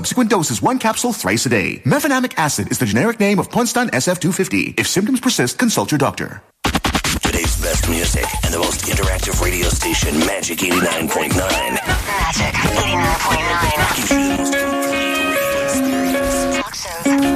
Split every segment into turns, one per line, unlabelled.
Subsequent doses, one capsule thrice a day. Mefenamic acid is the generic name of Ponstan SF250. If symptoms persist, consult your doctor.
Today's best music and the most interactive radio station, Magic 89.9.
Magic 89.9.
Gives you the most complete radio.
Talk shows.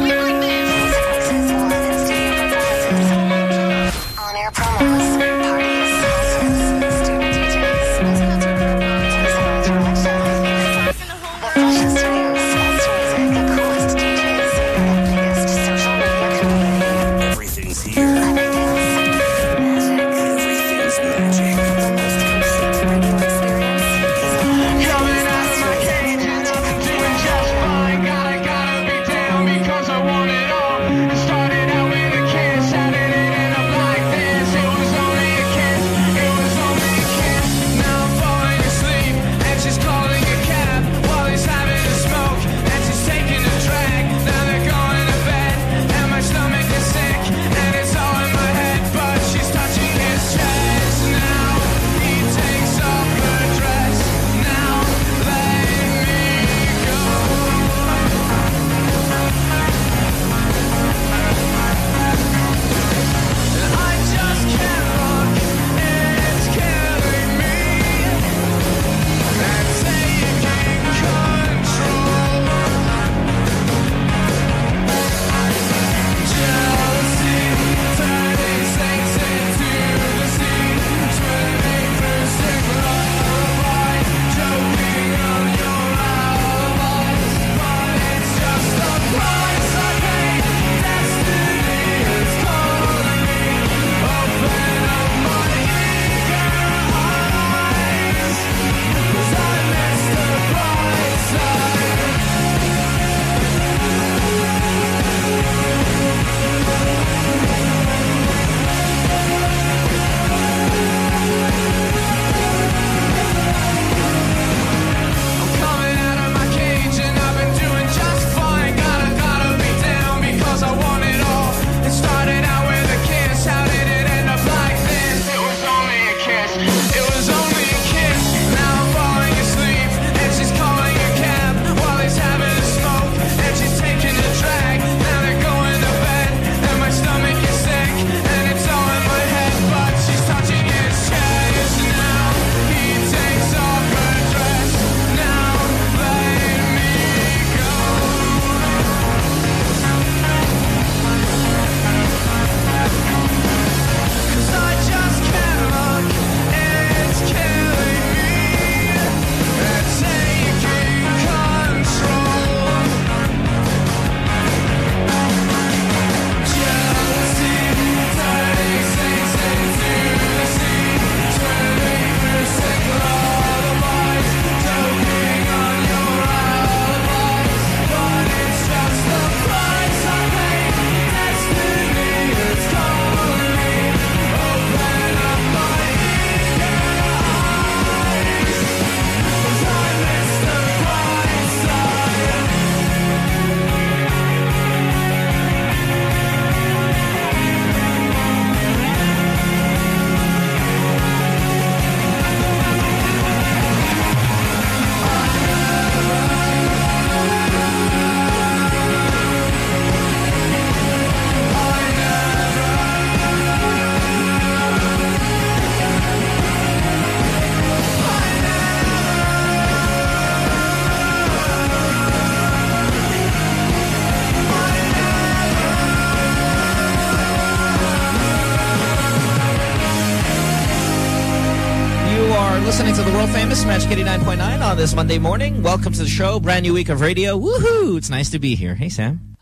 this
Monday morning. Welcome to the show. Brand new week of radio. Woohoo! It's nice to be here. Hey, Sam.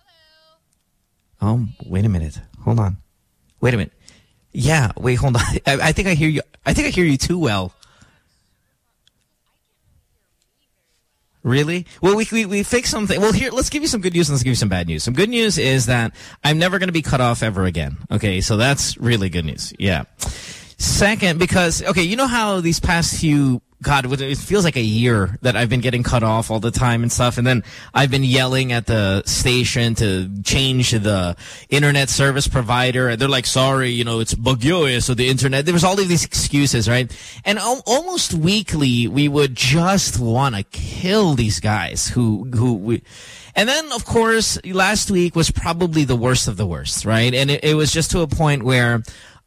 Hello. Oh, wait a minute. Hold on. Wait a minute. Yeah, wait, hold on. I, I think I hear you. I think I hear you too well. Really? Well, we, we, we fixed something. Well, here, let's give you some good news and let's give you some bad news. Some good news is that I'm never going to be cut off ever again. Okay, so that's really good news. Yeah. Second, because, okay, you know how these past few God, it feels like a year that I've been getting cut off all the time and stuff. And then I've been yelling at the station to change the internet service provider. And they're like, sorry, you know, it's bugyo, eh, so the internet. There was all of these excuses, right? And al almost weekly, we would just want to kill these guys who, who we, and then, of course, last week was probably the worst of the worst, right? And it, it was just to a point where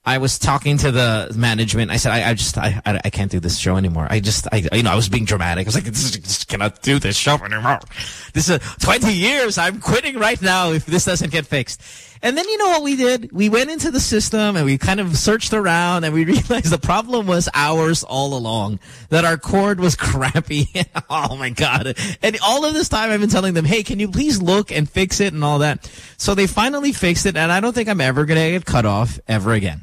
I was talking to the management. I said, I, I just, I, I, I can't do this show anymore. I just, I, you know, I was being dramatic. I was like, this is, just cannot do this show anymore. This is 20 years. I'm quitting right now if this doesn't get fixed. And then you know what we did? We went into the system and we kind of searched around and we realized the problem was ours all along. That our cord was crappy. oh my God. And all of this time I've been telling them, hey, can you please look and fix it and all that? So they finally fixed it and I don't think I'm ever going to get cut off ever again.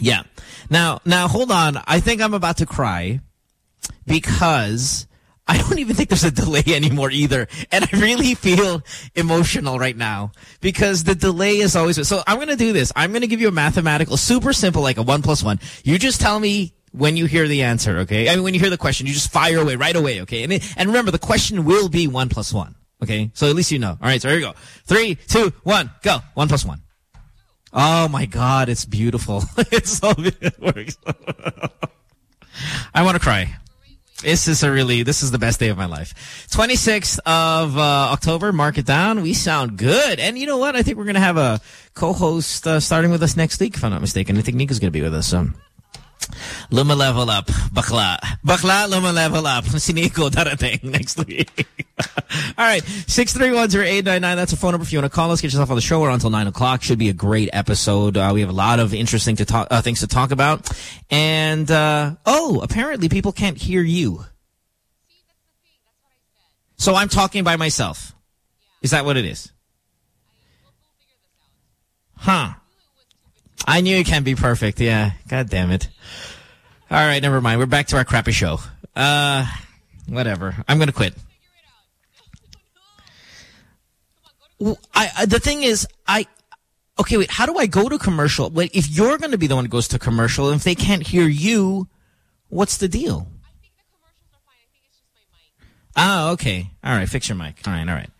Yeah. Now, now hold on. I think I'm about to cry because I don't even think there's a delay anymore either. And I really feel emotional right now because the delay is always, so I'm going to do this. I'm going to give you a mathematical, super simple, like a one plus one. You just tell me when you hear the answer, okay? I mean, when you hear the question, you just fire away right away, okay? And, it, and remember, the question will be one plus one, okay? So at least you know. All right, so here we go. Three, two, one, go. One plus one. Oh my God, it's beautiful. it's so it works. I want to cry. This is a really, this is the best day of my life. 26th of uh, October, mark it down. We sound good. And you know what? I think we're going to have a co-host uh, starting with us next week, if I'm not mistaken. I think Nico's going to be with us. Luma level up. Bakla. Bakla, Luma level up. Si Nico darating next week. All right. 6310899. That's a phone number if you want to call us. Get yourself on the show. We're on until 9 o'clock. Should be a great episode. Uh, we have a lot of interesting to talk, uh, things to talk about. And, uh, oh, apparently people can't hear you. So I'm talking by myself. Is that what it is? Huh. I knew it can't be perfect. Yeah. God damn it. All right, never mind. We're back to our crappy show. Uh, whatever. I'm going to quit. I, I, the thing is, I, okay, wait, how do I go to commercial? Wait, if you're going to be the one who goes to commercial, if they can't hear you, what's the deal? Ah, okay. All right, fix your mic. All right, all right.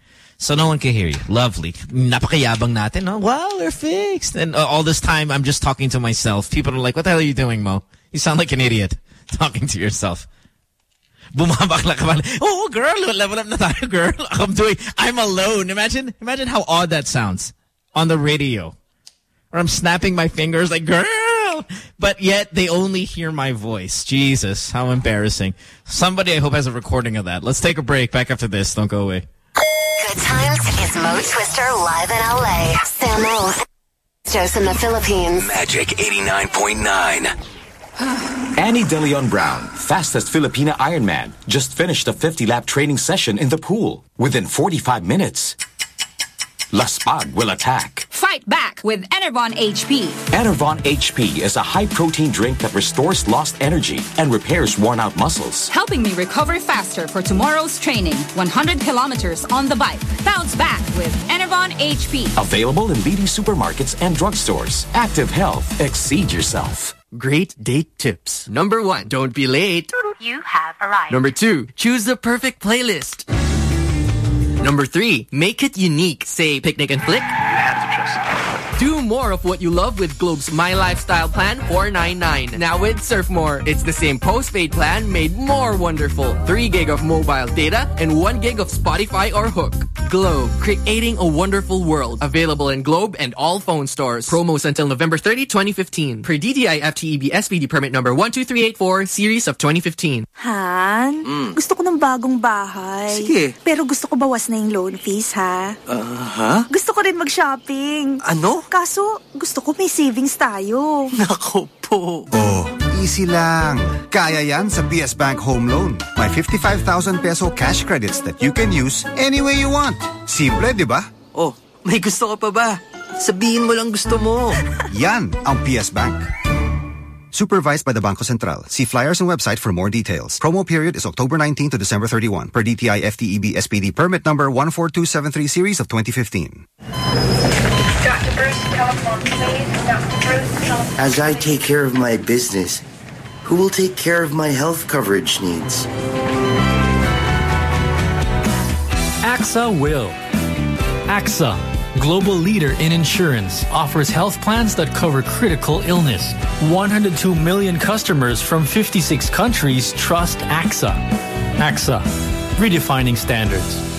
So no one can hear you. Lovely. Napakayabang natin. No? Wow, they're fixed. And uh, all this time, I'm just talking to myself. People are like, what the hell are you doing, Mo? You sound like an idiot talking to yourself. Bumabakla ka pala. Oh, girl, level up na tayo, girl. I'm doing, I'm alone. Imagine, imagine how odd that sounds on the radio. Or I'm snapping my fingers like, girl. But yet they only hear my voice. Jesus, how embarrassing. Somebody I hope has a recording of that. Let's take a break. Back after this. Don't go away.
Good times is Mo Twister live in LA. Sam Mo. Joseph in the Philippines.
Magic 89.9.
Annie De Leon Brown, fastest Filipina Ironman, just finished a 50-lap training session in the pool within 45 minutes. Laspag will attack.
Fight back with Enervon HP.
Enervon HP is a high-protein drink that restores lost energy and repairs worn-out muscles.
Helping me recover faster for tomorrow's training. 100 kilometers on the bike. Bounce back with Enervon HP.
Available in leading supermarkets and drugstores. Active health. Exceed yourself.
Great date tips. Number one, don't be late.
You have arrived.
Number two, choose the perfect playlist. Number three, make it unique. Say picnic and flick. Do more of what you love with Globe's My Lifestyle Plan 499. Now with Surf More, it's the same postpaid plan made more wonderful. 3 gig of mobile data and 1 gig of Spotify or HOOQ. Globe, creating a wonderful world. Available in Globe and all phone stores. Promos until November 30, 2015. Per DTI FTEB SPD permit number 12384, series of 2015.
Han, mm. gusto ko ng bagong bahay.
Sige.
Pero gusto ko bawas na yung loan fees, ha?
ha?
Gusto ko rin mag-shopping.
Ano?
Kaso, gusto ko may savings tayo.
Nako po.
Oh, easy lang. Kaya yan sa PS Bank Home Loan. May 55,000 peso cash credits that you can use any way you want. Simple, di ba?
Oh, may gusto ka pa ba? Sabihin mo lang gusto mo.
Yan ang PS Bank. Supervised by the Bangko Sentral. See flyers and website for more details. Promo period is October 19 to December 31 per DTI FTEB SPD permit number 14273 series of 2015.
As I take care of my business,
Who will take care of my health coverage needs?
AXA will. AXA, global leader in insurance, offers health plans that cover critical illness. 102 million customers from 56 countries trust AXA. AXA, redefining standards.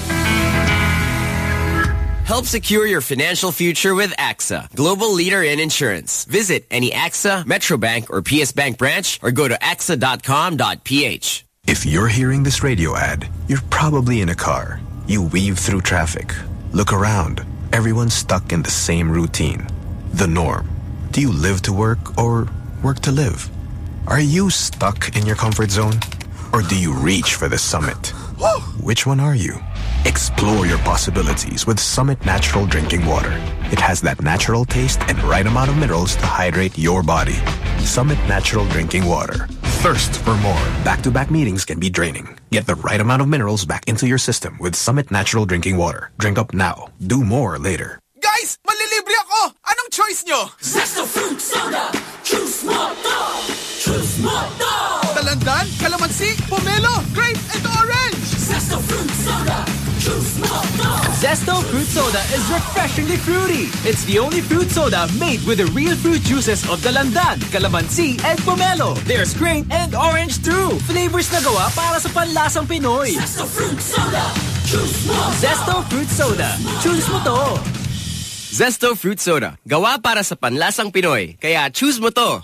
Help secure your financial future with AXA, global leader in insurance. Visit any AXA, Metrobank, or PS Bank branch or go to axa.com.ph.
If you're hearing this radio ad, you're probably in a car. You weave through traffic. Look around. Everyone's stuck in the same routine. The norm. Do you live to work or work to live? Are you stuck in your comfort zone? Or do you reach for the summit? Which one are you? Explore your possibilities with Summit Natural Drinking Water. It has that natural taste and right amount of minerals to hydrate your body. Summit Natural Drinking Water. Thirst for more. Back-to-back meetings can be draining. Get the right amount of minerals back into your system with Summit Natural Drinking Water. Drink up now. Do more later.
Guys, malilibre ako! Anong choice nyo?
Zesto fruit soda! Choose mo to! Choose mo to!
Dalandan, calamansi, pomelo, grape, and orange!
Zesto fruit soda! Choose mo to!
Zesto Fruit Soda is refreshingly fruity. It's the only fruit soda made with the real fruit juices of Dalandan, Calamansi, and Pomelo. There's grape and orange too. Flavors na gawa para sa panlasang Pinoy.
Zesto fruit soda! Choose mo!
Zesto Fruit Soda. Choose mo to.
Zesto Fruit Soda. Gawa para sa panlasang Pinoy. Kaya choose mo to.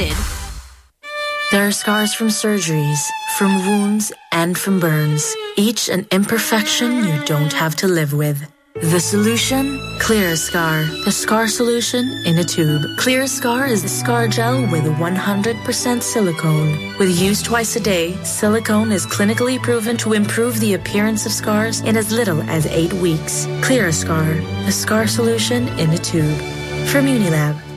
There are scars from surgeries, from wounds, and from burns. Each an imperfection you don't have to live with. The solution? Clear Scar. The scar solution in a tube. Clear Scar is a scar gel with 100% silicone. With use twice a day, silicone is clinically proven to improve the appearance of scars in as little as eight weeks. Clear Scar. The scar solution in a tube. From Unilab.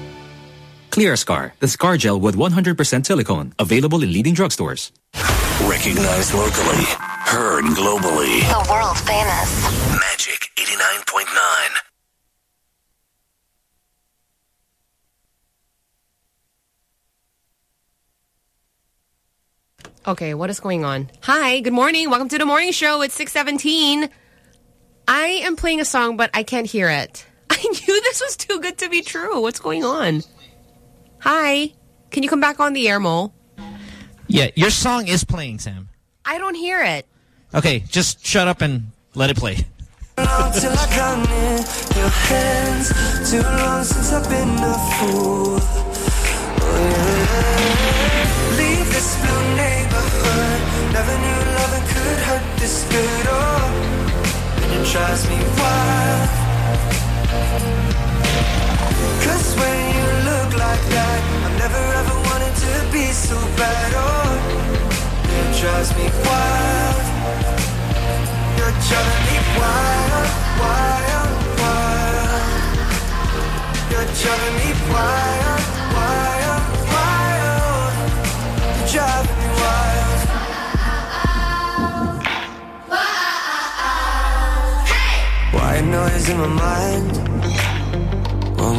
Clear Scar, the scar gel with 100% silicone. Available in leading drugstores.
Recognized locally, heard globally.
The world famous.
Magic 89.9.
Okay, what is going on? Hi, good morning. Welcome to the morning show. It's 617. I am playing a song, but I can't hear it. I knew this was too good to be true. What's going on? Hi. Can you come back on the air, Mole?
Yeah, your song is playing, Sam.
I don't hear it.
Okay, just shut up and let it play.
Till I come in your hands Too long since I've been a fool. Leave this blue neighborhood Never knew loving could hurt this good Oh, and it drives me wild Cause when you like that I never ever wanted to be so bad Oh, it drives me wild you're driving me wild, wild, wild. You're driving me wild, wild, wild. You're driving me wild. White noise in my mind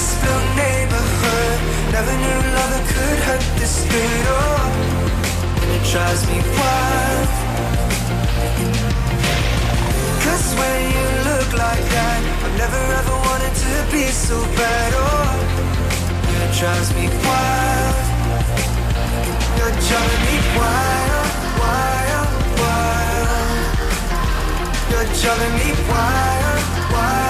Blue neighborhood, never knew love could hurt this good. Oh, and it drives me wild. Cause when you look like that I've never ever wanted to be so bad Oh, it drives me wild You're driving me wild, wild, wild. You're driving me wild, wild.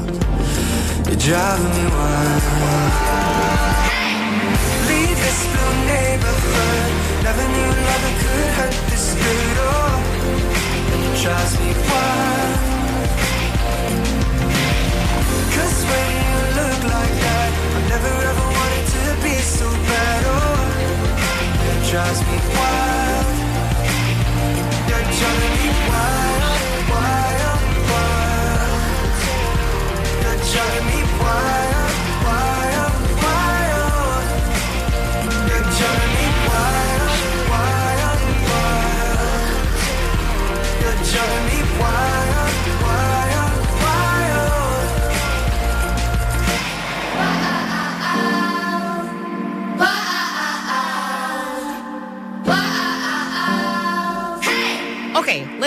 You're driving me wild. Leave this blue neighborhood. Never knew love could hurt this good. Oh, it drives me wild. Cause when you look like that, I never ever wanted to be so bad. Oh, it drives me wild. You're driving me wild, wild, wild. You're driving me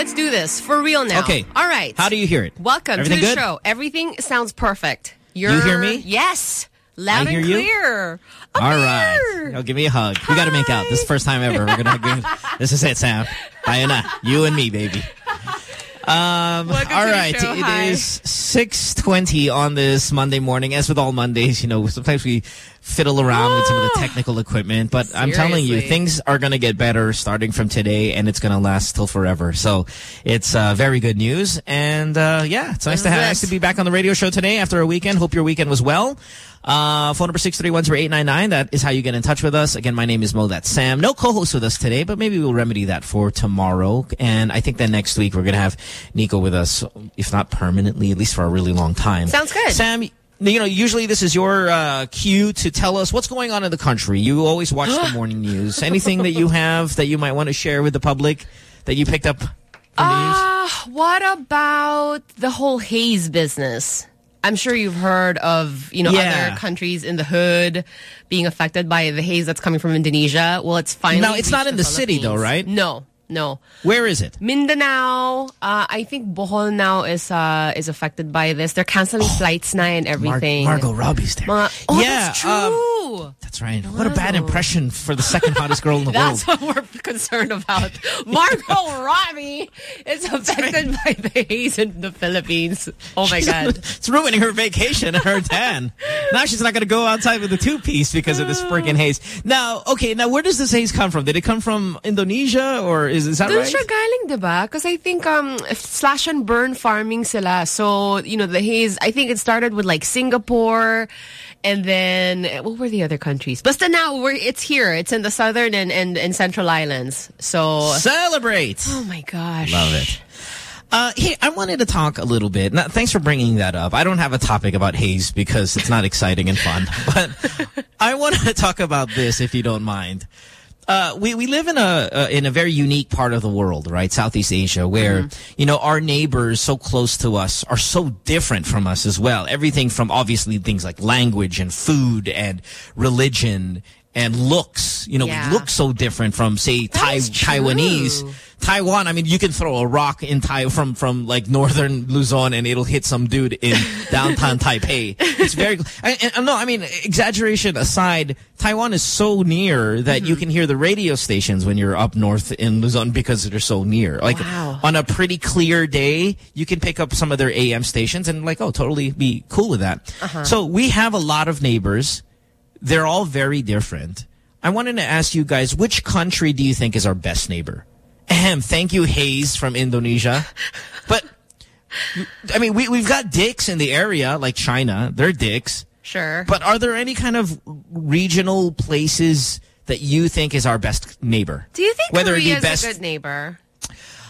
let's do this for real now.
Okay.
All right.
How do you hear it?
Welcome
Everything
to the
good?
show. Everything sounds perfect. You're,
You hear me?
Yes. Loud
I hear
and
you?
clear.
All right. Oh, give me a hug. We got to make out. This is the first time ever. We're gonna This is it, Sam. Diana, you and me, baby. Um, all
the show.
It
Hi.
is 6.20 on this Monday morning. As with all Mondays, you know, sometimes we fiddle around with some of the technical equipment, but I'm telling you, things are going to get better starting from today and it's going to last till forever. So it's uh, very good news. And uh, yeah, it's nice to have, nice to be back on the radio show today after a weekend. Hope your weekend was well. Uh, phone number 631-0899. That is how you get in touch with us. Again, my name is Mo. That's Sam. No co-host with us today, but maybe we'll remedy that for tomorrow. And I think then next week we're going to have Nico with us, if not permanently, at least for a really long time.
Sounds good.
Sam, you know, usually this is your uh, cue to tell us what's going on in the country. You always watch the morning news. Anything that you have that you might want to share with the public that you picked up news?
Uh, what about the whole haze business? I'm sure you've heard of, you know,
Yeah.
other countries in the hood being affected by the haze that's coming from Indonesia. Well, it's finally
Now, it's not in the city, though, right?
No, no.
Where is it?
Mindanao, uh, I think Bohol now is uh, is affected by this. They're canceling flights now and everything.
Margot Robbie's there.
Mga- oh,
Yeah,
that's
um,
true.
That's right. What a bad impression for the second hottest girl in the world.
That's what we're concerned about. Margot Robbie is affected by the haze in the Philippines. Oh my God.
it's ruining her vacation and her tan. now she's not going to go outside with a two-piece because of this freaking haze. Now, okay, now where does this haze come from? Did it come from Indonesia or is, is that
Doon
right?
siya galing, diba? Because I think um, slash and burn farming sila. So, you know, the haze, I think it started with like Singapore and then, what were the other countries? But now we're, it's here. It's in the southern and, and, and central islands. So.
Celebrate!
Oh my gosh.
Love it. Uh, hey, I wanted to talk a little bit. Now, thanks for bringing that up. I don't have a topic about haze because it's not exciting and fun. But I wanted to talk about this, if you don't mind. Uh, we we live in a uh, in a very unique part of the world, right? Southeast Asia, where
Mm-hmm.
you know our neighbors so close to us are so different from us as well. Everything from obviously things like language and food and religion and looks. You know,
Yeah.
we look so different from say Tai
true.
Taiwanese. Taiwan, I mean, you can throw a rock in Tai from from like northern Luzon and it'll hit some dude in downtown Taipei. It's very and, and, no, I mean exaggeration aside, Taiwan is so near that
Mm-hmm.
you can hear the radio stations when you're up north in Luzon because they're so near. Like
Wow.
on a pretty clear day, you can pick up some of their AM stations and like oh, totally be cool with that.
Uh-huh.
So we have a lot of neighbors. They're all very different. I wanted to ask you guys, which country do you think is our best neighbor? Ahem, thank you, haze from Indonesia. But, I mean, we, we've got dicks in the area, like China. They're dicks.
Sure.
But are there any kind of regional places that you think is our best neighbor?
Do you think
Whether it be
Korea is
best-
a good neighbor?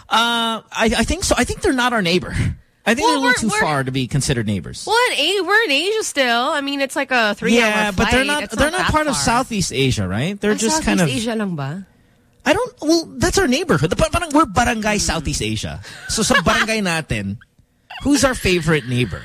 Uh, I, I think so. I think they're not our neighbor. I think
Well,
they're a little too far to be considered neighbors.
Well, in A, we're in Asia still. I mean, it's like a three-hour
yeah, but they're not.
It's
they're not
that
part of. Southeast Asia, right? They're
Ah,
just kind of.
Asia lang ba?
I don't. Well, that's our neighborhood. Parang we're barangay Southeast Asia. So sa barangay natin, who's our favorite neighbor?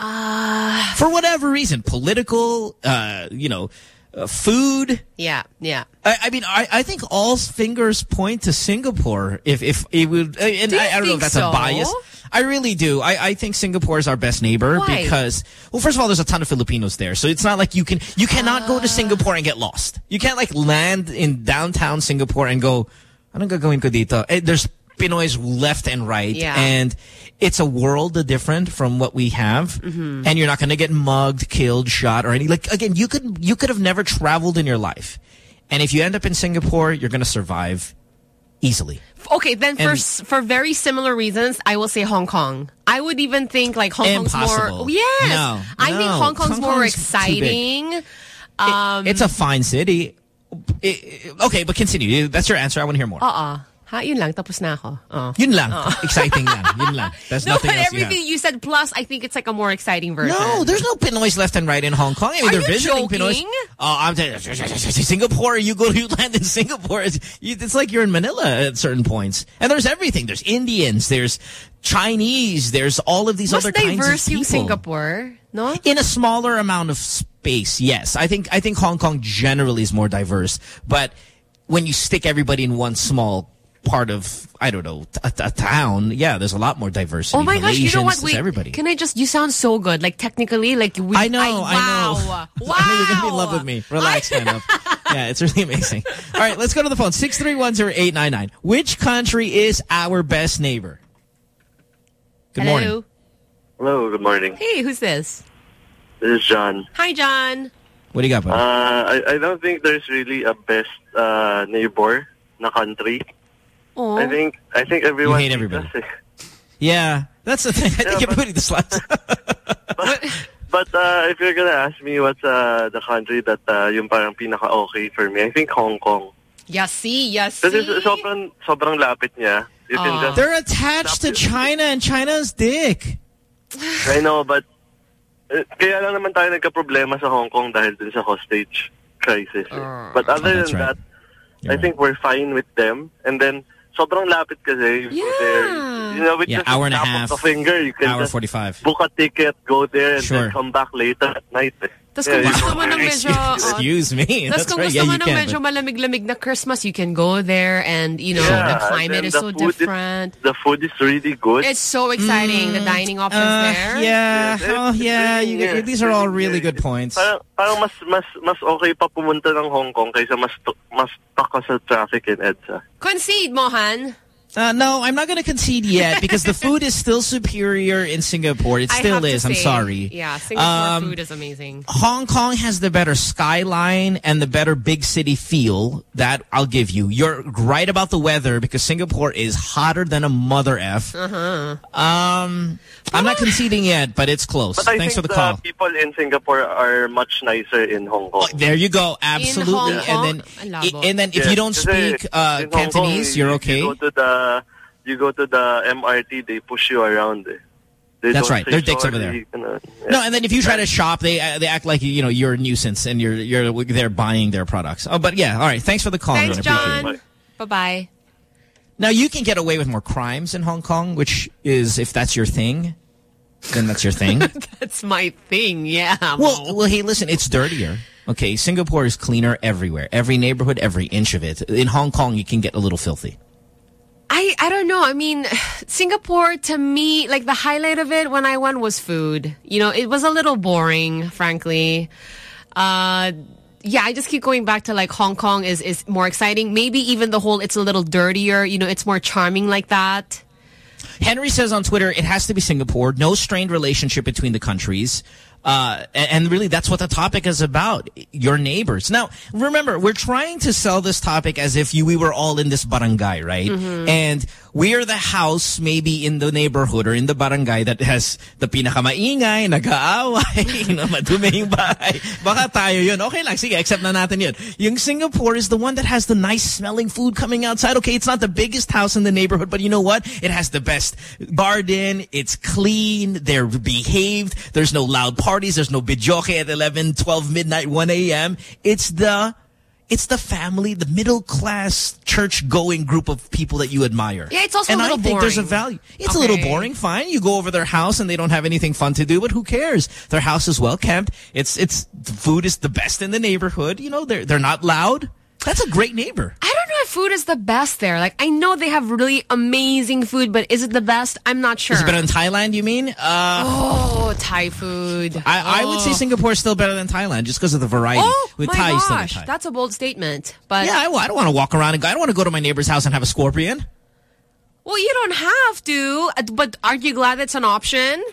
Ah.
For whatever reason, political, uh, you know, uh, food.
Yeah, yeah.
I, I mean, I, I think all fingers point to Singapore. If if it would, uh, and I, I don't know if that's a bias. I really do. I, I think Singapore is our best neighbor
Why?
because, well, first of all, there's a ton of Filipinos there, so it's not like you can you cannot go to Singapore and get lost. You can't like land in downtown Singapore and go, gagawin ko dito? Eh, there's Pinoys left and right,
Yeah.
and it's a world different from what we have,
Mhm.
and you're not going to get mugged, killed, shot, or any. Like again, you could you could have never traveled in your life, and if you end up in Singapore, you're going to survive easily.
Okay, then for
And-
s- for very similar reasons, I will say Hong Kong. I would even think like Hong Kong's
Impossible.
more. Yes,
No,
I think. Hong Kong's
Hong
more
Kong's
exciting. Um,
it's a fine city. I- I- okay, but continue. That's your answer. I want to hear more.
uh-uh. Ha, yun lang. Tapos na ako. Uh.
Yun lang.
Uh.
Exciting lang. Yun lang. There's
no,
nothing
but
else you
everything you, said plus, I think it's like a more exciting version.
No, there's no Pinoys left and right in Hong Kong. I mean,
Are
they're
you
visiting
joking?
Pinoys. Oh, I'm Singapore. You go, you land in Singapore. It's, you- it's like you're in Manila at certain points. And there's everything. There's Indians. There's Chinese. There's all of these
Mas
other kinds of
diverse
people.
yung Singapore, no?
In a smaller amount of space, yes. I think I think Hong Kong generally is more diverse. But when you stick everybody in one small part of, I don't know, a, a town, yeah, there's a lot more diversity.
Oh my gosh, you know what?
Malaysians,
Wait,
everybody.
can I just, you sound so good. Like technically, like we,
I know, I,
wow.
know.
Wow.
I know you're going to be in love with me. Relax, kind of. Yeah, it's really amazing. All right, let's go to the phone. 6310899. Which country is our best neighbor? Good
Hello.
morning.
Hello, good morning.
Hey, who's this?
This is John.
Hi, John.
What do you got,
Uh,
buddy?
I, I don't think there's really a best uh, neighbor na country.
Oh.
I think I think everyone
hate
hates
everybody. yeah, that's the thing. I think everybody dislikes
But uh, if you're gonna ask me what's uh, the country that uh, yung parang pinaka okay for me, I think Hong Kong.
Yasi, yasi.
Kasi sobrang sobrang lapit niya. You can
Ah.
just
They're attached to China and China's dick.
I know, but eh, kaya lang naman tayo nagka-problema sa Hong Kong dahil dun sa hostage crisis. eh. But
Oh,
other
that's
than
right.
that, I think we're fine with them. And then, sobrang lapit kasi. You go there, you know, with
Yeah,
just
hour and a half,
of the finger, you can
Hour 45.
book a ticket, go there, and
Sure.
then come back later at night. Eh.
Tapos kung
you
gusto mo ng medyo... oh,
Excuse me.
Tapos
That's
kung
right.
gusto
Yeah,
mo
you
ng
can.
medyo
but-
malamig-lamig na Christmas, you can go there and, you know,
Yeah,
the climate is
the
so
food is-
different.
The food is really good.
It's so exciting, the dining options
Uh,
there.
yeah. Oh, yeah. You,
yeah.
these are all really good points.
Parang, parang mas mas mas okay pa pumunta ng Hong Kong kaysa mas mas stuck ka sa traffic in EDSA.
Concede, Mohan.
Uh, no, I'm not going to concede yet because the food is still superior in Singapore. It still
have to
is. I'm sorry.
Yeah, Singapore
Um,
food is amazing.
Hong Kong has the better skyline and the better big city feel. That I'll give you. You're right about the weather because Singapore is hotter than a mother f.
Uh-huh.
Um, I'm not conceding yet, but it's close.
But I
Thanks for
think
the call.
people in Singapore are much nicer in Hong Kong.
There you go. Absolutely.
Hong
And then,
Kong?
i- and then if
Yes,
you don't speak uh,
in Hong Kong,
Cantonese, you're okay.
You go to the you go to the MRT, they push you around. Eh. They
That's right.
say
They're dicks over
there. you know, yeah.
No, and then if you try to shop, they uh, they act like you know you're a nuisance and you're you're they're buying their products. Oh, but yeah, all right. Thanks for the call.
Thanks,
I appreciate.
John. Bye-bye.
Now you can get away with more crimes in Hong Kong, which is if that's your thing, then that's your thing.
That's my thing, yeah.
well, well, hey, listen, it's dirtier. Okay, Singapore is cleaner everywhere, every neighborhood, every inch of it. In Hong Kong, you can get a little filthy.
I, I don't know. I mean, Singapore to me, like the highlight of it when I went was food. You know, it was a little boring, frankly. Uh, yeah, I just keep going back to like Hong Kong is, is more exciting. Maybe even the whole, it's a little dirtier. You know, it's more charming like that.
Henry says on Twitter, it has to be Singapore. No strained relationship between the countries. Uh, and, and really, that's what the topic is about. Your neighbors. Now, remember, we're trying to sell this topic as if you, we were all in this barangay, right?
Mhm.
And we are the house maybe in the neighborhood or in the barangay that has the pinakamaingay, nag-aaway, na madumi yung bahay. Baka tayo yun. Okay lang, sige, accept na natin yun. Yung Singapore is the one that has the nice smelling food coming outside. Okay, it's not the biggest house in the neighborhood, but you know what? It has the best garden. It's clean. They're behaved. There's no loud parties. There's no videoke at 11, 12 midnight, 1 a.m. It's the it's the family, the middle class church going group of people that you admire.
Yeah, it's also
and
a little
I think there's a value. It's a little boring. Fine, you go over their house and they don't have anything fun to do, but who cares? Their house is well kept. It's it's the food is the best in the neighborhood. You know, they're they're not loud. That's a great neighbor.
I don't know if food is the best there. Like, I know they have really amazing food, but is it the best? I'm not sure.
Is it better than Thailand? You mean? Uh,
oh, Thai food.
I, I would say
Oh.
Singapore is still better than Thailand just because of the variety.
Oh
With
my
Thai,
gosh,
Thai.
that's a bold statement. But
Yeah, I, I don't want to walk around and go. I don't want to go to my neighbor's house and have a scorpion.
well, you don't have to. uh, But aren't you glad it's an option?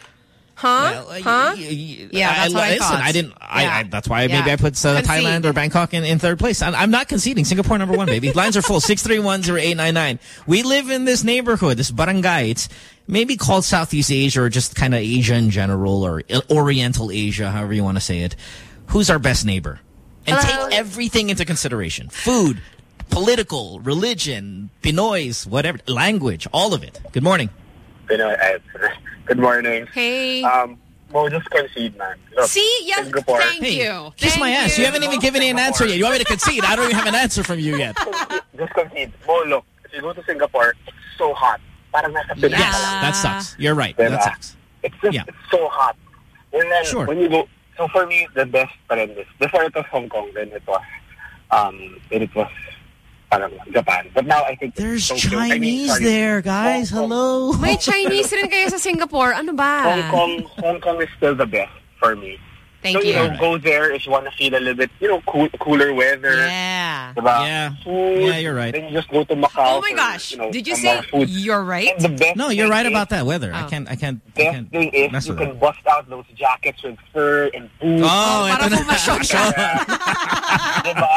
Huh? huh? yeah, that's what I
listen,
thought.
I didn't. I,
Yeah.
I, that's why
Yeah.
maybe I put uh, Thailand or Bangkok in, in third place. I'm, I'm not conceding. Singapore number one, baby. Lines are full. Six three one zero eight nine nine. We live in this neighborhood, this barangay. It's maybe called Southeast Asia or just kind of Asia in general or Oriental Asia, however you want to say it. Who's our best neighbor? And
Hello?
take everything into consideration: food, political, religion, Pinoy's, whatever, language, all of it. Good morning.
Pinoy, I, good morning.
Hey.
Um, Mo, just concede, man. Look,
See? Yes,
Singapore.
thank you.
Kiss
Thank
my ass. You. haven't even given me an answer yet. You want me to concede? I don't even have an answer from you yet.
Just concede. Mo, look, if you go to Singapore, it's so hot. Parang nasa
Yes,
ka lang.
that sucks. You're right.
Diba?
That sucks.
It's just,
Yeah.
it's so hot. And then,
Sure.
when you go, so for me, the best pa is, before it was Hong Kong, then it was, um, then it was, parang Japan. But now I think it's
There's
Tokyo. I mean,
Chinese
sorry,
there, guys. Hello.
May Chinese rin kayo sa Singapore. Ano ba?
Hong Kong, Hong Kong is still the best for me.
Thank
so, you.
you.
know, go there if you want to feel a little bit, you know, cool, cooler weather.
Yeah.
Diba?
Yeah.
Food.
Yeah, you're right.
Then you just go to Macau.
Oh my
for,
gosh.
You know,
Did you
some
say
food.
you're right?
And the best
No, you're right
is-
about that weather. I
Oh.
can't. I can't. I
Best
can't
thing is you can
it.
bust out those jackets with fur and boots.
Oh,
para
ito na.
diba?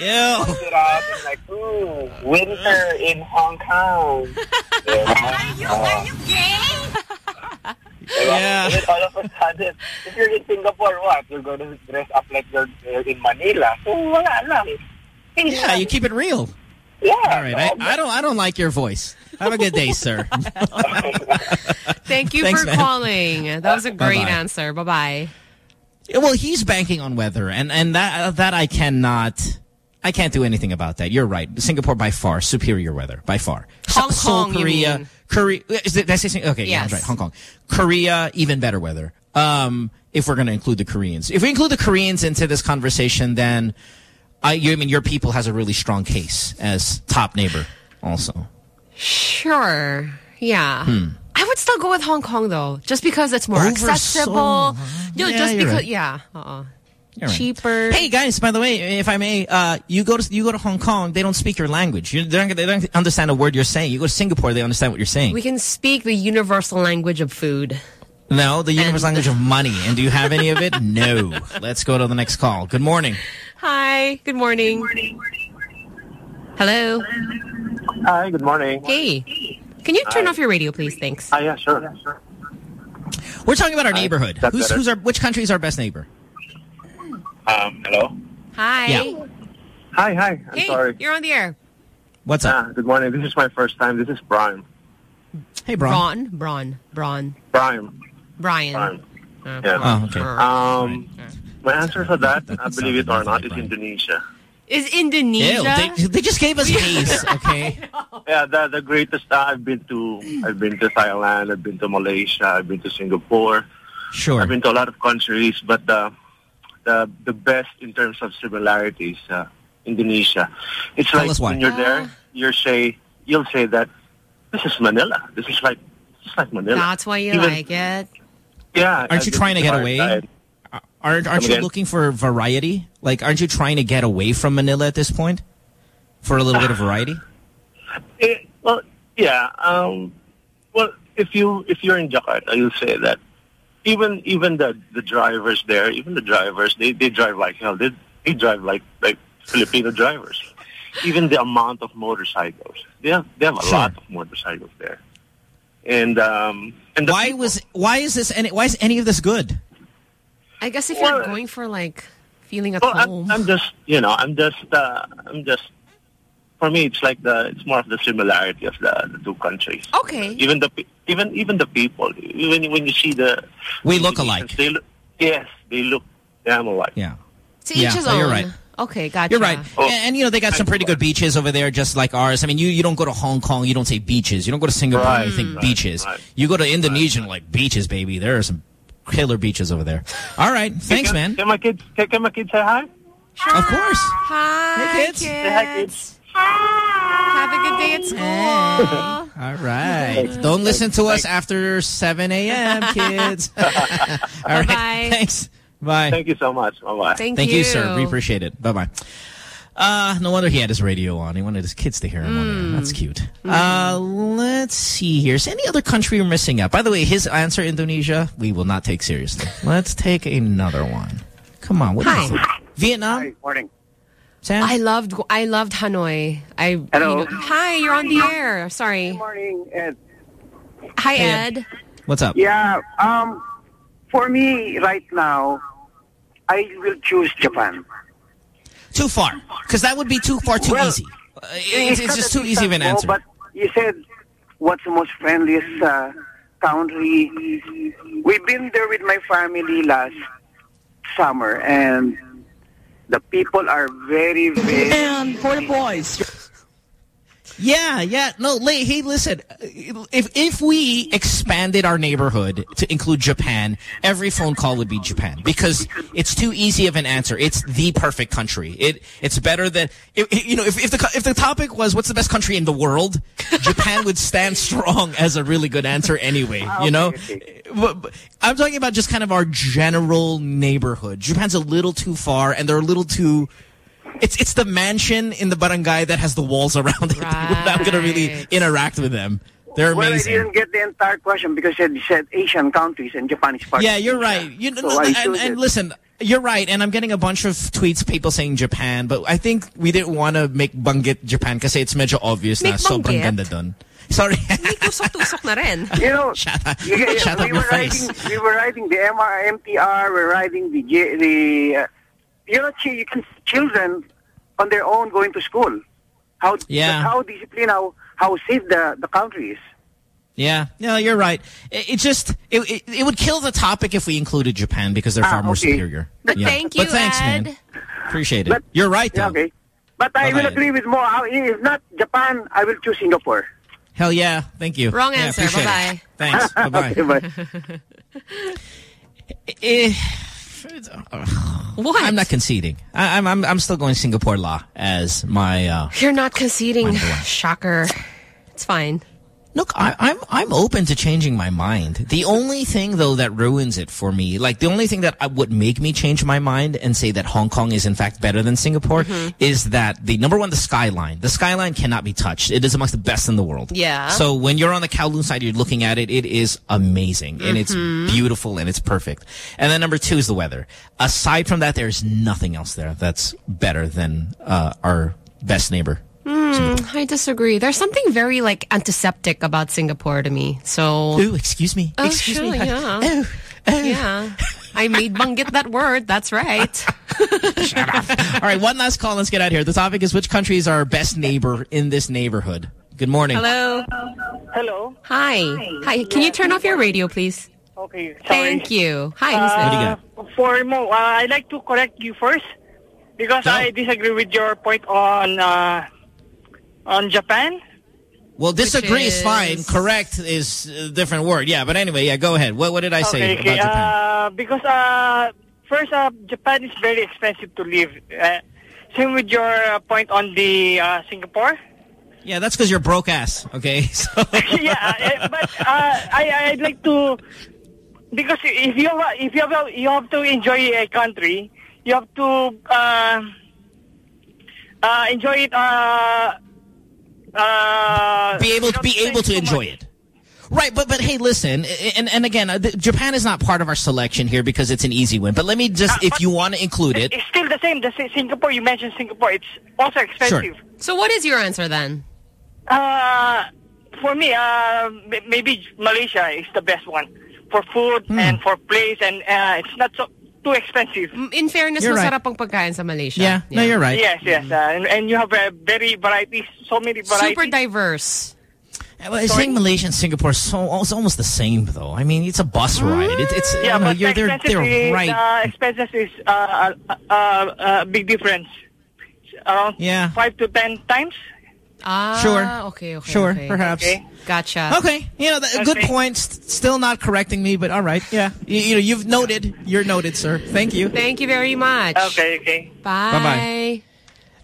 Ew.
Bust it out and like, ooh, winter in Hong Kong. Diba? Uh, diba?
Yeah.
And then all of a sudden, if you're in Singapore, what? You're going to dress up like you're, you're in Manila. So, wala lang.
Yeah, you keep it real.
Yeah.
All right. I, I don't. I don't like your voice. Have a good day, sir.
Thank you
Thanks,
for
man.
calling. That was a great
Bye-bye.
answer. Bye-bye.
Yeah, Well, he's banking on weather, and and that that I cannot. I can't do anything about that. You're right. Singapore by far superior weather by far.
Hong
Seoul,
Kong,
Korea. Korea. Is it, did I say Sing- okay? Yeah, that's right. Hong Kong, Korea, even better weather. Um, if we're going to include the Koreans, if we include the Koreans into this conversation, then I, you, I mean, your people has a really strong case as top neighbor, also.
Sure. Yeah.
Hmm.
I would still go with Hong Kong though, just because it's more
Over
accessible.
Seoul,
No,
Yeah,
just because.
right.
Yeah. Uh-uh.
You're right.
Cheaper.
Hey guys, by the way, if I may, uh, you go to you go to Hong Kong, they don't speak your language. You, they, don't, they don't understand a word you're saying. You go to Singapore, they understand what you're saying.
We can speak the universal language of food.
No, the universal language of money. And do you have any of it? No. Let's go to the next call. Good morning.
Hi. Good morning. Hello.
Hi, good morning.
Hey. Can you turn
Hi.
off your radio, please? Thanks.
Ah, yeah, sure.
We're talking about our neighborhood.
That's
Who's who's our which country is our best neighbor?
Um, hello?
Hi.
Yeah.
Hi, hi. I'm
Hey,
sorry.
you're on the air.
What's up?
Ah, good morning. This is my first time. This is Brian.
Hey, Brian.
Brian. Braun. Braun.
Brian.
Brian.
Brian.
Uh,
Yeah.
Oh, okay.
Um, my answer for that, I believe it or not, is Indonesia.
Is Indonesia?
Ew, they, they just gave us haze, okay?
Yeah, the the greatest. Uh, I've been to. I've been to Thailand. I've been to Malaysia. I've been to Singapore.
Sure.
I've been to a lot of countries, but the the the best in terms of similarities, uh, Indonesia. It's
Tell
like when you're there, you say you'll say that this is Manila. This is like it's like Manila.
That's why you
Even-
like it.
Yeah.
Aren't you trying to get away?
side.
Aren't, aren't
Come
you
again?
looking for variety? Like, aren't you trying to get away from Manila at this point? For a little bit of variety?
Eh, well, yeah. Um, well, if you if you're in Jakarta, you'll say that
even even the the drivers there, even the drivers, they they drive like hell. They they drive like like Filipino drivers. Even the amount of motorcycles, they have they have a
Sure.
lot of motorcycles there. And um and the
Why was why is this any why is any of this good?
I guess if you're going for like feeling at
Well, I'm,
home.
I'm just, you know, I'm just, uh, I'm just. For me, it's like the, it's more of the similarity of the, the two countries.
Okay.
Even the, pe- even even the people, even when you see the,
We look alike.
they look, yes, they look damn alike.
Yeah.
to each
Yeah,
his oh,
no,
own.
you're right.
Okay, gotcha.
You're right. Oh. And, and, you know, they got some pretty good beaches over there, just like ours. I mean, you, you don't go to Hong Kong, you don't say beaches. You don't go to Singapore,
Right,
you think
right,
beaches.
right.
You go to Indonesia, and like beaches, baby. There are some killer beaches over there. All right. Thanks,
can,
man.
Can my kids, can, can my kids say hi?
Of course.
Hi,
Hey, kids.
kids.
hi, kids.
Have a good day at school.
All right. Don't listen to us after 7 a.m., kids. All right.
Bye-bye.
Thanks. Bye.
Thank you so much. Bye bye.
Thank,
Thank
you.
you, sir. We appreciate it. Bye-bye. Uh, no wonder he had his radio on. He wanted his kids to hear him on there. That's cute. Uh, let's see here. Is any other country we're missing out? By the way, his answer, Indonesia, we will not take seriously. Let's take another one. Come on. What do you
Hi.
Vietnam?
Hi, morning.
Sam?
I loved I loved Hanoi. I
Hello.
you know- hi, you're on the air. Sorry.
Good Morning, Ed.
Hi,
Hey,
Ed.
What's up?
Yeah, um, for me right now, I will choose Japan.
Too far. Because that would be too far, too
Well,
easy. Uh, it's, it's just too easy of an
no,
answer.
But you said, what's the most friendliest uh, country? We've been there with my family last summer, and the people are very, very...
And for the boys.
Yeah, yeah. No, hey, listen. If if we expanded our neighborhood to include Japan, every phone call would be Japan because it's too easy of an answer. It's the perfect country. It it's better than you know if if the if the topic was what's the best country in the world, Japan would stand strong as a really good answer anyway. You know, but, but I'm talking about just kind of our general neighborhood. Japan's a little too far, and they're a little too. It's it's the mansion in the barangay that has the walls around it. We're not going to really interact with them. They're
Well, I
amazing.
didn't get the entire question because you said Asian countries and Japanese. is part
yeah, you're right. You know,
So I
and, and listen, you're right. And I'm getting a bunch of tweets, people saying Japan, but I think we didn't want to make banggit Japan kasi it's medyo obvious na
Make
sobrang
banggit?
ganda dun. Sorry.
May tusok-tusok na rin.
You know,
Shut up.
you get-
Shut up
we
your
were riding, we were riding the MR, MTR, we're riding the, J, the uh, you know, chi- you can see children on their own going to school. How
Yeah.
how disciplined, how how safe the the country is.
Yeah, no, you're right. It, it just it, it it would kill the topic if we included Japan because they're far
Ah,
more
okay.
superior.
But
Yeah.
thank you,
But thanks,
Ed.
man. Appreciate it.
But-
you're right, though.
Yeah, okay. But I will
Bye-bye.
agree with more. If not Japan, I will choose Singapore.
Hell yeah. Thank you.
Wrong answer.
appreciate it.
Bye-bye.
Thanks. Bye-bye.
Okay, bye.
What?
I'm not conceding. I, I'm, I'm I'm still going Singapore law as my. Uh,
You're not conceding. Shocker. It's fine.
Look, I, I'm I'm open to changing my mind. The only thing though that ruins it for me, like the only thing that I- would make me change my mind and say that Hong Kong is in fact better than Singapore
Mm-hmm.
is that the number one, the skyline. The skyline cannot be touched. It is amongst the best in the world.
Yeah.
So when you're on the Kowloon side, you're looking at it. It is amazing and it's
Mm-hmm.
beautiful and it's perfect. And then number two is the weather. Aside from that, there's nothing else there that's better than uh, our best neighbor.
Hmm, I disagree. There's something very like antiseptic about Singapore to me. So
Ooh, excuse me.
Oh,
excuse
sure,
me.
yeah.
Oh, oh.
yeah, I made banggit that word. That's right.
All right, one last call. Let's get out of here. The topic is which country is our best neighbor in this neighborhood? Good morning.
Hello.
Hello.
Hi. Hi. Can you turn off your radio, please?
Okay. Sorry.
Thank you. Hi. who's
What do you got?
For Mo, uh, I'd like to correct you first because
Go.
I disagree with your point on uh, on Japan.
Well, disagree is,
is-
fine. Correct is a different word. Yeah, but anyway, yeah, go ahead. What, what did I say
okay, okay.
about Japan?
Uh, because uh, first, uh, Japan is very expensive to live. Uh, same with your uh, point on the uh, Singapore.
Yeah, that's because you're broke ass, okay? So,
yeah, uh, but uh, I I'd like to because if you have, if you have you have to enjoy a country, you have to uh, uh, enjoy it. Uh, uh,
be able
not
be able to
too
enjoy
much.
it. Right, but but hey, listen, and and again, uh, the, Japan is not part of our selection here because it's an easy win. But let me just, if you want to include it,
It's still the same. The Singapore, you mentioned Singapore. It's also expensive. Sure.
So what is your answer then?
Uh, for me, uh, maybe Malaysia is the best one for food
Hmm.
and for place, and uh, it's not so too expensive.
In fairness,
You're right.
masarap ang pagkain sa Malaysia.
Yeah, no, you're right.
Yes, yes, uh, and, and you have a very variety, so many varieties.
Super diverse.
well, I think Malaysia and Singapore so it's almost the same though. I mean, it's a bus ride. It, it's
Yeah,
you know,
but
you're,
the
they're
expenses
they're
is,
right.
Uh, expenses is uh, uh, uh, uh, big difference. Around
Yeah.
five to ten times.
Ah,
Sure.
Okay, okay.
Sure,
okay.
perhaps.
Okay.
Gotcha.
Okay, you know, th- good point. S- Still not correcting me, but all right. Yeah, you, you know, you've noted. You're noted, sir. Thank you.
Thank you very much.
Okay, okay.
Bye.
Bye-bye.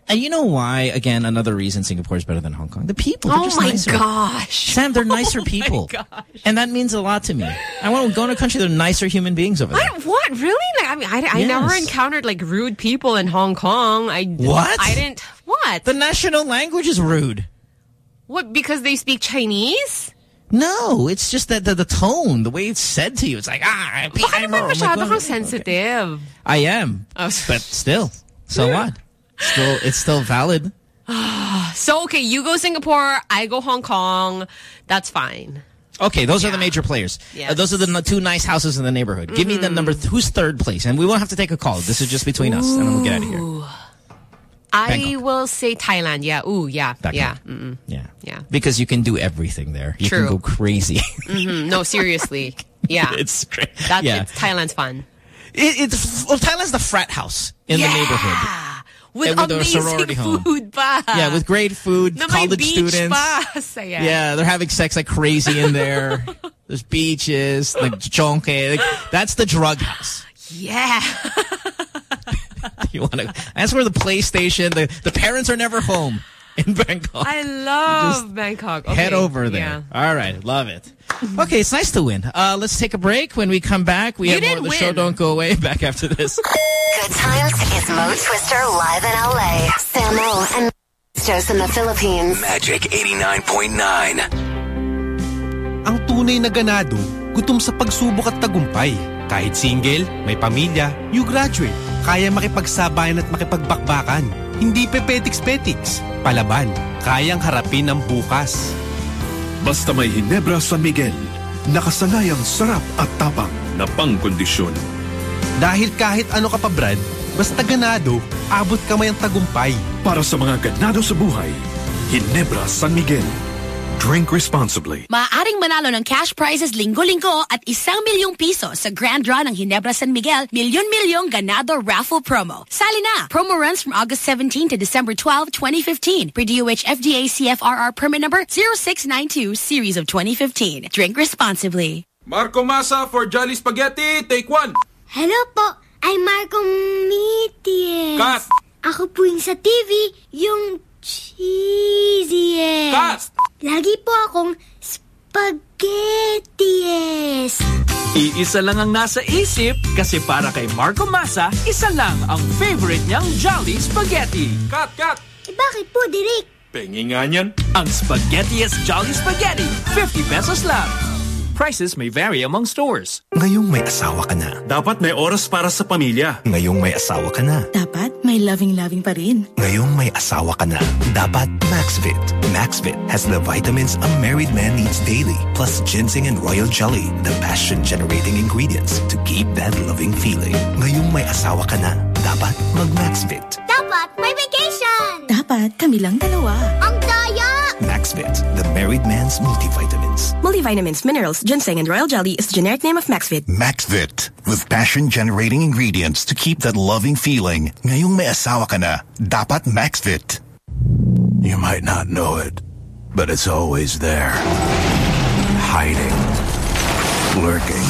And you know why? Again, another reason Singapore is better than Hong Kong. The people. They're
Oh
just
my
nicer.
gosh.
Sam, they're nicer people, Oh my gosh. and that means a lot to me. I want to go in a country. They're nicer human beings over there.
I, what really? Like, I mean, I, I
Yes.
never encountered like rude people in Hong Kong. I
What?
I didn't. What?
The national language is rude.
What? Because they speak Chinese?
No, it's just that the, the tone, the way it's said to you. It's like ah, I'm,
Baka
I'm,
naman masyado kang sensitive.
I am,
Oh.
but still, so what? Still, it's still valid.
So okay, you go Singapore, I go Hong Kong. That's fine.
Okay, those are the major players.
Yes.
Uh, those are the two nice houses in the neighborhood. Give me the number. Th who's third place? And we won't have to take a call. This is just between us, and then we'll get out of here.
I will say Thailand. Yeah. Ooh, yeah.
Bangkok.
Yeah. Mm-mm.
Yeah.
Yeah.
Because you can do everything there. You
True.
can go crazy.
hmm No, seriously. Yeah.
it's great.
That's
yeah.
it's Thailand's fun.
It, it's well, Thailand's the frat house in the neighborhood.
With
And with
amazing food pa.
Yeah, with great food,
may
college
beach
students.
pa.
Yeah, they're having sex like crazy in there. There's beaches, like chonke. Like, that's the drug house.
Yeah.
You want to? That's where the PlayStation. The the parents are never home in Bangkok.
I love
Just
Bangkok. Okay.
Head over there.
Yeah.
All right, love it. Okay, it's nice to win. Uh, let's take a break. When we come back, we
You
have more of
didn't
the show. Don't go away. Back after this.
Good times is Mo Twister live in LA. Samo and Joe's in the Philippines.
Magic 89.9.
Ang tunay na ganado, gutom sa pagsubok at tagumpay. Kahit single, may pamilya, you graduate. Kaya makipagsabayan at makipagbakbakan. Hindi pepetiks-petiks. Palaban, kayang harapin ang bukas.
Basta may Hinebra San Miguel, nakasanayang sarap at tapang na pangkondisyon.
Dahil kahit ano ka pa Brad, basta ganado, abot kamay ang tagumpay.
Para sa mga ganado sa buhay, Hinebra San Miguel. Drink responsibly.
Maaaring manalo ng cash prizes linggo-linggo at isang milyong piso sa grand draw ng Hinebra San Miguel Milyon-Milyong Ganado Raffle Promo. Sali na! Promo runs from August 17 to December 12, 2015 per DOH FDA CFRR permit number 0692 series of 2015. Drink responsibly.
Marco Masa for Jolly Spaghetti, take one.
Hello po, I'm Marco Mitias.
Cut!
Ako po yung sa TV, yung cheesiest.
Cut!
Lagi po akong spaghettiest.
Iisa lang ang nasa isip kasi para kay Marco Masa, isa lang ang favorite niyang Jolly Spaghetti.
Cut, cut!
Eh bakit po, Direk?
Pengi nga niyan.
Ang Spaghettiest Jolly Spaghetti, 50 pesos lang. Prices may vary among stores.
Ngayong may asawa ka na.
Dapat may oras para sa pamilya.
Ngayong may asawa ka na.
Dapat may loving-loving pa rin.
Ngayong may asawa ka na. Dapat Maxvit. Maxvit has the vitamins a married man needs daily, plus ginseng and royal jelly, the passion-generating ingredients to keep that loving feeling. Ngayong may asawa ka na. Dapat mag-Maxvit.
Dapat may vacation!
Dapat kami lang dalawa.
Ang daya!
Maxvit, the married man's multivitamins.
Multivitamins, minerals, ginseng, and royal jelly is the generic name of Maxvit.
Maxvit, with passion-generating ingredients to keep that loving feeling. Ngayong may asawa ka na, dapat Maxvit.
You might not know it, but it's always there. Hiding. Lurking.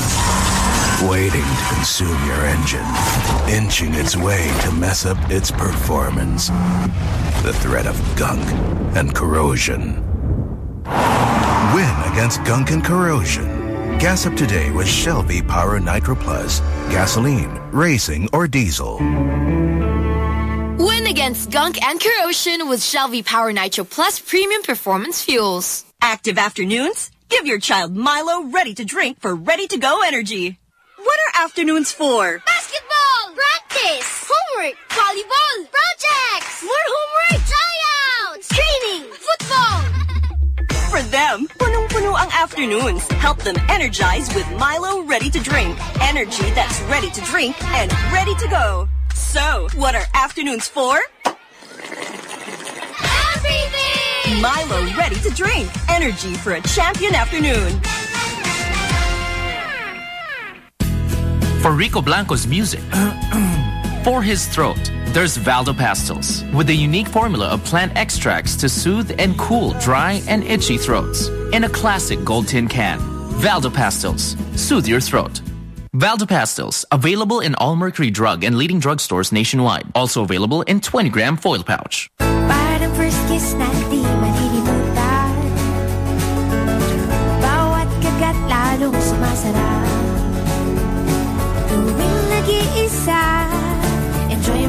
Waiting to consume your engine. Inching its way to mess up its performance. The threat of gunk and corrosion. Win against gunk and corrosion. Gas up today with Shell V-Power Nitro Plus. Gasoline, racing, or diesel.
Win against gunk and corrosion with Shell V-Power Nitro Plus Premium Performance Fuels.
Active afternoons,
Give your child Milo ready to drink for ready to go energy. What are afternoons for?
Basketball! Practice! Homework! Volleyball! Projects! More homework! Tryouts! Training! Football!
For them, punong-puno ang afternoons. Help them energize with Milo Ready to Drink. Energy that's ready to drink and ready to go. So, what are afternoons for?
Everything!
Milo Ready to Drink. Energy for a champion afternoon.
For Rico Blanco's music, for his throat, there's Valda Pastils with a unique formula of plant extracts to soothe and cool dry and itchy throats. In a classic gold tin can, Valda Pastils, soothe your throat. Valda Pastils, available in all Mercury Drug and leading drugstores nationwide. Also available in 20 gram foil pouch.
Tuwing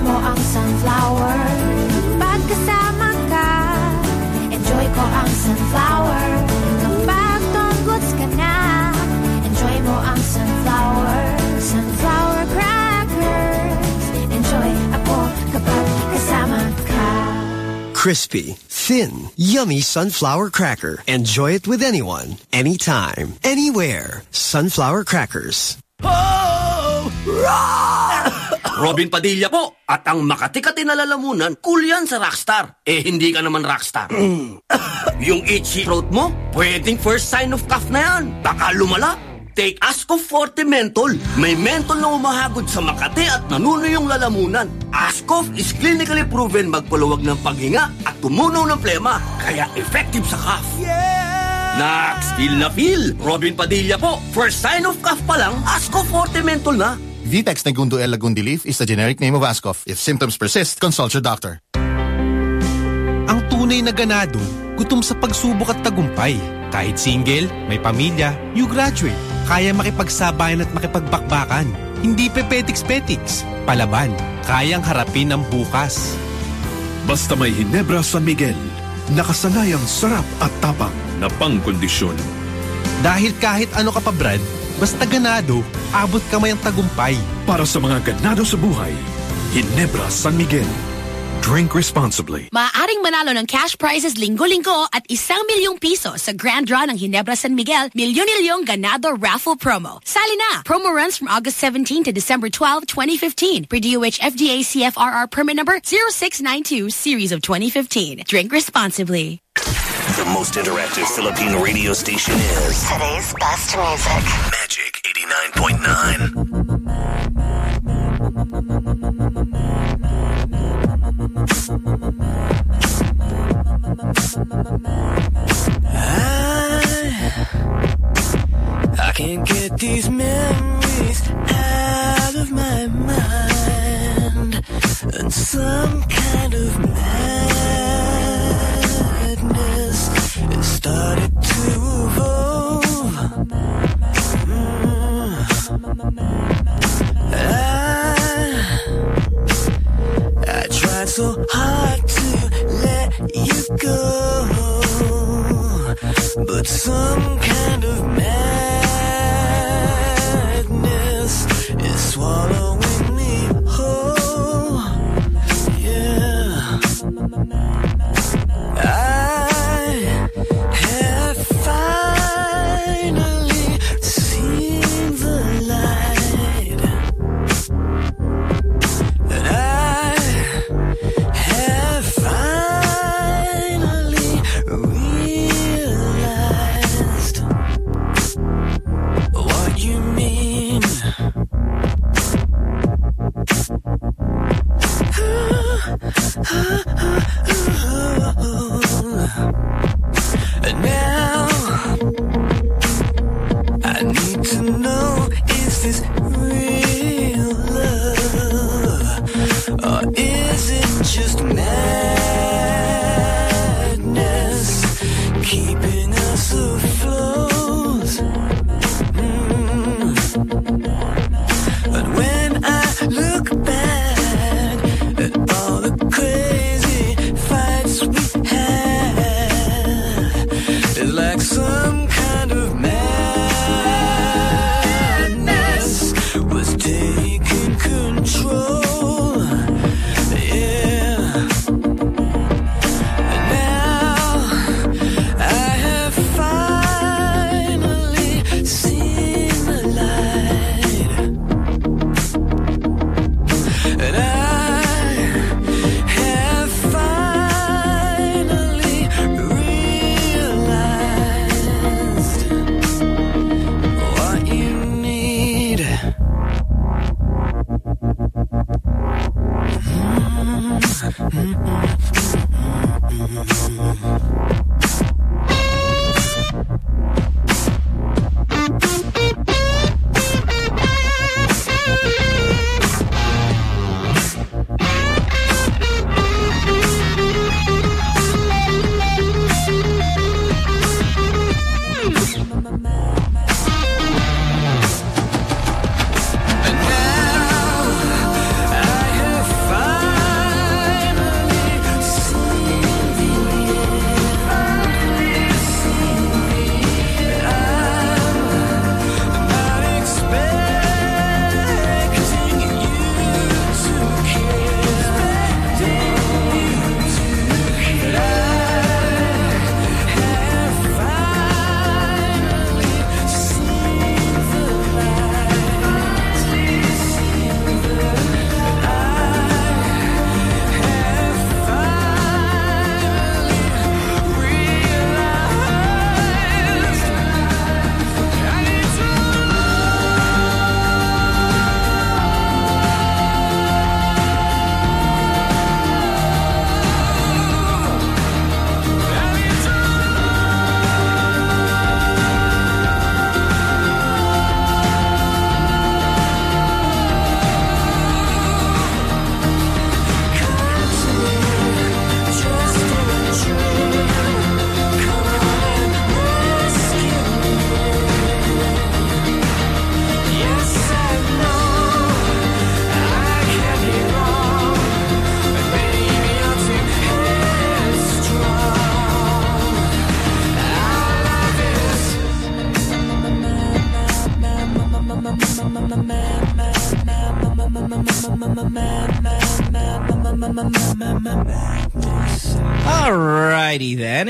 mo ang sunflower Pagkasama ka Enjoy ko ang sunflower Kapag tunggots ka na Enjoy mo ang sunflower Sunflower crackers Enjoy ako kapag kasama ka
Crispy, thin, yummy sunflower cracker. Enjoy it with anyone, anytime, anywhere. Sunflower crackers.
Robin Padilla po. At ang Makati-Kati na lalamunan, cool yan sa Rockstar. Eh, hindi ka naman Rockstar. yung itchy throat mo, pwedeng first sign of cough na yan. Baka lumala. Take Ascof Forte Menthol. May menthol na umahagod sa Makati at nanuno yung lalamunan. Ascof is clinically proven magpaluwag ng paghinga at tumunaw ng plema. Kaya effective sa cough. Nax, feel na feel. Robin Padilla po. First sign of cough pa lang, Ascof Forte Menthol na.
Vitex Negundo L. Lagundi Leaf is the generic name of Ascof. If symptoms persist, consult your doctor.
Ang tunay na ganado, gutom sa pagsubok at tagumpay. Kahit single, may pamilya, you graduate. Kaya makipagsabayan at makipagbakbakan. Hindi pepetiks-petiks. Palaban. Kayang harapin ang bukas.
Basta may Hinebra San Miguel, nakasanayang sarap at tapang na pangkondisyon.
Dahil kahit ano ka pa Brad, basta ganado, abot kamay ang tagumpay.
Para sa mga ganado sa buhay, Hinebra San Miguel. Drink responsibly.
Maaaring manalo ng cash prizes linggo-linggo at isang milyong piso sa grand draw ng Hinebra San Miguel Milyon-Milyong Ganado Raffle Promo. Sali na! Promo runs from August 17 to December 12, 2015. Per DOH FDA CFRR permit number 0692 series of 2015. Drink responsibly.
The most interactive Filipino radio station is
Today's best music.
Magic 89.9.
I I can't get these memories out of my mind. And some kind of madness started to evolve. Mm. I, I tried so hard to let you go. But some kind of madness is swallowing Ooh, ooh, ooh.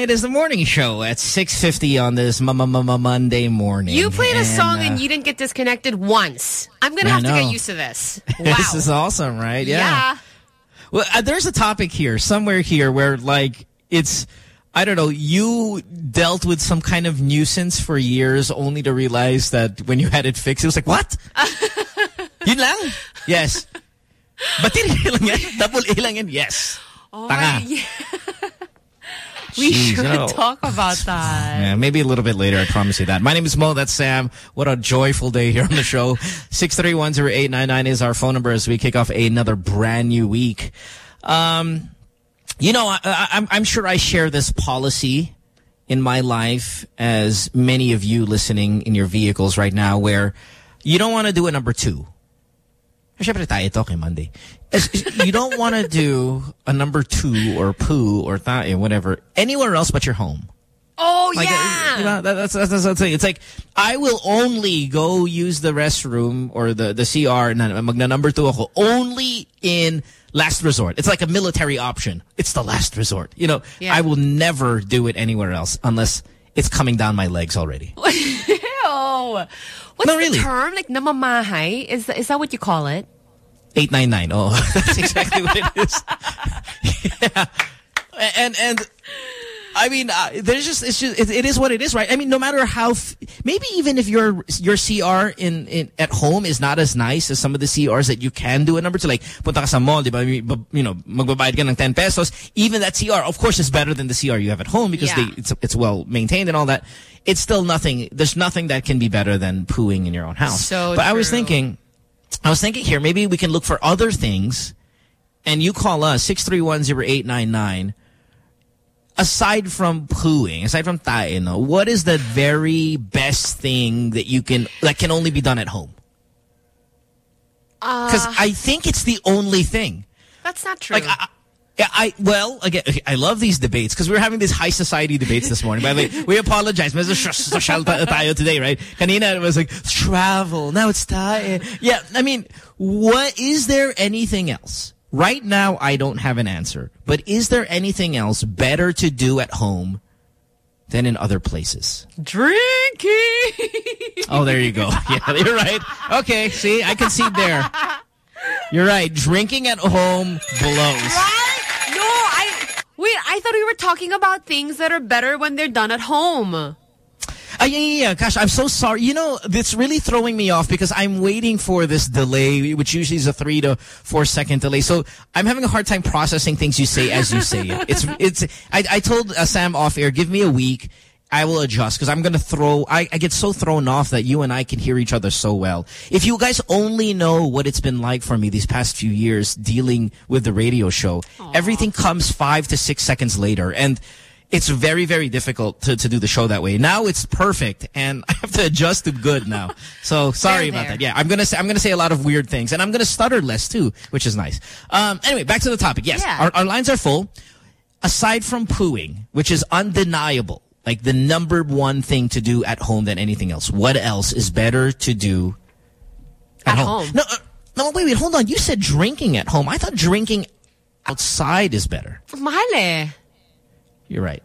It
is the morning show at 6.50 on this m- m- m- Monday morning.
You played a song
uh,
and you didn't get disconnected once. I'm going to have to get used to this. Wow.
this is awesome, right? Yeah.
Yeah.
Well, uh, there's a topic here, somewhere here, where like it's, I don't know, you dealt with some kind of nuisance for years, only to realize that when you had it fixed, it was like, what? Yun lang? Yes. Battery lang yan? Double A lang yan? Yes.
Oh,
Tanga.
yeah. We
Jeez,
should
know.
talk about that.
Yeah, maybe a little bit later. I promise you that. My name is Mo. That's Sam. What a joyful day here on the show. 6310899 is our phone number as we kick off another brand new week. Um, you know, I, I, I'm, I'm sure I share this policy in my life as many of you listening in your vehicles right now where you don't want to do a number two. Siyempre tayo ito kay Monday. You don't want to do a number two or poo or tayo, eh, whatever, anywhere else but your home.
Oh,
Like,
yeah.
Uh, you know, that, that's, that's, that's the thing. It's like, I will only go use the restroom or the, the CR uh, na magna number two ako only in last resort. It's like a military option. It's the last resort. You know,
Yeah.
I will never do it anywhere else unless it's coming down my legs already.
Ew. What's
No,
the
really.
term? Like namamahay? Is is that what you call it?
899. Oh, that's exactly what it is. yeah. And, and, I mean, uh, there's just, it's just, it, it is what it is, right? I mean, no matter how, f maybe even if your, your CR in, in, at home is not as nice as some of the CRs that you can do a number to, like, punta ka sa mall, di ba? You know, magbabayad ka ng 10 pesos. Even that CR, of course, is better than the CR you have at home because
Yeah.
they, it's, it's well maintained and all that. It's still nothing, there's nothing that can be better than pooing in your own house.
So
but I was thinking, I was thinking here, maybe we can look for other things and you call us 6310899 aside from pooing, aside from tae, no, what is the very best thing that you can that can only be done at home? Because
Uh,
I think it's the only thing.
that's not true.
Like, I, yeah, I well again, I love these debates because we were having these high society debates this morning. By the way, we apologize. Social ta- tayo today, right? Kanina it was like travel. Now it's tayo. Yeah, I mean, what is there anything else? Right now, I don't have an answer. But is there anything else better to do at home than in other places?
Drinking.
Oh, there you go. Yeah, you're right. Okay, see, I concede there. You're right. Drinking at home blows.
Wait. I thought we were talking about things that are better when they're done at home.
Uh, yeah, yeah, yeah. Gosh, I'm so sorry. You know, it's really throwing me off because I'm waiting for this delay, which usually is a three to four second delay. So I'm having a hard time processing things you say as you say it. It's, it's, I, I told uh, Sam off air, give me a week. I will adjust because I'm going to throw, I, I get so thrown off that you and I can hear each other so well. If you guys only know what it's been like for me these past few years dealing with the radio show, everything comes five to six seconds later. And it's very, very difficult to, to do the show that way. Now it's perfect, and I have to adjust to good now. So sorry about that. Yeah, I'm gonna say I'm gonna say a lot of weird things, and I'm gonna stutter less too, which is nice. Um, anyway, back to the topic. Yes,
Yeah.
our, our lines are full. Aside from pooing, which is undeniable, like the number one thing to do at home than anything else. What else is better to do at,
At home.
No, uh, no, wait, wait, hold on. You said drinking at home. I thought drinking outside is better.
Mahal eh.
You're right.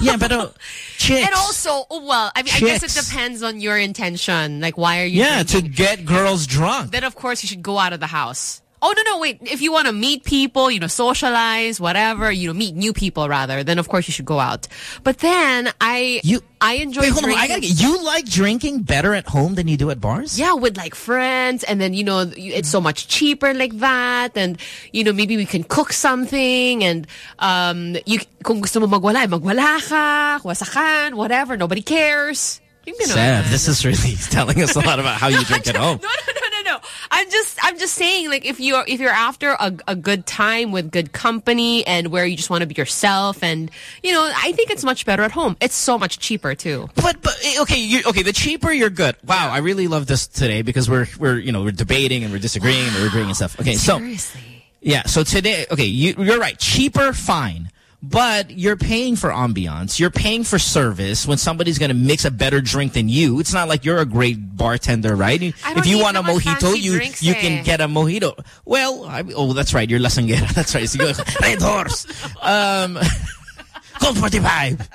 yeah, but uh, chicks.
And also, oh, well, I mean, I guess it depends on your intention. Like, why are you?
yeah, to get girls drunk.
Then of course you should go out of the house. Oh no no wait! If you want to meet people, you know, socialize, whatever, you know, meet new people rather, then of course you should go out. But then I
You
I enjoy
Wait, hold on.
drinking.
I gotta get, you like drinking better at home than you do at bars?
yeah, with like friends, and then you know it's so much cheaper like that, and you know maybe we can cook something, and um, you kung gusto mo magwala, magwala ka, wasakan, whatever, nobody cares. Ganon.
Sam, this is really telling us a lot about how you drink at home.
No, no, no, no. I'm just, I'm just saying, like, if you're, if you're after a, a good time with good company and where you just want to be yourself, and you know, I think it's much better at home. It's so much cheaper too.
But but eh, okay, you, okay. The cheaper you're good. Wow, I really love this today because we're we're you know we're debating and we're disagreeing and we're agreeing and stuff. Okay, so
Seriously.
yeah, so today, okay, you, you're right. Cheaper, fine. But you're paying for ambiance. You're paying for service when somebody's going to mix a better drink than you. It's not like you're a great bartender, right? If you want a mojito, you
drinks
you
eh.
can get a mojito. Well, I, oh, that's right. You're lasanguera. That's right. So you go, Red Horse. Um, Colt 45.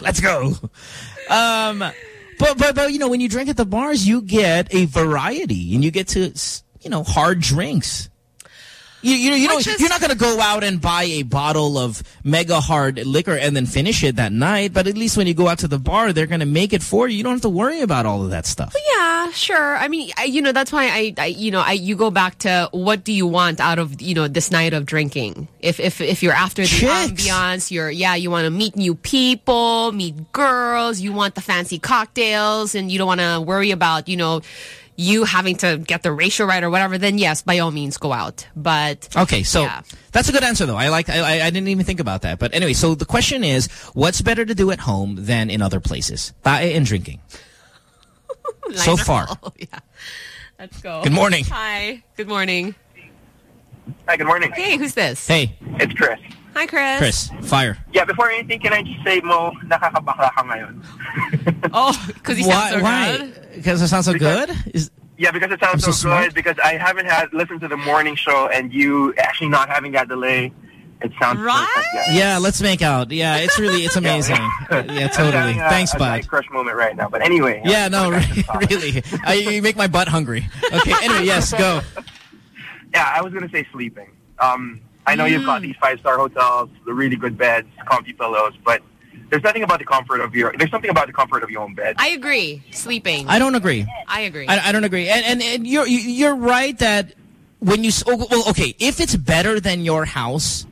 Let's go. Um, but, but, but, you know, when you drink at the bars, you get a variety and you get to, you know, hard drinks. You, you, you know,
is-
you're not going to go out and buy a bottle of mega hard liquor and then finish it that night. But at least when you go out to the bar, they're going to make it for you. You don't have to worry about all of that stuff.
Yeah, sure. I mean, I, you know, that's why I, I, you know, I, you go back to what do you want out of, you know, this night of drinking? If, if, if you're after the
Chicks.
ambiance, you're, yeah, you want to meet new people, meet girls, you want the fancy cocktails, and you don't want to worry about, you know, you having to get the ratio right or whatever, then yes, by all means, go out. But
Okay, so
Yeah.
that's a good answer, though. I like. I, I- I didn't even think about that. But anyway, so the question is, what's better to do at home than in other places? Tae and drinking. so far.
full. yeah. Let's go.
Good morning.
Hi. Good morning.
Hi, good morning.
Hey, who's this?
Hey,
It's Chris.
Hi, Chris.
Chris, fire.
Yeah, before anything, can I just say, Mo, nakakabakla ka ngayon.
Oh, because he sounds so
why?
good.
Because it sounds so good. Is
Yeah, because it sounds
I'm so
so,
smart?
good, because I haven't had listened to the morning show, and you actually not having that delay, it sounds
Right?
perfect. Yeah.
yeah, let's make out. Yeah, it's really it's amazing. yeah,
I'm
totally.
having a,
Thanks,
a
bud.
night crush moment right now, but anyway.
Yeah, no, really. Uh, you make my butt hungry. Okay, anyway, yes, go.
Yeah, I was going to say sleeping. Um, I know you've
Mm.
got these five-star hotels, the really good beds, comfy pillows, but there's nothing about the comfort of your, there's something about the comfort of your own bed.
I agree. Sleeping.
I don't agree.
I agree.
I, I don't agree. And, and and you're you- you're right that when you oh, well okay if it's better than your house,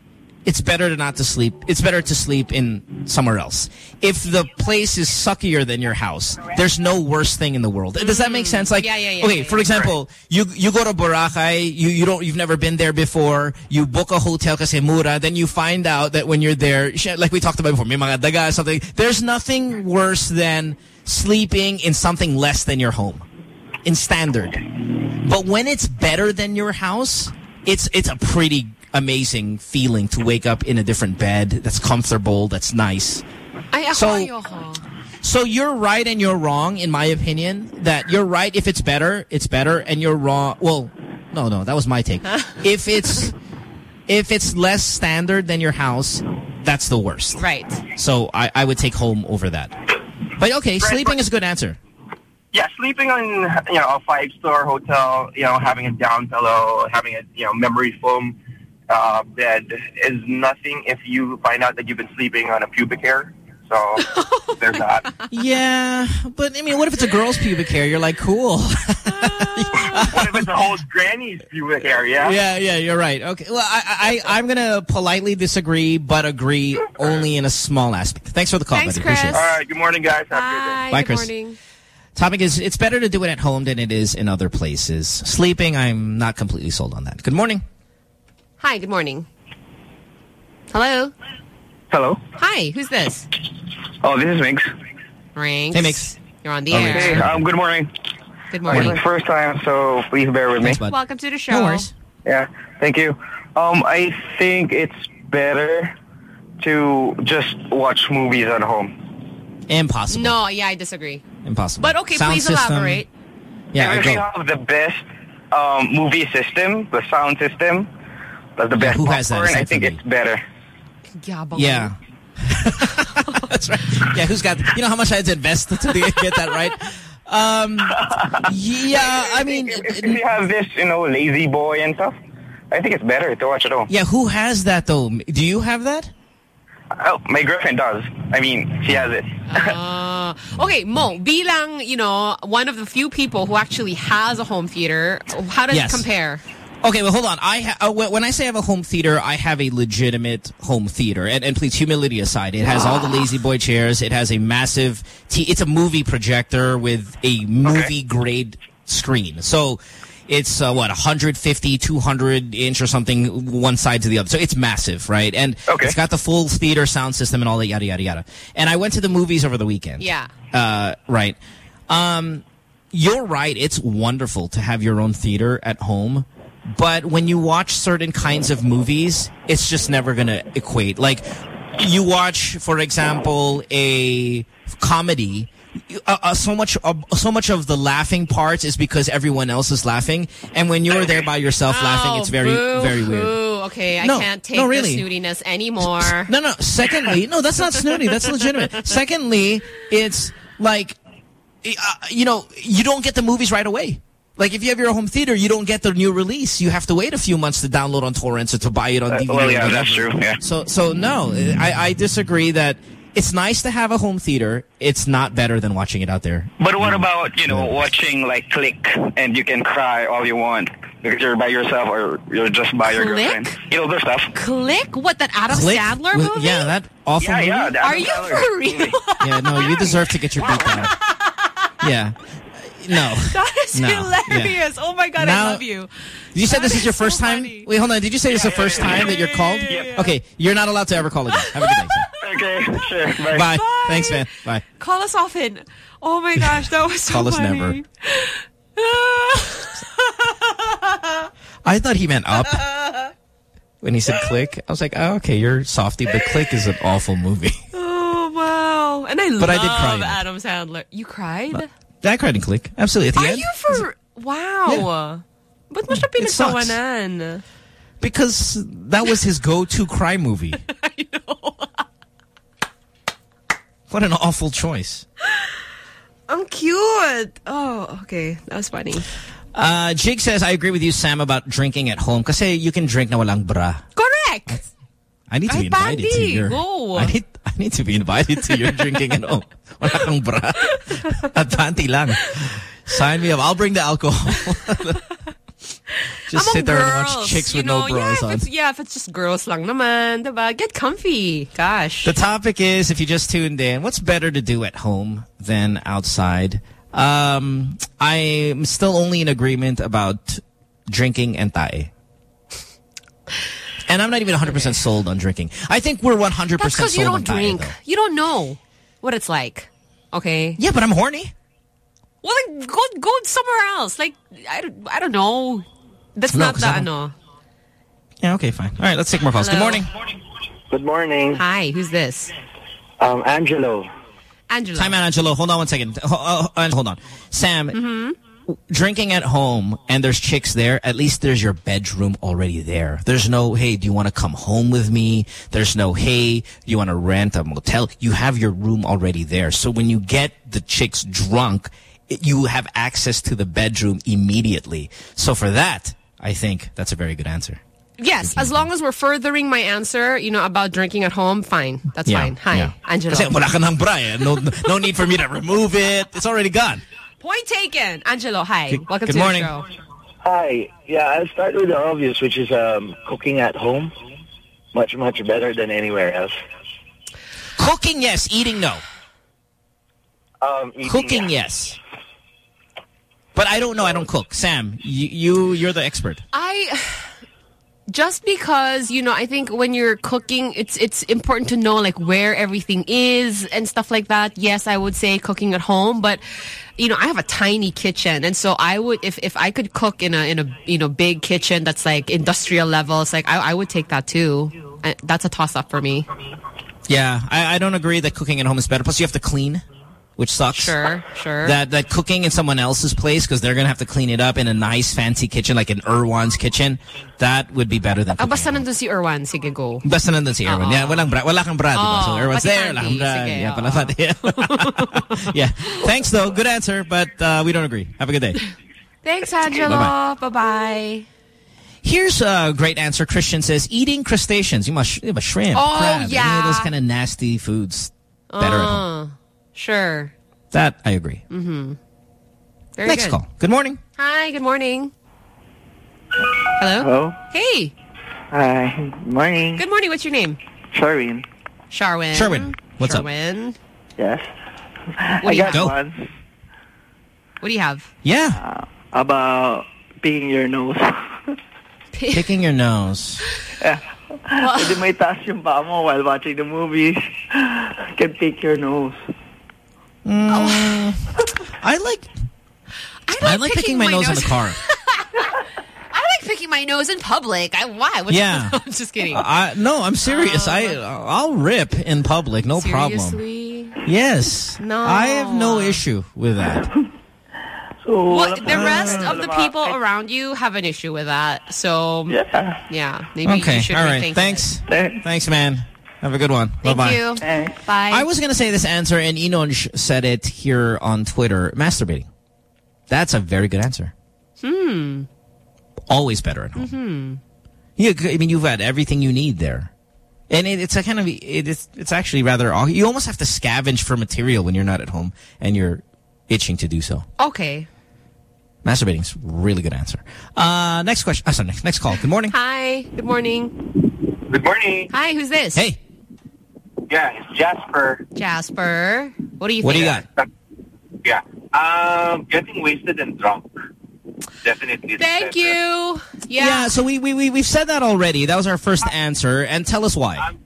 it's better to not to sleep. It's better to sleep in somewhere else. If the place is suckier than your house, there's no worse thing in the world. Does that make mm. sense? Like
Yeah, yeah, yeah,
okay, for example, you you go to Boracay, you you don't you've never been there before. You book a hotel kasi mura, then you find out that when you're there, like we talked about before, may mga daga something. There's nothing worse than sleeping in something less than your home in standard. But when it's better than your house, it's it's a pretty amazing feeling to wake up in a different bed that's comfortable, that's nice.
Ay, ako
So-
ayoko.
So you're right and you're wrong, in my opinion, that you're right if it's better, it's better, and you're wrong. Well, no, no, that was my take. if it's if it's less standard than your house, that's the worst.
Right.
So I, I would take home over that. But okay, sleeping is a good answer.
Yeah, sleeping on you know a five star hotel, you know, having a down pillow, having a you know memory foam uh, bed is nothing if you find out that you've been sleeping on a pubic hair. So there's that.
Yeah, but I mean, what if it's a girl's pubic hair? You're like, cool.
what if it's a whole granny's pubic hair? Yeah.
Yeah, yeah, you're right. Okay, well, I, I, I'm gonna politely disagree, but agree only in a small aspect. Thanks for the call,
Thanks,
buddy. Appreciate
Chris.
it.
All right. Good morning, guys. Have a good day.
Hi,
Bye,
good
Chris.
morning.
Topic is, it's better to do it at home than it is in other places. Sleeping, I'm not completely sold on that. Good morning.
Hi, good morning. Hello.
Hello.
Hi, who's this?
Oh, this is Mix.
Rinks.
Hey, Mix.
You're on the
Oh,
air.
Rinks.
Hey, um, good morning.
Good
It's
morning.
my first time, so please bear with me.
Bud.
Welcome to the show.
No worries.
Yeah, thank you. Um, I think it's better to just watch movies at home.
Impossible.
No, yeah, I disagree.
Impossible.
But okay,
Sound
please
system.
elaborate.
Yeah, I
if you have the best um, movie system, the sound system, that's the best
who has that
I think
from
it's better.
Yeah,
Yeah. That's right. Yeah, who's got, you know how much I had to invest to get that right? Um, yeah, I mean,
If you have this, you know, lazy boy and stuff, I think it's better to watch it all.
yeah, who has that though? Do you have that?
Oh, my girlfriend does. I mean, she has it.
Uh, okay, Mo, bilang, you know, one of the few people who actually has a home theater, how does
Yes.
it compare?
Okay, well, hold on. I ha uh, when when I say I have a home theater, I have a legitimate home theater. And, and please, humility aside, it has all the lazy boy chairs. It has a massive. T it's a movie projector with a movie grade screen. So. It's uh, what 150, 200 inch or something, one side to the other. So it's massive, right? And it's got the full theater sound system and all that, yada yada yada. And I went to the movies over the weekend.
Yeah.
Uh, right. Um, you're right. It's wonderful to have your own theater at home. But when you watch certain kinds of movies, it's just never going to equate. Like, you watch, for example, a comedy. Uh, uh, so much, uh, so much of the laughing parts is because everyone else is laughing, and when you're there by yourself laughing, it's very,
Oh,
very weird.
Okay, I
No,
can't take
no, really.
the snootiness anymore.
No, no. Secondly, no, that's not snooty. That's legitimate. Secondly, it's like, uh, you know, you don't get the movies right away. Like if you have your home theater, you don't get the new release. You have to wait a few months to download on torrents or to buy it on uh, DVD.
well, yeah, that's true, yeah.
So, so no, I, I disagree that it's nice to have a home theater. It's not better than watching it out there.
But what mm. about, you know, watching like Click and you can cry all you want because you're by yourself or you're just by your
Click?
girlfriend. You know, their stuff.
Click? What, that Adam
Click
Sandler
with-
movie?
Yeah, that awful
Yeah,
movie.
yeah, the Adam
Are you
Sandler
for real?
Yeah, no, you deserve to get your beat down. Yeah. No.
That is
No, yeah.
hilarious. Oh my God,
Now-
I love you.
You said
That
this is
is
your
so
first time?
funny.
Wait, hold on. Did you say this is the first time that you're called? Okay, you're not allowed to ever call again. Have a good day. sir.
Okay, sure. Bye.
Bye. Thanks, man. Bye.
Call us often. Oh my gosh, that was so
Call us never. I thought he meant up. When he said click, I was like, oh, okay, you're softy, but click is an awful movie.
oh wow. And I
But I did cry in it.
Adam Sandler. You cried?
I cried in click. Absolutely. At the
Are
end.
you for... Wow. Ba't mo siya
It sucks.
pinagtawanan?
Because that was his go-to cry movie. I know. What an awful choice.
I'm cute. Oh, okay. That was funny.
Uh, Jake says, I agree with you, Sam, about drinking at home. Kasi you can drink na walang bra.
Correct.
I need to be
Ay,
invited to your...
go.
I need, I need to be invited to your drinking at home. Wala kang bra. At panty lang. Sign me up. I'll bring the alcohol. Just
Among
sit there and watch chicks with
know,
no bras
yeah,
on.
Yeah, if it's just girls lang naman, diba? Get comfy. Gosh.
The topic is, if you just tuned in, what's better to do at home than outside? Um, I'm still only in agreement about drinking and tae. And I'm not even 100% sold on drinking. I think we're 100%
That's because
sold
you
on
don't drink.
though.
You don't know what it's like. Okay?
Yeah, but I'm horny.
Well, then go, go somewhere else. Like, I don't, I don't know. That's
No,
not
'cause
the,
I
ano.
Yeah, okay, fine. All right, let's take more calls. Good morning.
Good morning.
Hi, who's this?
Um, Angelo.
Angelo.
Time out, Angelo. Hold on one second. Uh, Hold on. Sam,
Mm-hmm.
Drinking at home and there's chicks there, at least there's your bedroom already there. There's no, hey, do you want to come home with me? There's no, hey, do you want to rent a motel? You have your room already there. So when you get the chicks drunk, it- you have access to the bedroom immediately. So for that, I think that's a very good answer.
Yes, as long as we're furthering my answer, you know, about drinking at home, fine. That's
Yeah,
fine. Hi,
yeah.
Angelo.
Kasi wala ka ng bra eh. No, no need for me to remove it. It's already gone.
Point taken. Angelo, hi.
Good-
Welcome
good
to
morning.
the show.
Hi. Yeah, I'll start with the obvious, which is um, cooking at home. Much, much better than anywhere else.
Cooking, yes. Eating, no.
Um, eating,
Cooking,
yeah.
yes. But I don't know. I don't cook. Sam, you, you you're the expert.
I just because you know I think when you're cooking it's it's important to know like where everything is and stuff like that yes I would say cooking at home but you know I have a tiny kitchen. And so I would if if I could cook in a in a you know big kitchen that's like industrial levels like I, I would take that too. Uh, that's a toss up for me.
Yeah, I, I don't agree that cooking at home is better. Plus, you have to clean, which sucks.
sure sure
That that cooking in someone else's place because they're gonna have to clean it up in a nice fancy kitchen like in Erwan's kitchen. That would be better than.
ah, basta nandun si Erwan sige go
Basta nandun si Erwan.
Oo.
Yeah, walang bra, wala kang bra, diba? So
Oo,
Erwan's
pati
there, wala kang bra.
Sige,
yeah,
oo.
pala pati. yeah. Thanks though. Good answer, but uh, we don't agree. Have a good day.
thanks Angelo bye bye
Here's a great answer. Christian says, eating crustaceans. You must, you must shrimp,
Oh,
crab, any of
yeah.
those kind of nasty foods. Better at home.
Uh, sure
That, I agree.
mm-hmm very
Next
good.
call. Good morning.
Hi, good morning. Hello?
Hello.
Hey,
Hi. Good morning.
good morning. What's your name?
Sharwin.
Sharwin.
Sherwin, what's up?
Sharwin.
Yes.
What
I
do you
got
have?
one
What do you have?
Yeah.
about picking your nose.
Picking your nose.
yeah. Pwede may taas yung paa mo while watching the movie. Can pick your nose.
Mm, I like, I like, picking, my, nose, in the car.
I like picking my my nose in public. I why? What's
Yeah.
I'm just kidding.
I, no, I'm serious. I I'll rip in public, no problem.
Seriously?
Yes.
No.
I have no issue with that.
What, the rest of the people around you have an issue with that. So yeah, maybe
okay.
you should
All right.
rethink
Thanks. Thanks, man. Have a good one.
Thank
Bye-bye.
you. Bye.
I was going to say this answer, and Inonj said it here on Twitter. Masturbating. That's a very good answer.
Hmm.
Always better at home.
Hmm.
Yeah, I mean, you've got everything you need there. And it, it's a kind of, it, it's, it's actually rather, you almost have to scavenge for material when you're not at home and you're itching to do so.
Okay.
Masturbating's a really good answer. Uh, next question. Oh, sorry, next, next call. Good morning.
Hi. Good morning.
Good morning.
Hi. Who's this?
Hey.
Yeah, it's Jasper.
Jasper. What do you
What do you got?
Yeah. Um, getting wasted and drunk. Definitely.
Thank you. Yeah.
Yeah, so we, we, we, we've said that already. That was our first answer. And tell us why.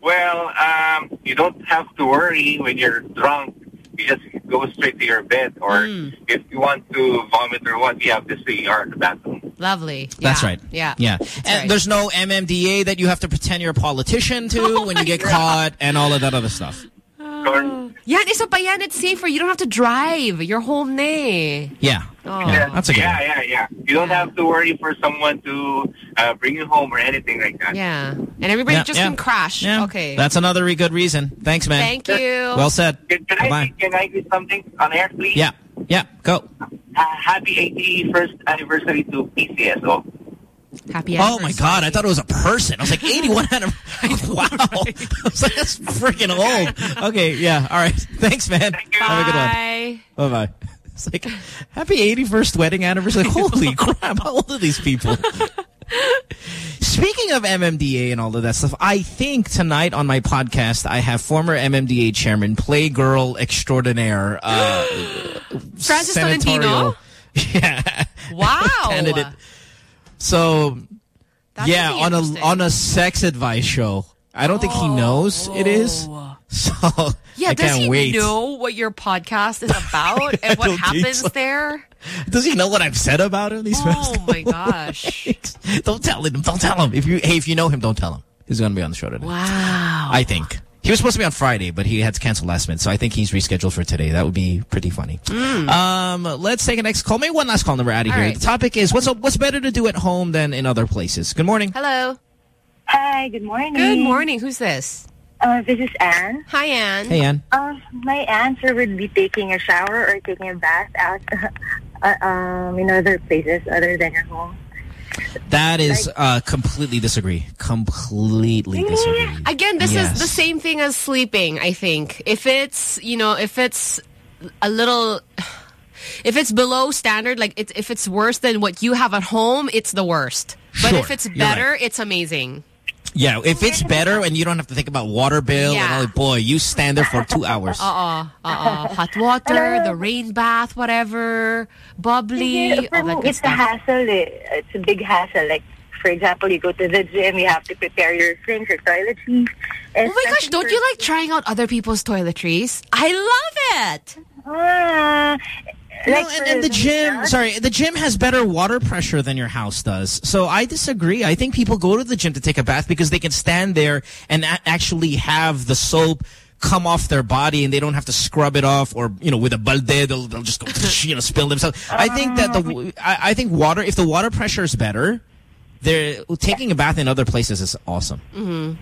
Well, um, you don't have to worry when you're drunk. You just go straight to your bed. Or
Hmm.
if you want to vomit or what, you have to stay or the bathroom.
Lovely.
That's right.
Yeah.
Yeah. And
right.
there's no MMDA that you have to pretend you're a politician to
Oh
when you get caught and all of that other stuff.
Yan, isa pa yan. It's safer. You don't have to drive. You're home na
Yeah.
Oh.
Yeah, that's a good
Yeah, yeah, yeah. You don't have to worry for someone to uh, bring you home or anything like that.
Yeah. And everybody
Yeah,
just
yeah.
can crash.
Yeah.
Okay.
That's another re- good reason. Thanks, man.
Thank you.
Well said.
Can, can I
Bye-bye.
can I do something on air, please?
Yeah. Yeah. Go.
Uh, happy 81st anniversary to PCSO.
Happy
Oh my God! I thought it was a person. I was like 81. anniversary. wow. I was like, that's freaking old. Okay. Yeah. All right. Thanks, man. Have a good one.
Bye.
Bye bye. It's like happy 81st wedding anniversary. Like, holy crap! How old are these people? Speaking of MMDA and all of that stuff, I think tonight on my podcast I have former MMDA chairman, playgirl extraordinaire, uh,
Francis
senatorial-
Tolentino?
Yeah.
Wow.
candidate. So,
That's
yeah, on a on a sex advice show. I don't think he oh. knows it is. So
Yeah,
I
does
can't
he
wait.
know what your podcast is about and what happens
so.
there?
Does he know what I've said about him? These
Oh my gosh.
don't tell him. Don't tell him. If you hey, if you know him, don't tell him. He's going to be on the show today.
Wow.
I think. He was supposed to be on Friday, but he had to cancel last minute, so I think he's rescheduled for today. That would be pretty funny. Um, let's take a next call. Maybe one last call, and then we're out of
All
here.
right.
The topic is what's what's better to do at home than in other places. Good morning.
Hello.
Hi, good morning.
Good morning. Who's this?
Uh, this is Anne.
Hi, Anne.
Hey, Ann.
Uh, my answer would be taking a shower or taking a bath out uh, um, in other places other than your home.
That is uh, completely disagree. Completely disagree.
Again, this
Yes.
is the same thing as sleeping, I think. If it's, you know, if it's a little if it's below standard, like it's if it's worse than what you have at home, it's the worst. But
Sure,
if it's better,
right.
it's amazing.
Yeah, if it's better and you don't have to think about water bill
Yeah.
and all, boy, you stand there for two hours.
Uh-uh. Uh-uh. Hot water, the rain bath, whatever, bubbly,
Yeah, for
all
me,
good
it's a hassle. eh. It's a big hassle. Like, for example, you go to the gym, you have to prepare your things, your toiletries.
Oh my gosh, don't you like trying out other people's toiletries? I love it.
Uh,
You know, and, and the gym, sorry, the gym has better water pressure than your house does. So I disagree. I think people go to the gym to take a bath because they can stand there and a actually have the soap come off their body and they don't have to scrub it off or, you know, with a balde, they'll, they'll just go, you know, spill themselves. I think that the, I, I think water, if the water pressure is better, they're taking a bath in other places is awesome.
Mm-hmm.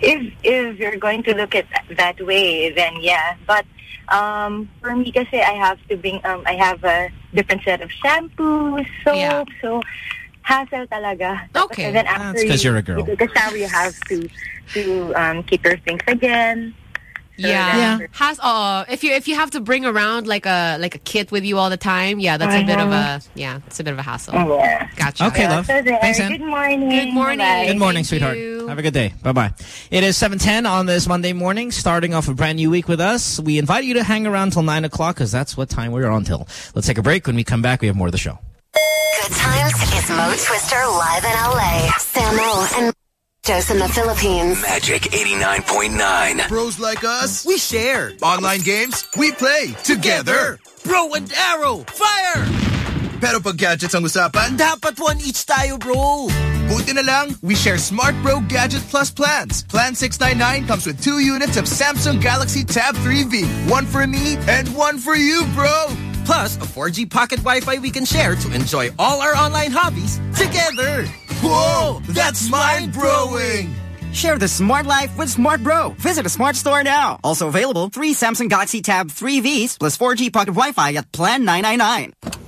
If if you're going to look at that way, then yeah. But um, for me, kasi I have to bring um, I have a different set of shampoos, soap, so hassle talaga.
Okay.
And then after
That's 'cause
you,
you're a girl.
a shower, you have to to um, keep your things again. So
Yeah.
that's-
Has uh if you if you have to bring around like a like a kit with you all the time, yeah, that's a bit of a yeah, it's a bit of a hassle.
Yeah.
Gotcha.
Okay, love.
So.
Thanks, Ann.
Good morning.
Good morning.
Bye.
Good morning,
Thank
sweetheart.
you.
Have a good day. Bye-bye. It is 7.10 on this Monday morning, starting off a brand new week with us. We invite you to hang around till 9 o'clock because that's what time we're on till. Let's take a break. When we come back, we have more of the show.
Good times is Mo Twister live in LA. Samo and Jose in the Philippines.
Magic 89.9.
Bros like us, we share. Online games, we play together.
Bro and arrow, fire!
Pero pag gadgets ang usapan, dapat one each tayo, bro. Buti na lang, we share Smart Bro Gadget Plus plans. Plan 699 comes with two units of Samsung Galaxy Tab 3V. One for me and one for you, bro.
Plus, a 4G pocket Wi-Fi we can share to enjoy all our online hobbies together.
Whoa, that's mind-blowing.
Share the smart life with Smart Bro. Visit a smart store now. Also available, three Samsung Galaxy Tab 3Vs plus 4G pocket Wi-Fi at Plan 999.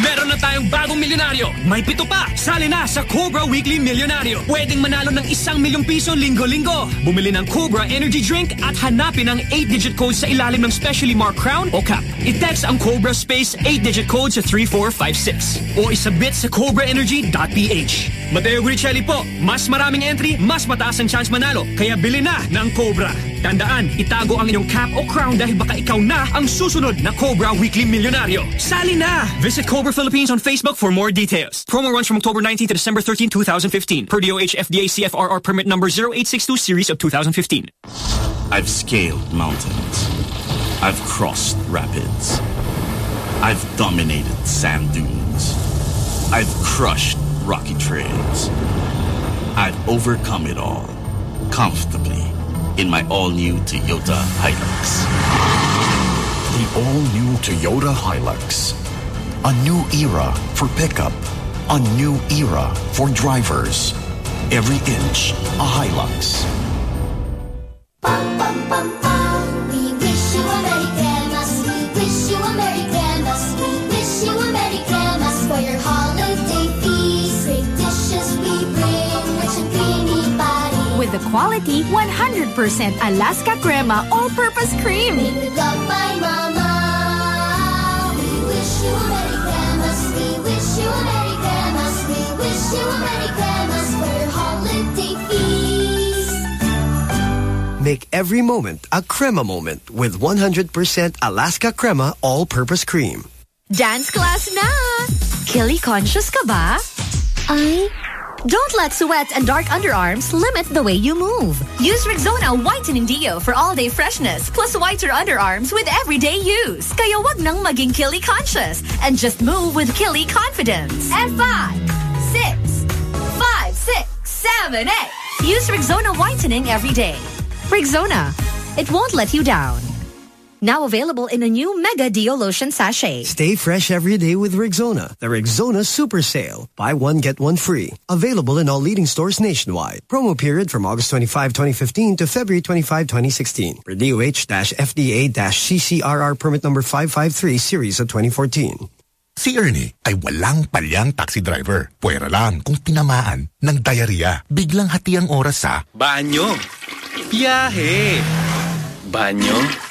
Meron na tayong bagong milyonaryo. May pito pa. Sali na sa Cobra Weekly Milyonaryo. Pwedeng manalo ng isang milyong piso linggo-linggo. Bumili ng Cobra Energy Drink at hanapin ang 8-digit code sa ilalim ng specially marked crown o cap. I-text ang Cobra Space 8-digit code sa 3456 o isabit sa cobraenergy.ph. Matteo Guidicelli po. Mas maraming entry, mas mataas ang chance manalo. Kaya bili na ng Cobra. Tandaan, itago ang inyong cap o crown dahil baka ikaw na ang susunod na Cobra Weekly Milyonaryo. Sali na! Visit Cobra Philippines on Facebook for more details. Promo runs from October 19 to December 13, 2015. Per DOH FDA CFRR permit number 0862 series of 2015.
I've scaled mountains. I've crossed rapids. I've dominated sand dunes. I've crushed rocky trails. I've overcome it all comfortably in my all-new Toyota Hilux.
The all-new Toyota Hilux. A new era for pickup. A new era for drivers. Every inch a Hilux.
We wish you a Merry Christmas. We wish you a Merry Christmas. We wish you a Merry Christmas for your holiday feast. Great dishes we bring, rich and creamy body.
With the quality 100% Alaska Crema all-purpose cream.
Made with love by Mama. You a Merry Christmas. We wish you a Merry Christmas. We wish you a Merry Christmas for holiday feast.
Make every moment a crema moment with 100% Alaska Crema all-purpose cream.
Dance class na! Killy conscious ka ba? Ay? Don't let sweat and dark underarms limit the way you move. Use Rexona Whitening Deo for all-day freshness plus whiter underarms with everyday use. Kaya wag nang maging Killy conscious and just move with Killy confidence. And five, six, five, six, seven, eight. Use Rexona Whitening every day. Rexona. It won't let you down. Now available in a new Mega Deo Lotion Sachet.
Stay fresh every day with Rexona, The Rexona Super Sale. Buy one, get one free. Available in all leading stores nationwide. Promo period from August 25, 2015 to February 25, 2016. For DOH-FDA-CCRR permit number 553 series of 2014.
Si Ernie ay walang palyang taxi driver. Pwera lang kung tinamaan ng diarrhea. Biglang hati ang oras sa
Banyo. Biyahe. Banyo.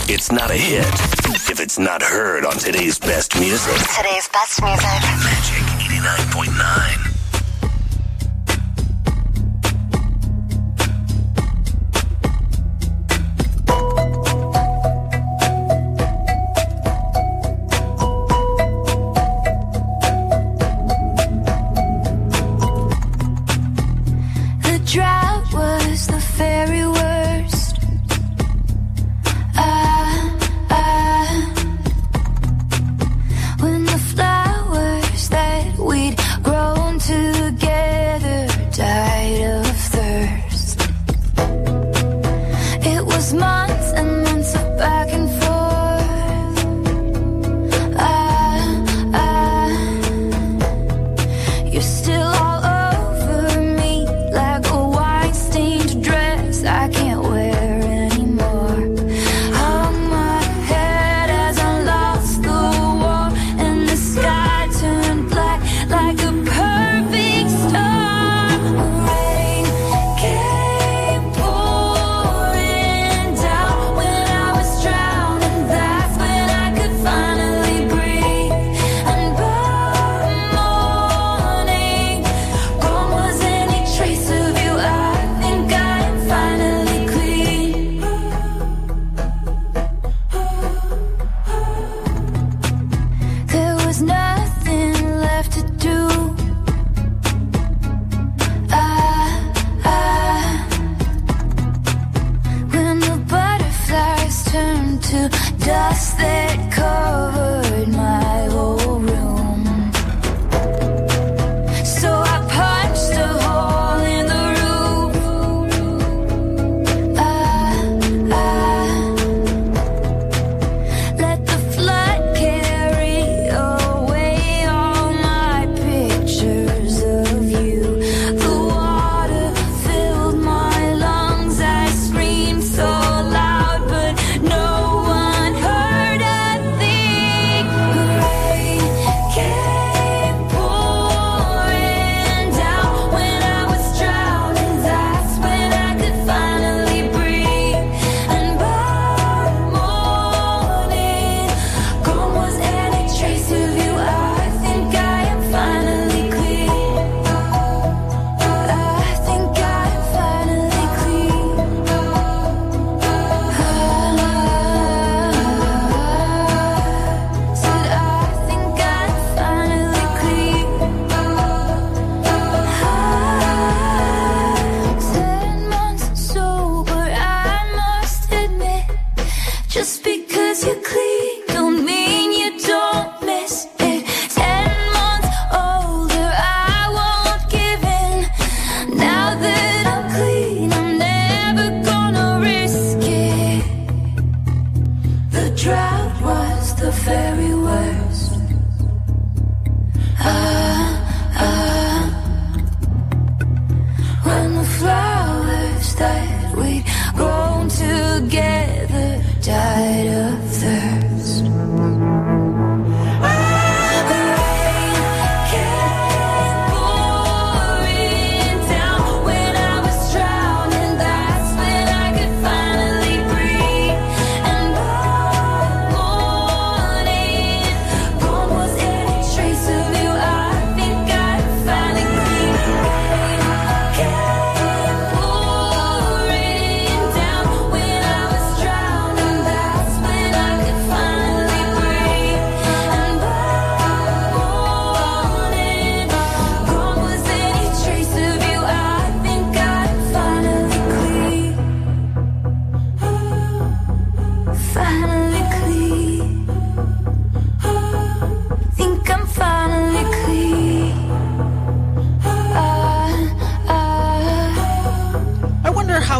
It's not a hit if it's not heard on today's best music.
Today's best music.
Magic 89.9.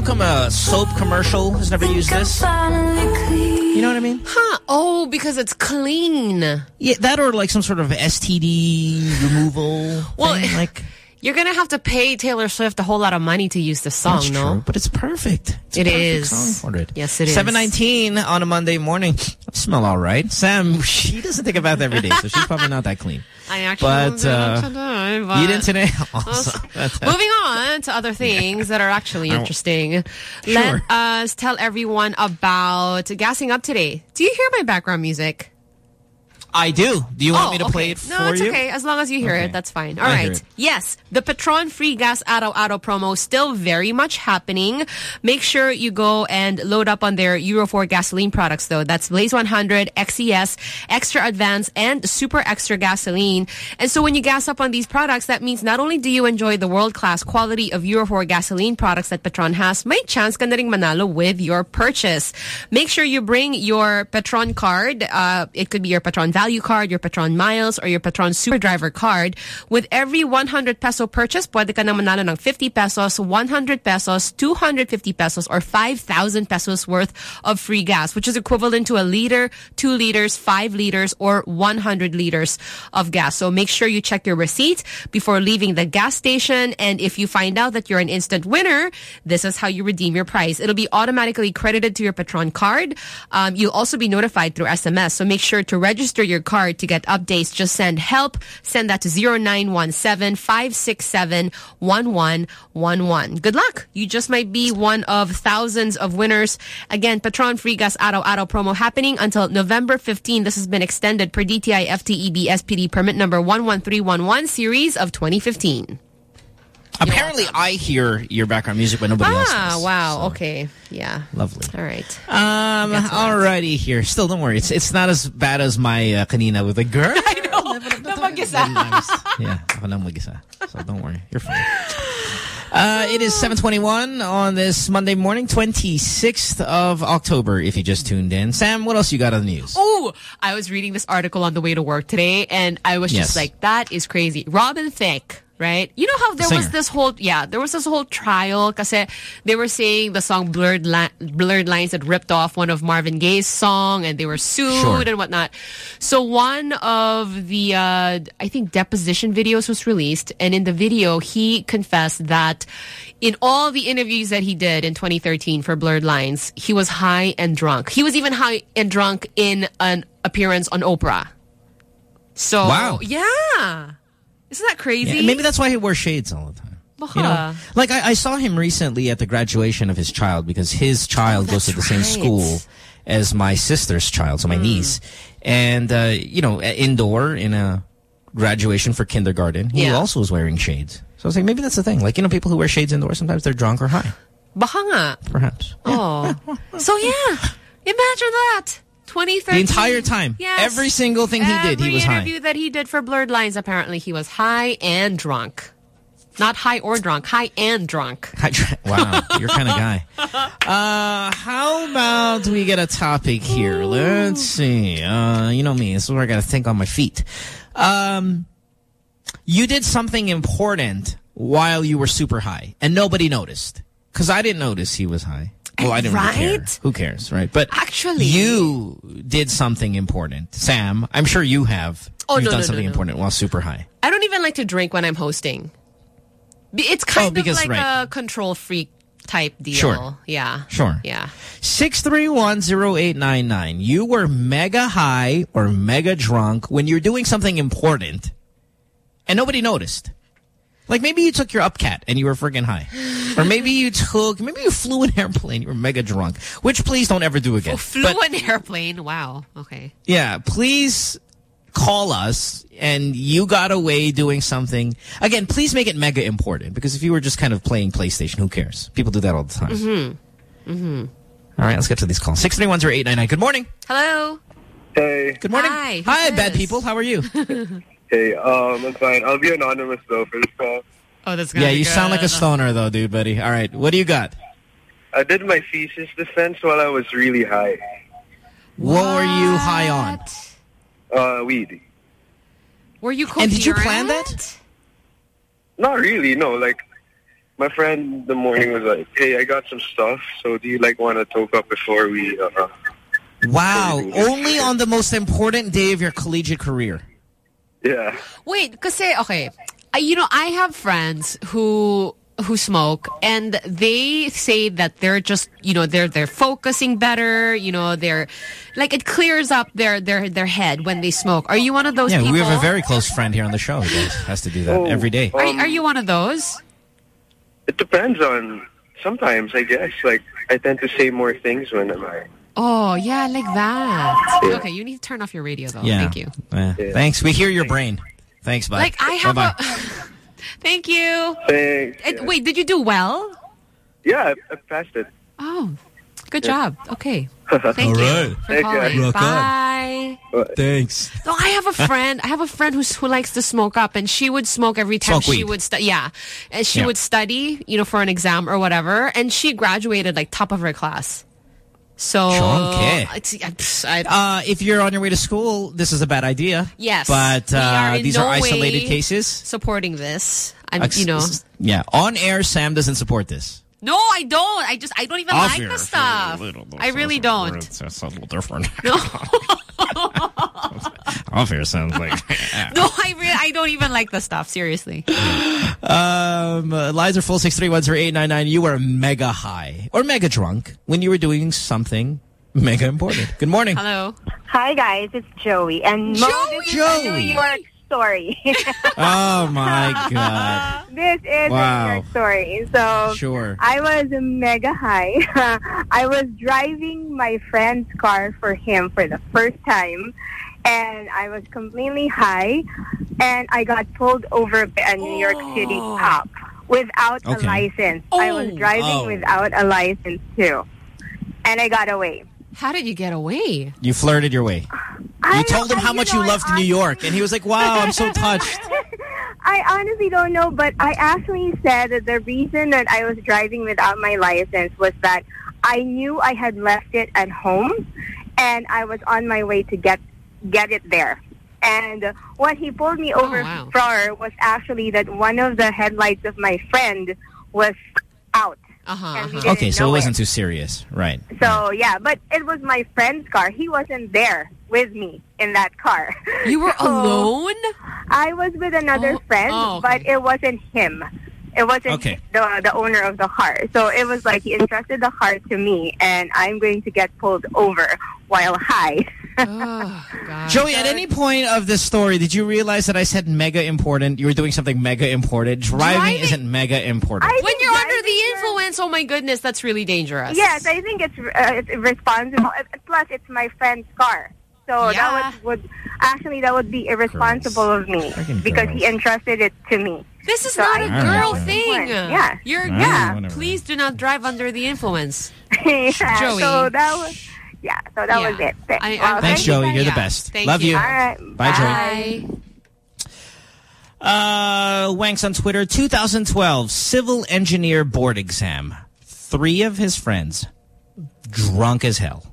how come a soap commercial has never used this? You know what I mean?
Huh. Oh, because it's clean.
Yeah, that or like some sort of STD removal
Well,
thing. Like,
You're going to have to pay Taylor Swift a whole lot of money to use the song,
that's
no?
true, but it's perfect. It's
It
perfect
is.
song for it.
Yes, it is.
719 on a Monday morning. I smell all right. Sam, she doesn't take a bath every day, so she's probably not that clean.
I actually
But,
did
uh,
today,
You
but-
didn't today? Awesome.
Moving on to other things that are actually interesting.
Sure.
Let us tell everyone about gassing up today. Do you hear my background music?
I do. Do you want
Oh,
me to
okay.
play it
no,
for you?
No, it's okay. As long as you hear it, that's fine. All
I
right. Yes, the Petron Free Gas Araw Araw promo still very much happening. Make sure you go and load up on their Euro 4 gasoline products though. That's Blaze 100, XCS, Extra Advance, and Super Extra Gasoline. And so when you gas up on these products, that means not only do you enjoy the world-class quality of Euro 4 gasoline products that Petron has, may chance ka na manalo with your purchase. Make sure you bring your Petron card. Uh, it could be your Petron Value card, your Petron Miles, or your Petron Super Driver card. With every 100 peso purchase, pwede ka na manalo ng 50 pesos, 100 pesos, 250 pesos, or 5,000 pesos worth of free gas, which is equivalent to a liter, 2 liters, 5 liters, or 100 liters of gas. So make sure you check your receipt before leaving the gas station. And if you find out that you're an instant winner, this is how you redeem your prize. It'll be automatically credited to your Petron card. Um, you'll also be notified through SMS. So make sure to register your card to get updates. Just send help. Send that to 0917-567-1111. Good luck. You just might be one of thousands of winners. Again, Petron Free Gas Araw Araw promo happening until November 15. This has been extended per DTI FTEB SPD permit number 11311 series of 2015.
Apparently, I hear your background music, but nobody else
Ah,
does.
wow. Okay. Yeah.
Lovely.
All right.
Um, All righty. here. Still, don't worry. It's it's not as bad as my uh, kanina with the girl.
I know. Namag-isa.
yeah, ako lang mag-isa. So don't worry. You're fine. Uh, it is 721 on this Monday morning, 26th of October, if you just tuned in. Sam, what else you got on the news?
Oh, I was reading this article on the way to work today, and I was
Yes.
just like, that is crazy. Robin Thicke, right? You know how there was this whole, yeah, there was this whole trial kasi they were saying the song Blurred, Li- Blurred Lines had ripped off one of Marvin Gaye's song, and they were sued
Sure.
and whatnot. So one of the, uh, I think, deposition videos was released, and in the video, he confessed that in all the interviews that he did in 2013 for Blurred Lines, he was high and drunk. He was even high and drunk in an appearance on Oprah. So,
Wow.
yeah. Isn't that crazy?
Yeah, maybe that's why he wears shades all the time. You know, like I, I saw him recently at the graduation of his child because his child goes to the same
right.
school as my sister's child, so my niece. And, uh, you know, indoor in a graduation for kindergarten, he
Yeah.
also was wearing shades. So I was like, maybe that's the thing. Like, you know, people who wear shades indoors, sometimes they're drunk or high,
Baka nga.
perhaps.
Oh. so yeah. Imagine that. 2013.
The entire time.
Yes.
Every single thing he did, he was high.
Every interview that he did for Blurred Lines, apparently he was high and drunk. Not high or drunk, high and drunk.
Wow, you're kind of guy. Uh, how about we get a topic here? Let's see. Uh, you know me, this is where I got to think on my feet. Um, you did something important while you were super high, and nobody noticed. Because I didn't notice he was high. Well, I didn't really care.
Right?
Who cares, right? But
Actually-
you did something important. Sam, I'm sure you have.
Oh,
You've
no,
done
no,
something
no.
important while super high.
I don't even like to drink when I'm hosting. It's kind
Oh, because-
of like
right.
a control freak type deal.
Sure.
Yeah.
Sure.
Yeah.
6310899. You were mega high or mega drunk when you're doing something important and nobody noticed. Like maybe you took your upcat and you were friggin' high. Or maybe you took, maybe you flew an airplane, you were mega drunk. Which please don't ever do again.
Flew
But-
an airplane. Wow. Okay.
yeah, please call us and you got away doing something. Again, please make it mega important because if you were just kind of playing PlayStation, who cares? People do that all the time.
Mm-hmm. Mm-hmm.
All right, let's get to these calls. 6310899. Good morning.
Hello.
Hey.
Good morning.
Hi.
Hi, bad people. How are you?
Hey, um, I'm fine. I'll be anonymous though for this call.
Oh, that's good.
yeah, you sound like a stoner though, dude, buddy. All right, what do you got?
I did my thesis defense while I was really high.
What, were you high on?
Uh, weed.
Were you
And did you plan
that?
Not really, no. Like, my friend in the morning was like, "Hey, I got some stuff. So do you like want to talk up before we?" Uh,
Wow. Only on the most important day of your collegiate career.
Yeah.
Wait, kasi, okay. Uh, you know, I have friends who who smoke and they say that they're just, you know, they're they're focusing better, you know, they're like it clears up their their their head when they smoke. Are you one of those
yeah,
people?
we have a very close friend here on the show who does, has to do that
Oh,
every day.
Are, are you one of those?
It depends on. Sometimes I guess like I tend to say more things when I'm high.
Oh, yeah, like that.
Yeah.
Okay, you need to turn off your radio though.
yeah.
Thank you.
Yeah. Thanks. We hear your brain. Thanks, bud.
Like I have
Bye-bye.
a Thank you.
Thanks.
Uh, Wait, did you do well?
Yeah, I, I passed it.
Oh, good
Yeah.
job. Okay. Thank
All
you
right.
for
Thank you.
calling.
Rock on.
Bye.
Thanks.
No, I have a friend. I have a friend who's who likes to smoke up, and she would smoke every time
Smoke
she
weed.
would study. Yeah, and she
Yeah.
would study, you know, for an exam or whatever. And she graduated like top of her class. So
Chonke.
it's, I- pss, I-
Uh, if you're on your way to school, this is a bad idea.
yes,
But uh,
are
these
no
are isolated cases.
Supporting this, I'm,
Ex-
you know.
Yeah. On air, Sam doesn't support this.
No, I don't. I just I don't even
Off
like
air,
the stuff.
little-
I really don't.
It's, it's a little different.
No,
Off air sounds like.
no, I really I don't even like the stuff. Seriously.
Um, are full six three one zero eight nine nine. You were mega high or mega drunk when you were doing something mega important. Good morning.
Hello.
Hi guys, it's Joey and Mo, this is a
Joey.
New York story.
Oh my god.
this is
Wow.
a New York story. So
Sure.
I was mega high. I was driving my friend's car for him for the first time and I was completely high and I got pulled over by a New York City oh. cop without
Okay.
a license. I was
Oh.
driving
Oh.
without a license too. And I got away.
How did you get away?
You flirted your way.
I
You told him
I-
how
you
much
know,
you
I
loved New York, and he was like, "Wow, I'm so touched."
I honestly don't know, but I actually said that the reason that I was driving without my license was that I knew I had left it at home, and I was on my way to get get it there. And what he pulled me over
Oh, wow.
for was actually that one of the headlights of my friend was out.
Uh-huh.
And we
uh-huh.
didn't
Okay, so it wasn't too serious, right?
So yeah, but it was my friend's car. He wasn't there with me in that car.
You were
So,
alone?
I was with another
Oh,
friend,
oh, okay.
but it wasn't him. It wasn't
Okay.
the the owner of the car. So it was like he entrusted the car to me, and I'm going to get pulled over while high.
Oh, God.
Joey, at any point of this story, did you realize that I said mega important? You were doing something mega important. Driving,
Driving-
isn't mega important.
I
when you're under the influence, oh my goodness, that's really dangerous.
Yes, I think it's uh, it's irresponsible. Uh, Plus, it's my friend's car. So
Yeah.
that would, would actually that would be irresponsible of me
Freaking
because
girls.
he entrusted it to me.
This is
So
not
I
a girl thing.
Yeah.
You're,
All right,
yeah. Please do not drive under the influence.
yeah,
Joey.
So that was yeah. So that
Yeah.
was it. Th-
I-
well,
Thanks,
you
Joey. You're the best.
Thank
Love
you.
you.
All right.
Bye, Joey. Uh, Wanks on Twitter, 2012 civil engineer board exam. Three of his friends drunk as hell.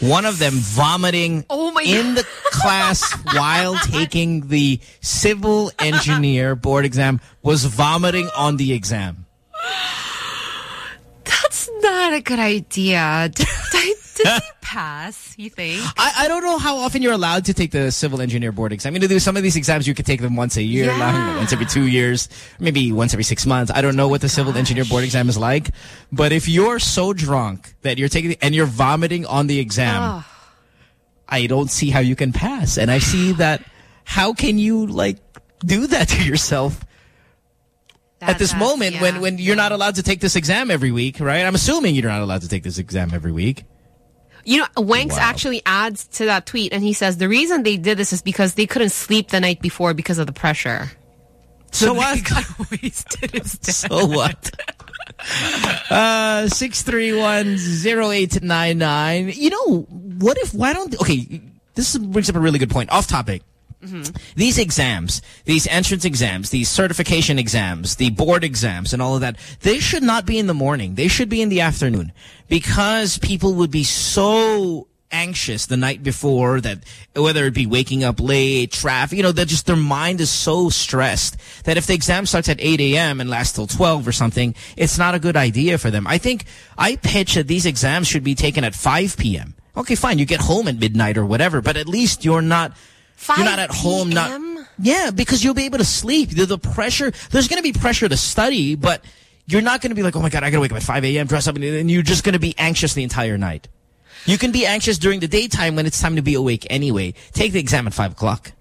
One of them vomiting
Oh
in the class while taking the civil engineer board exam was vomiting on the exam.
That's not a good idea. Did, he pass, you think?
I, I don't know how often you're allowed to take the civil engineer board exam. I mean, do some of these exams you could take them once a year,
Yeah.
once every two years, maybe once every six months. I don't know what the civil oh engineer board exam is like. But if you're so drunk that you're taking and you're vomiting on the exam,
Ugh.
I don't see how you can pass. And I see that how can you like do that to yourself at this moment
yeah,
when, when you're not allowed to take this exam every week, right? I'm assuming you're not allowed to take this exam every week.
You know, Wanks
Wow.
actually adds to that tweet, and he says the reason they did this is because they couldn't sleep the night before because of the pressure.
So
they
what?
got wasted instead.
So what? uh, 6310899. You know, what if, why don't, okay, this brings up a really good point. Off topic. Mm-hmm. These exams, these entrance exams, these certification exams, the board exams and all of that, they should not be in the morning. They should be in the afternoon because people would be so anxious the night before that whether it be waking up late, traffic, you know, that just their mind is so stressed that if the exam starts at 8 a.m. and lasts till 12 or something, it's not a good idea for them. I think I pitch that these exams should be taken at 5 p.m. Okay, fine. You get home at midnight or whatever, but at least you're not, you're not at home, not, yeah, because you'll be able to sleep. The, the pressure, there's going to be pressure to study, but you're not going to be like, oh my God, I got to wake up at 5 a.m., dress up, and, you're just going to be anxious the entire night. You can be anxious during the daytime when it's time to be awake anyway. Take the exam at 5 o'clock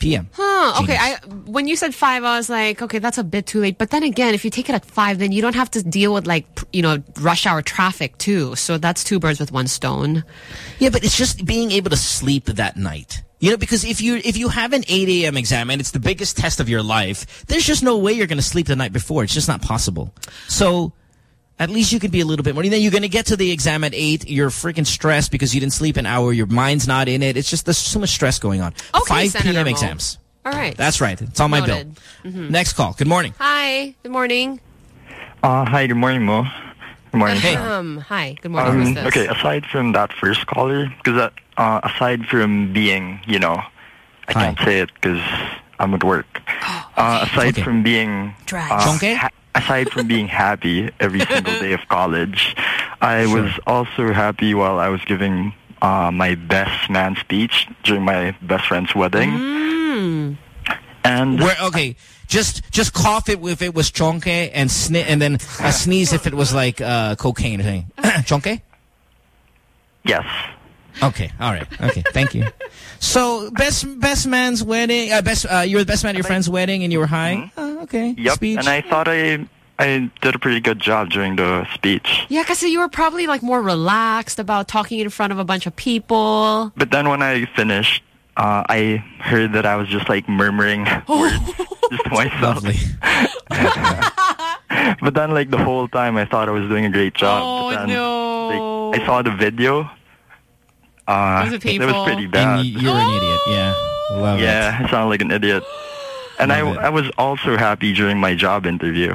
p.m.
Huh. Okay. I when you said five, I was like, okay, that's a bit too late. But then again, if you take it at five, then you don't have to deal with like you know rush hour traffic too. So that's two birds with one stone.
Yeah, but it's just being able to sleep that night. You know, because if you if you have an 8 a.m. exam and it's the biggest test of your life, there's just no way you're going to sleep the night before. It's just not possible. So at least you can be a little bit more. And then you're going to get to the exam at 8. You're freaking stressed because you didn't sleep an hour. Your mind's not in it. It's just there's so much stress going on.
Okay,
5 p.m. Exams.
All right.
That's right. It's on my
Noted.
bill.
Mhm.
Next call. Good morning.
Hi. Good morning.
Uh, hi, good morning, Mo. Good morning. Sam.
Um. Hi. Good morning. Who's
Um,
this?
okay, aside from that first caller, because uh, aside from being, you know, I can't say it because I'm at work. uh, aside from being,
Drag.
uh, ha- aside from being happy every single day of college, I was also happy while I was giving uh, my best man speech during my best friend's wedding.
Mm.
And
Where okay, just just cough it if it was chonke and sni and then uh, sneeze if it was like uh, cocaine or something. chonke?
Yes.
Okay. All right. Okay. Thank you. So best best man's wedding. Uh, best. Uh, you were the best man at your friend's wedding, and you were high. Oh, okay.
Yep,
Speech.
and I thought I I did a pretty good job during the speech.
Yeah, because you were probably like more relaxed about talking in front of a bunch of people.
But then when I finished, uh, I heard that I was just like murmuring words just to myself. but then like the whole time I thought I was doing a great job.
Oh,
but then,
no.
Like, I saw the video. Uh,
Was it
was
painful?
pretty bad.
And y- you're an idiot. Yeah. Love it.
yeah, I sound like an idiot. And I,
it.
I was also happy during my job interview.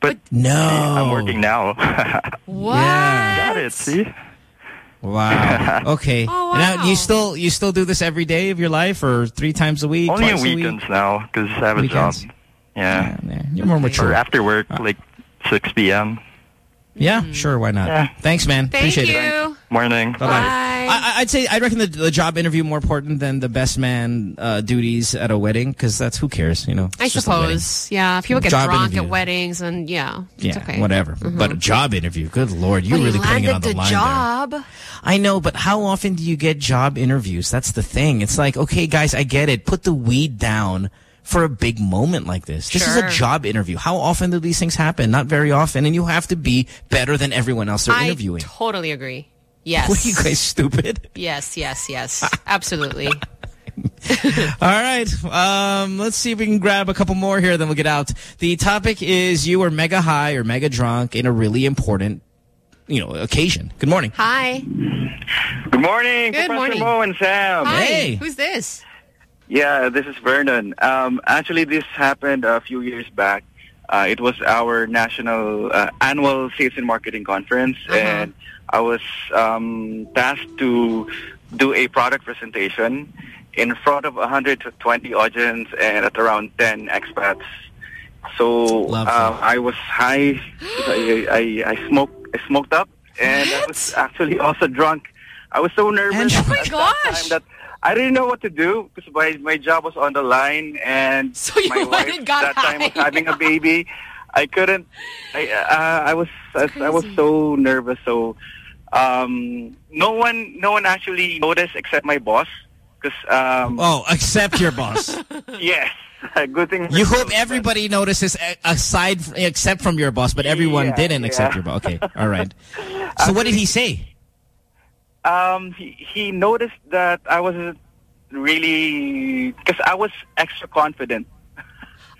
But
no,
I'm working now.
What?
Got it. See?
Wow. Okay.
Oh,
Now, you still you still do this every day of your life, or three times a week?
Only on
twice a week?
weekends now because I have a
Weekends.
job. Yeah.
You're more mature.
Or after work, uh, like 6 p.m.
Yeah, sure. Why not? Thanks, man.
Thank
Appreciate
you.
it.
Morning.
Bye-bye. I, I- I'd say I reckon the, the job interview more important than the best man uh, duties at a wedding because that's who cares, you know.
I
It's just a wedding.
suppose. Yeah. People get
Job
drunk
interview.
at weddings, and yeah, it's
Yeah,
okay.
whatever.
Mhm.
But a job interview, good lord, you're
But he
really putting it on
landed
the, line
job.
there. I know, but how often do you get job interviews? That's the thing. It's like, okay, guys, I get it. Put the weed down for a big moment like this. This is a job interview. How often do these things happen? Not very often. And you have to be better than everyone else they're
I
interviewing.
totally agree. Yes.
What are you guys stupid?
Yes, yes, yes. Absolutely.
All right. Um, let's see if we can grab a couple more here, then we'll get out. The topic is you are mega high or mega drunk in a really important, you know, occasion. Good morning.
Hi.
Good morning,
Good
Professor
morning.
Mo and Sam.
Hi. Who's this?
Yeah, this is Vernon. Um, actually, this happened a few years back. Uh, it was our national uh, annual sales and marketing conference, and I was um, tasked to do a product presentation in front of 120 audience and at around 10 expats. So uh, I was high. I, I, I smoked. I smoked up, and I was actually also drunk. I was so nervous
Oh my gosh.
Time that I didn't know what to do because my my job was on the line, and
you
my wife
and got
that time was having a baby. I couldn't. I uh, I was I, I was so nervous. So um, no one no one actually noticed except my boss. Because um,
Oh, except your boss.
yes, good thing.
You hope everybody notices aside, except from your boss, but everyone
Yeah,
didn't except
yeah.
your boss. Okay, all right. So what did he say?
Um, he, he noticed that I wasn't really because I was extra confident,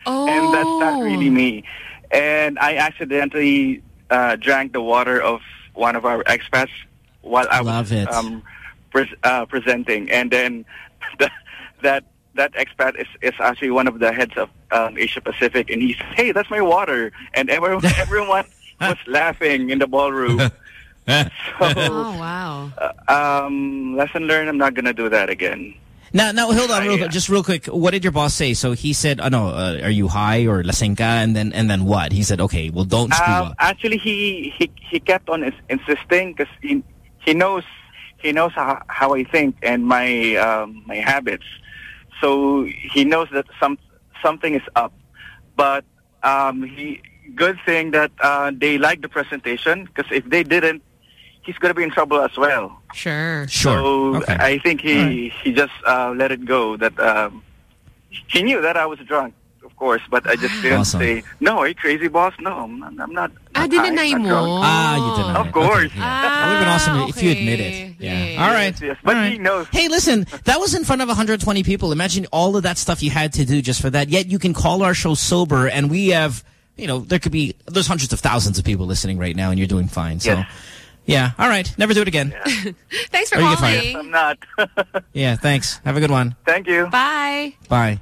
Oh.
and that's not really me. And I accidentally uh, drank the water of one of our expats while I
Love
was um, pres- uh, presenting, and then the, that that expat is, is actually one of the heads of um, Asia Pacific, and he said, "Hey, that's my water," and everyone everyone was laughing in the ballroom.
oh, wow.
Um, lesson learned. I'm not gonna do that again.
Now, now, hold on, real, just real quick. What did your boss say? So he said, "Oh no, uh, are you high or lasing ka?" And then, and then what? He said, "Okay, well, don't screw
Um,
up."
actually, he he he kept on ins- insisting because he he knows he knows how, how I think and my um, my habits. So he knows that some something is up. But um, he good thing that uh, they liked the presentation because if they didn't, he's gonna be in trouble as well.
Sure. Sure.
So I think he he just uh, let it go. That um, he knew that I was drunk, of course, but I just didn't
Awesome.
say, "No, are you crazy, boss? No, I'm not. I'm not
Ah, dinanay mo.
Ah, you did
Of course.
It would have been awesome if you admit it. Yeah. All right.
But
All right.
he knows.
Hey, listen, that was in front of 120 people. Imagine all of that stuff you had to do just for that. Yet you can call our show sober, and we have, you know, there could be, there's hundreds of thousands of people listening right now, and you're doing fine. So,
Yes.
Yeah. All right. Never do it again.
Thanks for
Or you
calling.
I'm not.
Yeah, thanks. Have a good one.
Thank you.
Bye.
Bye.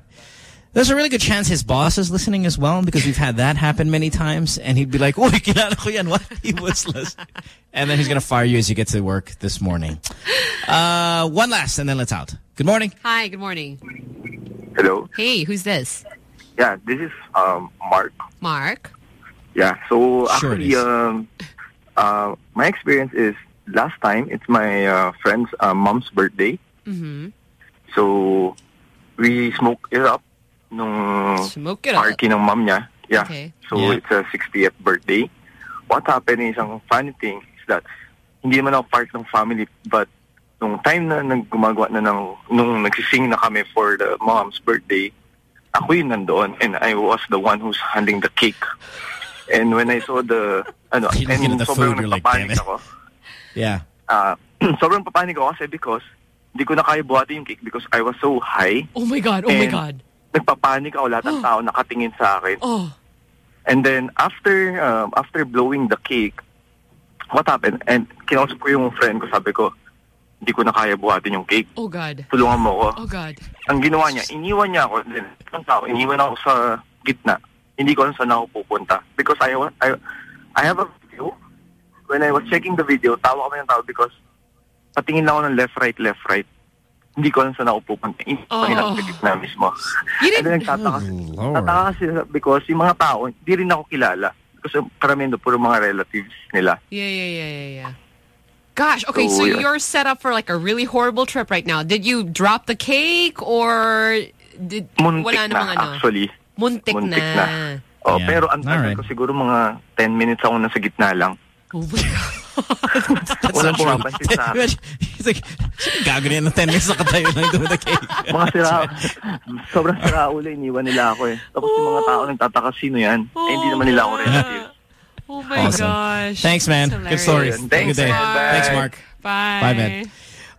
There's a really good chance his boss is listening as well because we've had that happen many times and he'd be like, Uy, kilala ko yan. What? He was listening. And then he's going to fire you as you get to work this morning. Uh, one last and then let's out. Good morning.
Hi, good morning.
Hello.
Hey, who's this?
Yeah, this is um, Mark.
Mark.
Yeah, so
Sure it
actually, um, uh, my experience is last time it's my uh, friend's uh, mom's birthday.
Mm-hmm.
So we smoke it up nung
Smoke it up.
party ng mom niya. Yeah.
Okay.
So
Yeah.
it's a 60th birthday. What happened is, ang funny thing is that hindi naman ako part ng family but nung time na naggumagawa na ng, nung nagsising na kami for the mom's birthday, ako yun nandoon and I was the one who's handling the cake. And when I saw the, ano,
You look
and
the
sobrang
food, you're like, damn it.
ako.
Yeah.
Ah, sobrang papanik ako kasi because hindi ko na kaya buhati yung cake because I was so high.
Oh my God, oh my God.
Nagpapanik ako lahat ng tao nakatingin sa akin.
Oh.
And then after um, after blowing the cake, what happened? And kinausap ko yung friend ko, sabi ko, hindi ko na kaya buhatin yung cake.
Oh God.
Tulungan mo ako.
Oh God.
Ang ginawa niya, iniwan niya ako. Then, ang tao, iniwan ako sa gitna. Hindi ko alam saan ako pupunta. Because I, I, I have a video. When I was checking the video, tawa kami ng tao because patingin lang ako ng left, right, left, right. Hindi ko alam saan ako pupunta. Iniwan
Oh.
niya sa gitna mismo.
You
And then nagtataka, hmm, hmm, nagtataka kasi because yung mga tao, hindi rin ako kilala. Kasi karamihan doon, puro mga relatives nila.
Yeah, yeah, yeah, yeah, yeah. Gosh, okay,
So,
so
yeah.
you're set up for like a really horrible trip right now. Did you drop the cake or did
Muntik
wala
na,
namang ano?
actually.
Muntik,
Muntik
na.
na. Oh,
Yeah.
pero ang tagal
Alright.
ko siguro mga 10 minutes ako nasa gitna lang.
Oh my
That's
Walang
not true.
pumapansin sa akin.
He's like, gago na yan ng 10 minutes nakatayo lang doon the cake.
mga sira, sobrang sira ulo, iniwan nila ako eh. Tapos yung mga tao nagtataka, sino yan? Eh, hindi naman nila ako relative.
Oh my
Awesome.
gosh.
Thanks, man.
That's
Good story.
hilarious.
Have a good day.
Mark.
Thanks, Mark.
Bye.
Bye, man.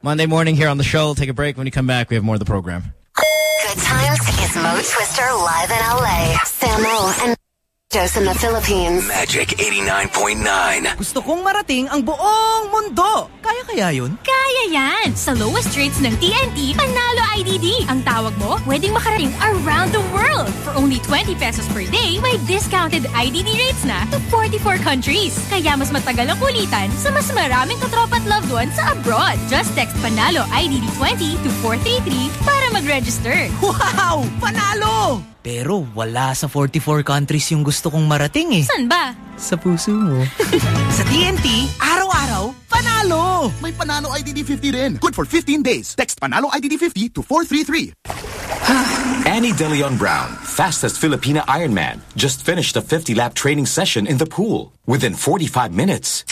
Monday morning here on the show. Take a break. When you come back, we have more of the program.
Good times is Mo Twister live in LA. Samo and Jos in the Philippines.
Magic 89.9.
Gusto kong marating ang buong mundo. Kaya kaya yun?
Kaya yan! Sa lowest rates ng TNT, Panalo IDD. Ang tawag mo, pwedeng makarating around the world. For only 20 pesos per day, may discounted IDD rates na to 44 countries. Kaya mas matagal ang kulitan sa mas maraming katropa at loved ones sa abroad. Just text Panalo IDD 20 to 433 para mag-register.
Wow! Panalo! Pero wala sa 44 countries yung gusto kong marating eh.
San ba?
Sa puso mo. sa TNT, araw-araw, panalo!
May Panalo IDD 50 rin. Good for 15 days. Text Panalo IDD 50 to 433.
Annie De Leon Brown, fastest Filipina Ironman, just finished a 50-lap training session in the pool. Within 45 minutes,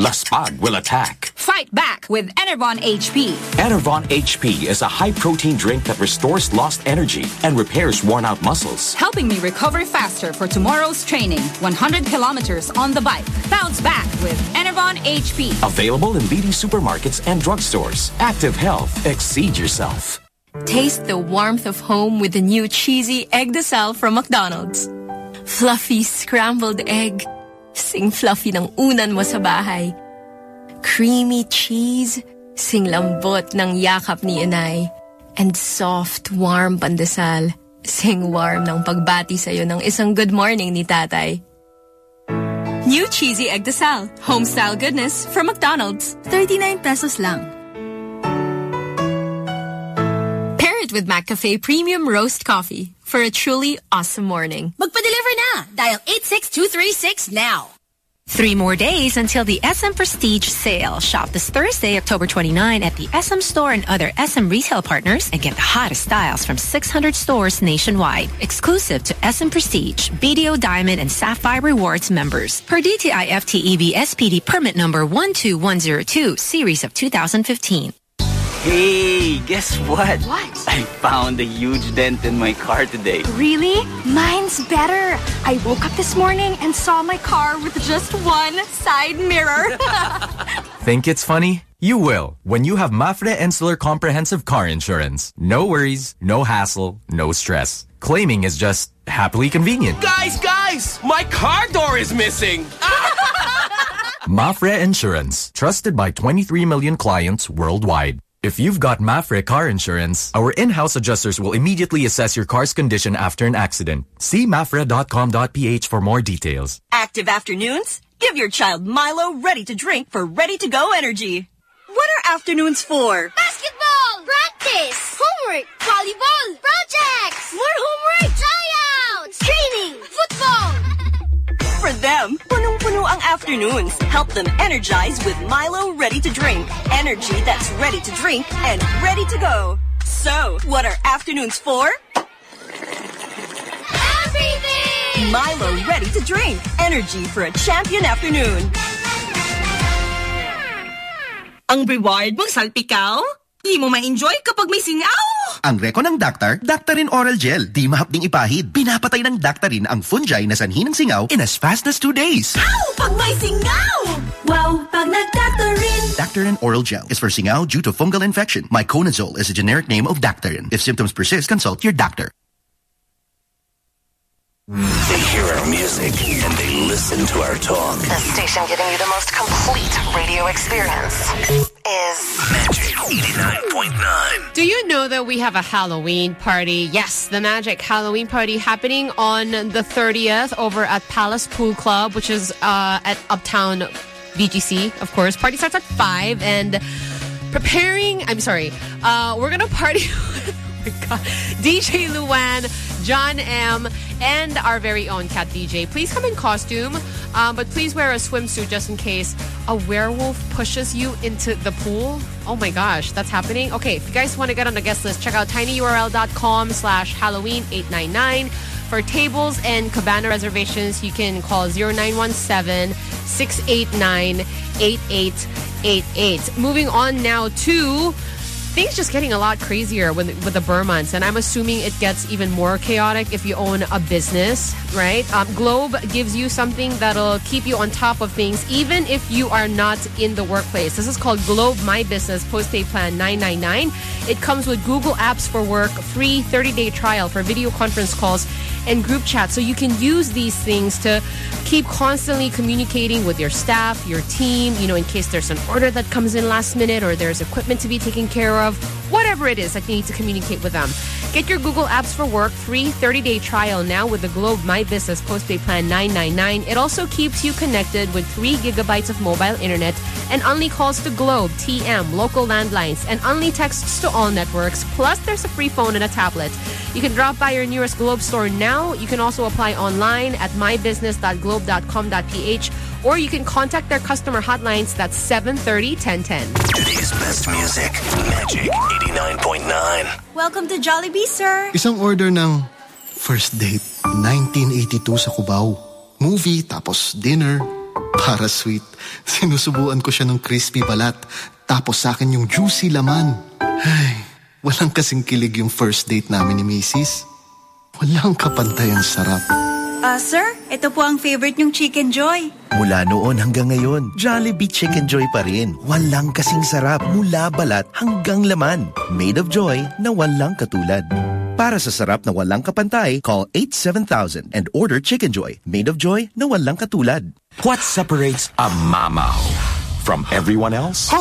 Laspag will attack.
Fight back with Enervon HP.
Enervon HP is a high-protein drink that restores lost energy and repairs worn-out muscles.
Helping me recover faster for tomorrow's training. 100 kilometers on the bike. Bounce back with Enervon HP.
Available in leading supermarkets and drugstores. Active Health. Exceed yourself.
Taste the warmth of home with the new cheesy egg de desal from McDonald's. Fluffy scrambled egg. Sing fluffy ng unan mo sa bahay. Creamy cheese. Sing lambot ng yakap ni inay. And soft, warm pandesal. Sing warm ng pagbati sa'yo ng isang good morning ni tatay.
New cheesy egg de sal. Home style goodness from McDonald's. 39 pesos lang. Pair it with McCafe Premium Roast Coffee for a truly awesome morning.
Magpa-deliver na. Dial 86236 now.
Three more days until the SM Prestige sale. Shop this Thursday, October 29 at the SM Store and other SM retail partners and get the hottest styles from 600 stores nationwide. Exclusive to SM Prestige, BDO Diamond and Sapphire Rewards members. Per DTI FTEB SPD permit number 12102, series of 2015.
Hey, guess what?
What?
I found a huge dent in my car today.
Really? Mine's better. I woke up this morning and saw my car with just one side mirror.
Think it's funny? You will when you have Mafre Insular Comprehensive Car Insurance. No worries, no hassle, no stress. Claiming is just happily convenient.
Guys, guys! My car door is missing!
Mafre Insurance, trusted by 23 million clients worldwide. If you've got Mafre car insurance, our in-house adjusters will immediately assess your car's condition after an accident. See mafre.com.ph for more details.
Active afternoons? Give your child Milo ready to drink for ready to go energy. What are afternoons for?
Basketball! Practice! Homework! Volleyball! Projects! More homework! Tryouts! Training! Football!
For them, punong-puno ang afternoons. Help them energize with Milo Ready to Drink. Energy that's ready to drink and ready to go. So, what are afternoons for?
Everything!
Milo Ready to Drink. Energy for a champion afternoon. Ang reward mong salpikaw? Di mo ma-enjoy kapag may singaw.
Ang reko ng Dactar, Dactarin Oral Gel. Di mahapding ipahid. Pinapatay ng Dactarin ang fungi na sanhi ng singaw in as fast as two days.
Ow! Pag may singaw! Wow! Pag nagdaktarin!
Dactarin Oral Gel is for singaw due to fungal infection. Myconazole is a generic name of Dactarin. If symptoms persist, consult your doctor.
They hear our music and they listen to our talk.
The station giving you the most complete radio experience is
Magic 89.9.
Do you know that we have a Halloween party? Yes, the Magic Halloween party happening on the 30th over at Palace Pool Club, which is uh, at Uptown BGC, of course. Party starts at 5 and preparing, I'm sorry, uh, we're going to party oh my God, DJ Luan, John M, and our very own cat DJ. Please come in costume, um, but please wear a swimsuit just in case a werewolf pushes you into the pool. Oh my gosh, that's happening. Okay, if you guys want to get on the guest list, check out tinyurl.com slash Halloween 899. For tables and cabana reservations, you can call 0917 689 8888. Moving on now to things just getting a lot crazier with, with the Burr months, and I'm assuming it gets even more chaotic if you own a business, right? Um, Globe gives you something that'll keep you on top of things, even if you are not in the workplace. This is called Globe My Business Postpaid Plan 999. It comes with Google Apps for Work, free 30-day trial for video conference calls and group chat, so you can use these things to keep constantly communicating with your staff, your team, you know, in case there's an order that comes in last minute or there's equipment to be taken care of, whatever it is that you need to communicate with them. Get your Google Apps for Work free 30-day trial now with the Globe My Business Postpaid Plan 999. It also keeps you connected with 3 gigabytes of mobile internet and only calls to Globe, TM, local landlines, and only texts to all networks. Plus, there's a free phone and a tablet. You can drop by your nearest Globe store now. You can also apply online at mybusiness.globe.com.ph or you can contact their customer hotlines. That's 730-1010.
Today's best music, Magic 89.9.
Welcome to Jollibee, sir.
Isang order ng first date, 1982 sa Cubao. Movie, tapos dinner. Para sweet, sinusubuan ko siya ng crispy balat, tapos sa akin yung juicy laman. Ay, walang kasing kilig yung first date namin ni Macy's. Walang kapantay ang sarap.
Ah, sir, ito po ang favorite niyong Chicken Joy.
Mula noon hanggang ngayon, Jollibee Chicken Joy pa rin. Walang kasing sarap mula balat hanggang laman. Made of joy na walang katulad. Para sa sarap na walang kapantay, call 87000 and order Chicken Joy. Made of joy na walang katulad.
What separates a mamaho from everyone else?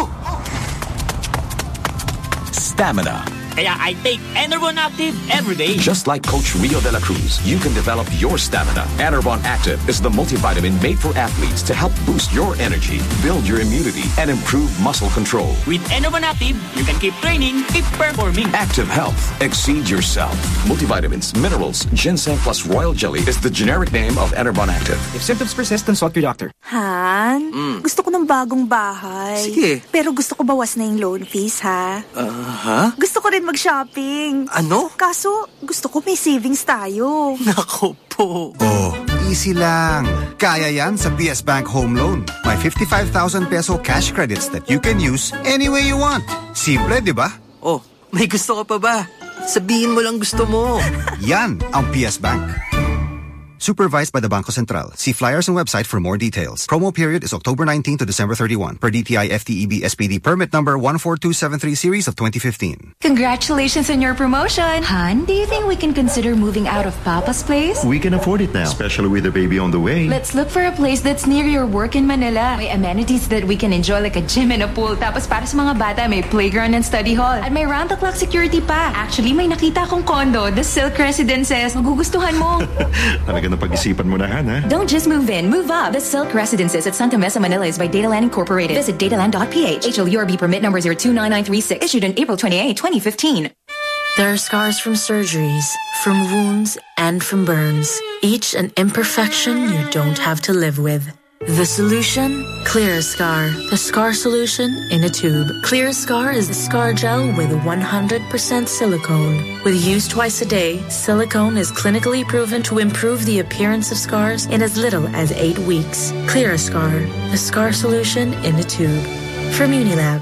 Stamina.
Kaya I take Enervon Active every day.
Just like Coach Rio de la Cruz, you can develop your stamina. Enervon Active is the multivitamin made for athletes to help boost your energy, build your immunity, and improve muscle control.
With Enervon Active, you can keep training, keep performing.
Active Health. Exceed yourself. Multivitamins, minerals, ginseng plus royal jelly is the generic name of Enervon Active.
If symptoms persist, consult your doctor.
Han,
Mm.
gusto ko ng bagong bahay.
Sige.
Pero gusto ko bawas na yung loan fees, ha?
Uh, ha?
Gusto ko rin mag-shopping.
Ano?
Kaso, gusto ko may savings tayo.
Nako po.
Oh, easy lang. Kaya yan sa PS Bank Home Loan. May 55,000 peso cash credits that you can use any way you want. Simple, di ba?
Oh, may gusto ka pa ba? Sabihin mo lang gusto mo.
Yan ang PS Bank. Supervised by the Banco Central. See flyers and website for more details. Promo period is October 19 to December 31 per DTI FTEB SPD permit number 14273 series of 2015.
Congratulations on your promotion. Han, do you think we can consider moving out of Papa's place?
We can afford it now, especially with a baby on the way.
Let's look for a place that's near your work in Manila. May amenities that we can enjoy like a gym and a pool. Tapos para sa mga bata, may playground and study hall. At may round-the-clock security pa. Actually, may nakita akong condo, the Silk Residences. Magugustuhan mo.
Talaga na pag-isipan mo na, Han, ha?
Don't just move in, move up. The Silk Residences at Santa Mesa, Manila is by Dataland Incorporated. Visit dataland.ph. HLURB permit number 029936. Issued on April 28, 2015.
There are scars from surgeries, from wounds, and from burns. Each an imperfection you don't have to live with. The solution? Clear Scar. The scar solution in a tube. Clear Scar is a scar gel with 100% silicone. With use twice a day, silicone is clinically proven to improve the appearance of scars in as little as eight weeks. Clear Scar. The scar solution in a tube. From Unilab.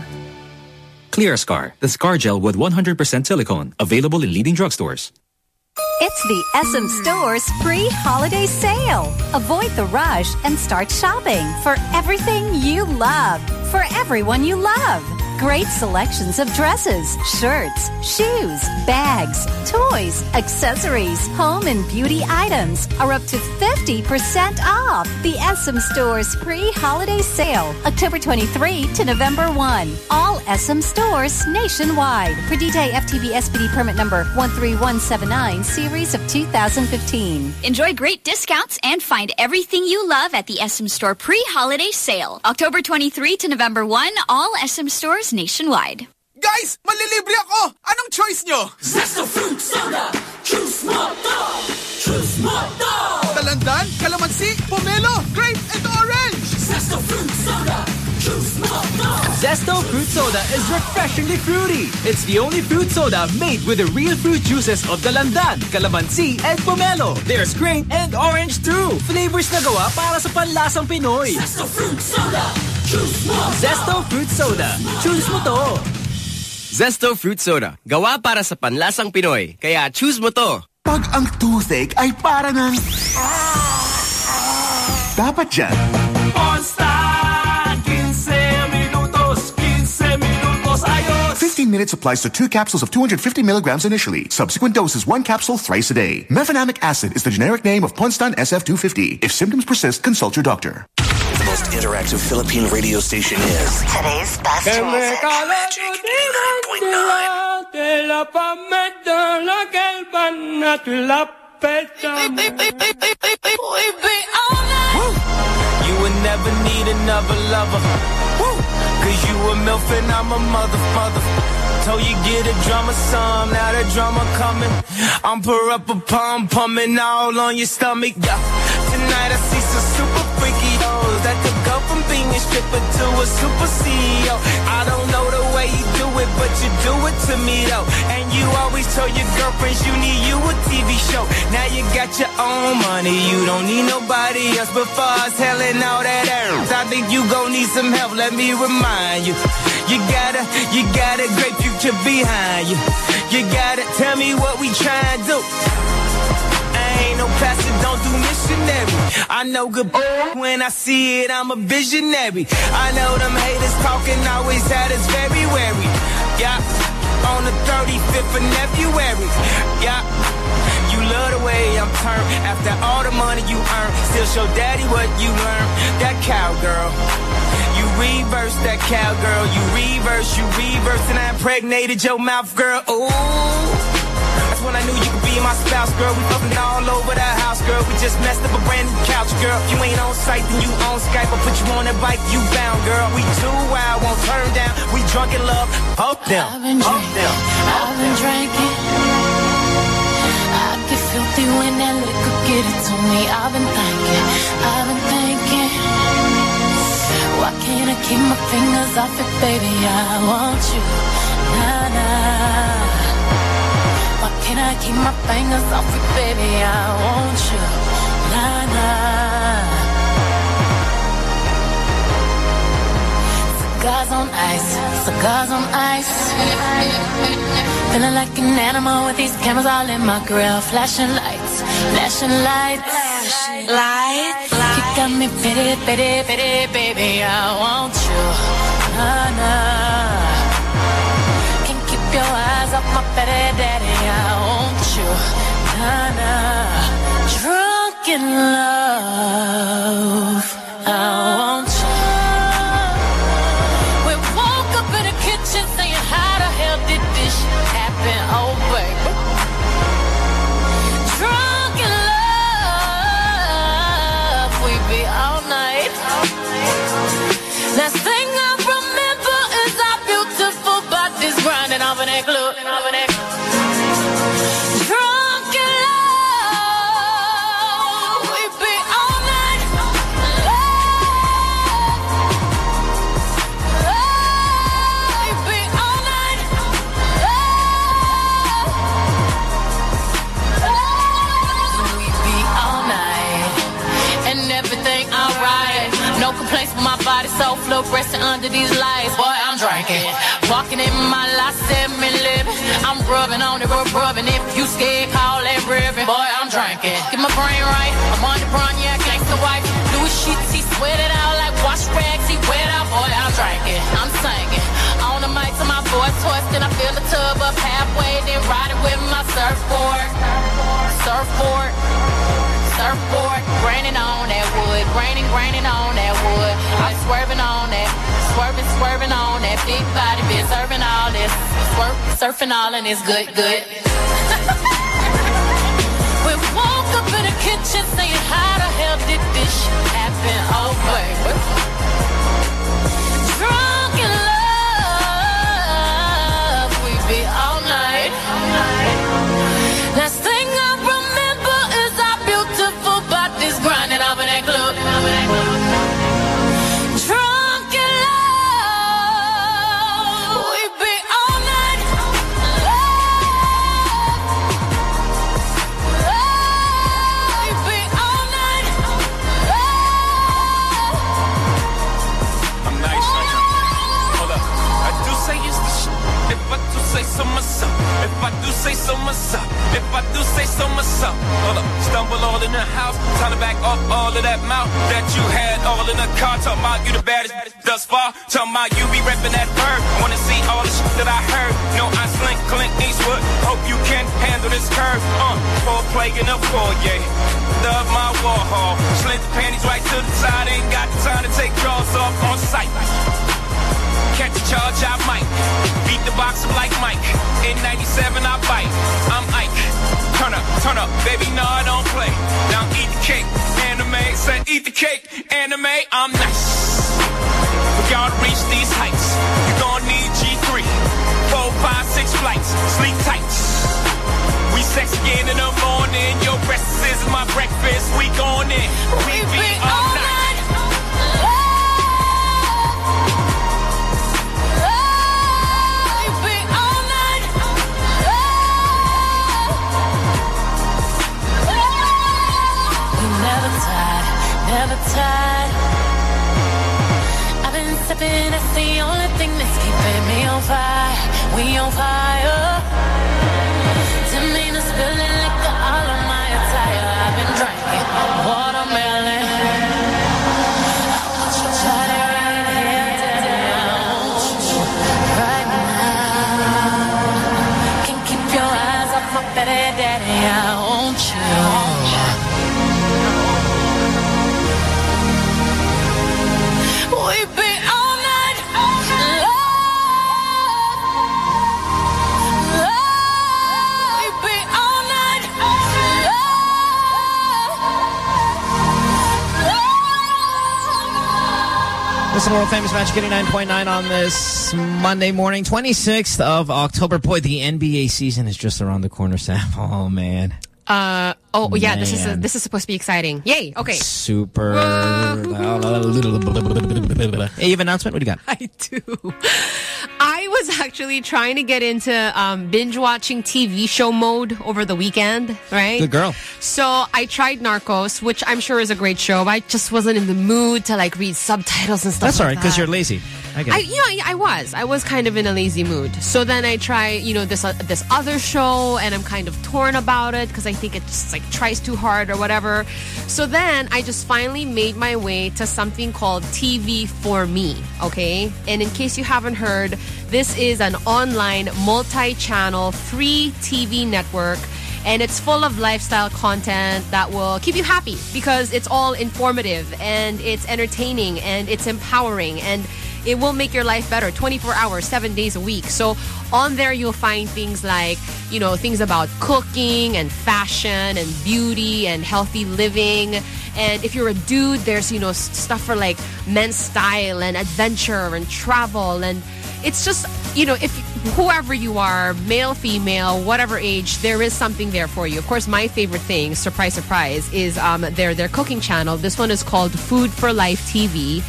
Clear Scar, the scar gel with 100% silicone. Available in leading drugstores.
It's the SM Stores free holiday sale. Avoid the rush and start shopping for everything you love, for everyone you love. Great selections of dresses, shirts, shoes, bags, toys, accessories, home and beauty items are up to 50% off. The SM Stores free holiday sale, October 23 to November 1. All SM stores nationwide. Per DTI FTB SPD permit number 13179, series of 2015.
Enjoy great discounts and find everything you love at the SM Store pre-holiday sale. October 23 to November 1, all SM stores nationwide.
Guys, malilibre ako! Anong choice nyo?
Zesto Fruit Soda! Choose mo to! Choose mo to!
Talandan, calamansi, pomelo, grape, and orange!
Zesto Fruit Soda! Choose mo to!
Zesto Fruit Soda is refreshingly fruity. It's the only fruit soda made with the real fruit juices of Dalandan, Calamansi, and Pomelo. There's grape and orange too. Flavors na gawa para sa panlasang Pinoy.
Zesto Fruit Soda! Choose mo!
Zesto Fruit Soda. Choose mo to.
Zesto Fruit Soda. Gawa para sa panlasang Pinoy. Kaya choose mo to.
Pag ang toothache ay para ng... Ah, ah. Dapat dyan.
Constant! 15
minutes applies to two capsules of 250 milligrams initially. Subsequent doses one capsule thrice a day. Mefenamic acid is the generic name of Ponstan SF250. If symptoms persist, consult your doctor.
The most interactive Philippine radio station is...
Today's best music.
You never need another lover Cause you a MILF and I'm a mother, mother. Told you get a drama song, now the drama coming. I'm pour up a pom pumping all on your stomach. Yeah. Tonight I see some super freaky hoes that could stripper to a super CEO. I don't know the way you do it, but you do it to me though. And you always told your girlfriends you need you a TV show. Now you got your own money, you don't need nobody else but us hell all that earth. I think you gon' need some help, let me remind you. You gotta, you got a great future behind you. You gotta tell me what we tryin' to do. Don't do missionary. I know good when I see it, I'm a visionary. I know them haters talking always had us very wary. Yeah, on the 35th of February. Yeah. You love the way I'm turned after all the money you earn. Still show daddy what you learned. That cowgirl. You reverse that cowgirl. You reverse, you reverse, and I impregnated your mouth, girl. Ooh. When I knew you could be my spouse, girl. We fucking all over that house, girl. We just messed up a brand new couch, girl. If you ain't on site, then you on Skype. I'll put you on that bike, you bound, girl. We too wild, won't turn down. We drunk in love, pump them,
I've been drinking,
them.
I've been drinking. I get filthy when that liquor get it to me. I've been thinking, I've been thinking. Why can't I keep my fingers off it, baby? I want you, nah nah. Can't I keep my fingers off it, baby? I want you, nah nah. Cigars on ice, cigars on ice. Feeling like an animal with these cameras all in my grill. Flashing lights, flashing lights. Lights, You got me pity, pity, pity, baby. I want you. Nah, nah. Can't keep your eyes off my petty daddy. Nah. Drunk in love. I want flow resting under these lights. Boy, I'm drinking. Walking in my last seven living. I'm rubbing on it, rub rubbing. If you scared, call that ribbon. Boy, I'm drinking. Get my brain right. I'm on the brown, yeah, gangsta wife. Louis sheets, he sweat it out like wash rags. He wet out. Boy, I'm drinking. I'm singing. On the mic to my voice twisting. I fill the tub up halfway, then ride it with my surfboard. Surfboard. Surfboard, graining on that wood, graining, graining on that wood. I'm swerving on that, swerving, swerving on that big body, been serving all this, swerp, surfing all and it's good, good. we woke up in the kitchen saying, How the hell did this happen? Oh, baby.
If I do say so myself. If I do say so myself. Hold up. Stumble all in the house. Time to back off all of that mouth that you had all in the car. Talking about you the baddest thus far. Talking about you be repping that bird. Wanna see all the shit that I heard. No, I slink Clint Eastwood. Hope you can handle this curve. Uh, for play in the foyer. Love my Warhol. Slid the panties right to the side. Ain't got the time to take drawers off on sight. Catch a charge, I might. Beat the box up like Mike. In 97, I bite. I'm Ike. Turn up, turn up, baby, no, I don't play. Now eat the cake, anime. Said eat the cake, anime. I'm nice. We gotta reach these heights. You gon' need G3. Four, five, six flights. Sleep tight. We sex again in the morning. Your breakfast is my breakfast. We going in. We be all night.
I've been sipping, that's the only thing that's keeping me on fire. We on fire. Spilling liquor all on my attire. I've been drinking watermelon.
To World Famous Magic 89.9 on this Monday morning, 26th of October. Boy, the NBA season is just around the corner, Sam. Oh, man.
Uh oh yeah, this is a, this is supposed to be exciting. Yay! Okay.
Super. Hey, you have an announcement? What do you got?
I do. I was actually trying to get into um, binge watching TV show mode over the weekend, right?
Good girl.
So I tried Narcos, which I'm sure is a great show, but I just wasn't in the mood to like read subtitles and stuff.
That's all right,
like
because you're lazy. I
I, you know, I, I was. I was kind of in a lazy mood. So then I try, you know, this uh, this other show, and I'm kind of torn about it because I think it just like tries too hard or whatever. So then I just finally made my way to something called TV for Me. Okay, and in case you haven't heard, this is an online multi-channel free TV network and it's full of lifestyle content that will keep you happy because it's all informative and it's entertaining and it's empowering and it will make your life better 24 hours 7 days a week. So on there you'll find things like you know things about cooking and fashion and beauty and healthy living. And if you're a dude there's you know stuff for like men's style and adventure and travel and it's just you know if whoever you are male female whatever age there is something there for you of course my favorite thing surprise surprise is um their their cooking channel this one is called food for life tv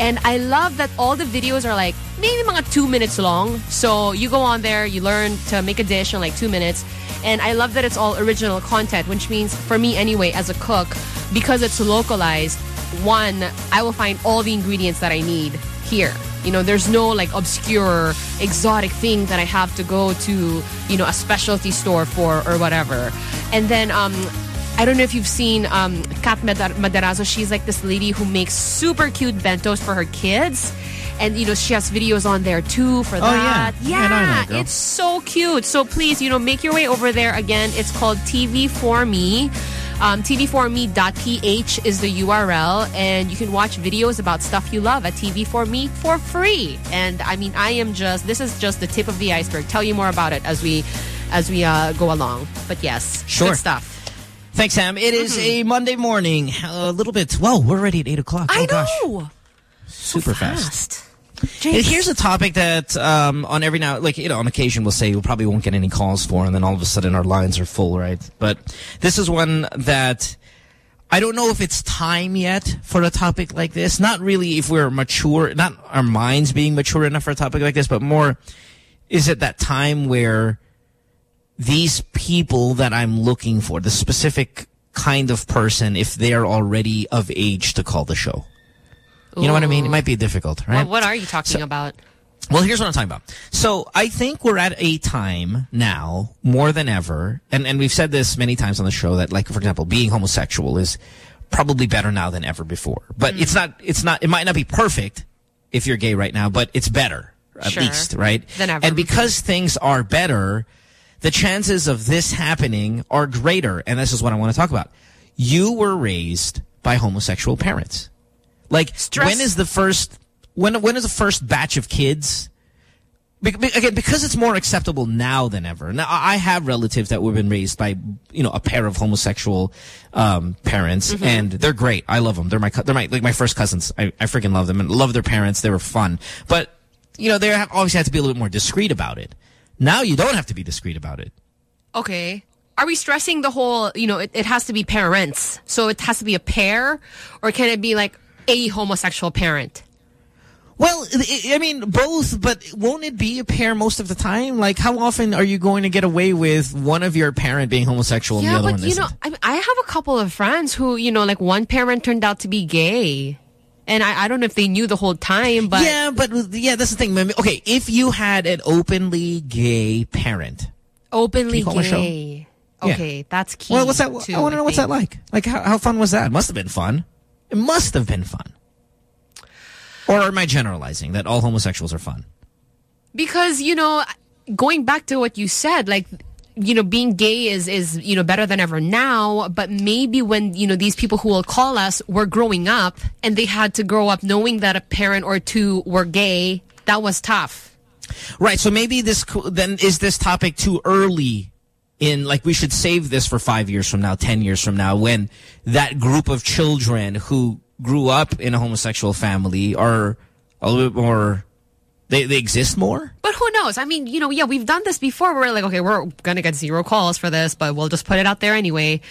and I love that all the videos are like maybe mga two minutes long. So you go on there, you learn to make a dish in like two minutes. And I love that it's all original content, which means for me anyway, as a cook, because it's localized, one, I will find all the ingredients that I need here. You know, there's no like obscure, exotic thing that I have to go to, you know, a specialty store for or whatever. And then um, I don't know if you've seen um, Kat Madar- Madarazo. She's like this lady who makes super cute bentos for her kids. And, you know, she has videos on there too for
Oh, yeah.
that.
Yeah, I know
it's so cute. So please, you know, make your way over there. Again, it's called TV4Me. Um, TV4Me.ph is the URL. And you can watch videos about stuff you love at TV4Me for free. And I mean, I am just, this is just the tip of the iceberg. Tell you more about it as we, as we uh, go along. But yes,
Sure.
good stuff.
Thanks, Sam. It is a Monday morning. A little bit. Whoa, we're already at 8 o'clock.
I
oh, gosh.
know.
Super fast.
James.
Here's a topic that um, on every now, like, you know, on occasion we'll say we probably won't get any calls for, and then all of a sudden our lines are full, right? But this is one that I don't know if it's time yet for a topic like this. Not really if we're mature, not our minds being mature enough for a topic like this, but more is it that time where these people that I'm looking for, the specific kind of person, if they're already of age to call the show. You know what I mean? It might be difficult, right?
Well, what are you talking about?
Well, here's what I'm talking about. So I think we're at a time now, more than ever, and, and we've said this many times on the show that, like, for example, being homosexual is probably better now than ever before. But
Mm.
it's not, it's not, it might not be perfect if you're gay right now, but it's better, at
Sure.
least, right?
Than ever
And because things are better, the chances of this happening are greater. And this is what I want to talk about. You were raised by homosexual parents. Like, when is the first, when, when is the first batch of kids be- be- again, because it's more acceptable now than ever. Now, I have relatives that were been raised by, you know, a pair of homosexual um, parents,
Mm-hmm.
and they're great. I love them. They're my, they're my, like my first cousins. I, I freaking love them and love their parents. They were fun, but you know, they have obviously had to be a little bit more discreet about it. Now you don't have to be discreet about it.
Okay. Are we stressing the whole, you know, it, it has to be parents. So it has to be a pair or can it be like a homosexual parent?
Well, I mean, both, but won't it be a pair most of the time? Like, how often are you going to get away with one of your parent being homosexual and the
yeah,
other
but
one
you know,
isn't?
I, I have a couple of friends who, you know, like one parent turned out to be gay. And I, I don't know if they knew the whole time, but
yeah, but yeah, that's the thing. Okay, if you had an openly gay parent,
openly
Can you show?
gay.
Yeah.
Okay, that's key.
well, what's that?
too,
I want to know what's that like. Like, how, how fun was that? Must have been fun. It must have been fun. Or am I generalizing that all homosexuals are fun?
Because, you know, going back to what you said, like, you know, being gay is, is, you know, better than ever now. But maybe when, you know, these people who will call us were growing up and they had to grow up knowing that a parent or two were gay, that was tough.
Right. So maybe this then is this topic too early in like we should save this for five years from now, ten years from now, when that group of children who grew up in a homosexual family are a little bit more. They they exist more.
But who knows? I mean, you know, yeah, we've done this before. We're like, okay, we're gonna get zero calls for this, but we'll just put it out there anyway.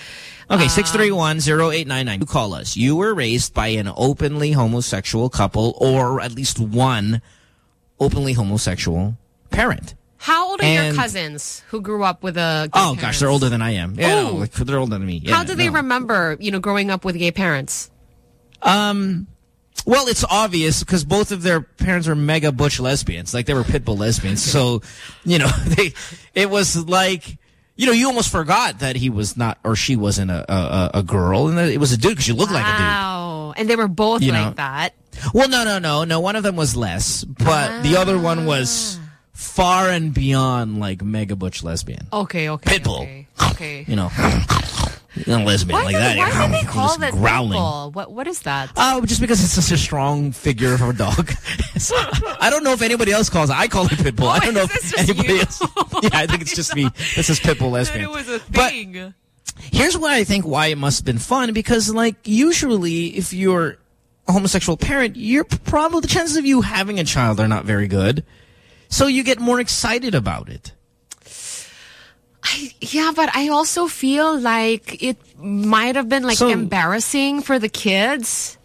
Okay, um, six three one zero eight nine nine. You call us. You were raised by an openly homosexual couple, or at least one openly homosexual parent.
How old are your cousins who grew up with a? Gay
Oh gosh, they're older than I am. Yeah, no,
Oh.
like, they're older than me. Yeah,
How do they
no.
remember, you know, growing up with gay parents?
Um, well, it's obvious because both of their parents were mega butch lesbians. Like they were pit bull lesbians. So, you know, they it was like. You know, you almost forgot that he was not, or she wasn't a a, a girl, and that it was a dude because you look like a dude.
Wow, and they were both
You
like
know.
that.
Well, no, no, no, no. One of them was less, but the other one was far and beyond like mega butch lesbian.
Okay, okay,
Pitbull.
okay, okay.
You know, you know, lesbian
Why,
like
do,
that.
why do they call that
growling?
people? What what is that?
Oh, just because it's such a strong figure of a dog. So, I don't know if anybody else calls it. I call it pitbull. I don't know if anybody else. Yeah, I think it's just me. This is pitbull lesbian.
it was a thing.
Here's why I think why it must have been fun because like usually if you're a homosexual parent, you're probably the chances of you having a child are not very good. So you get more excited about it.
I, yeah, but I also feel like it might have been like
So-
embarrassing for the kids.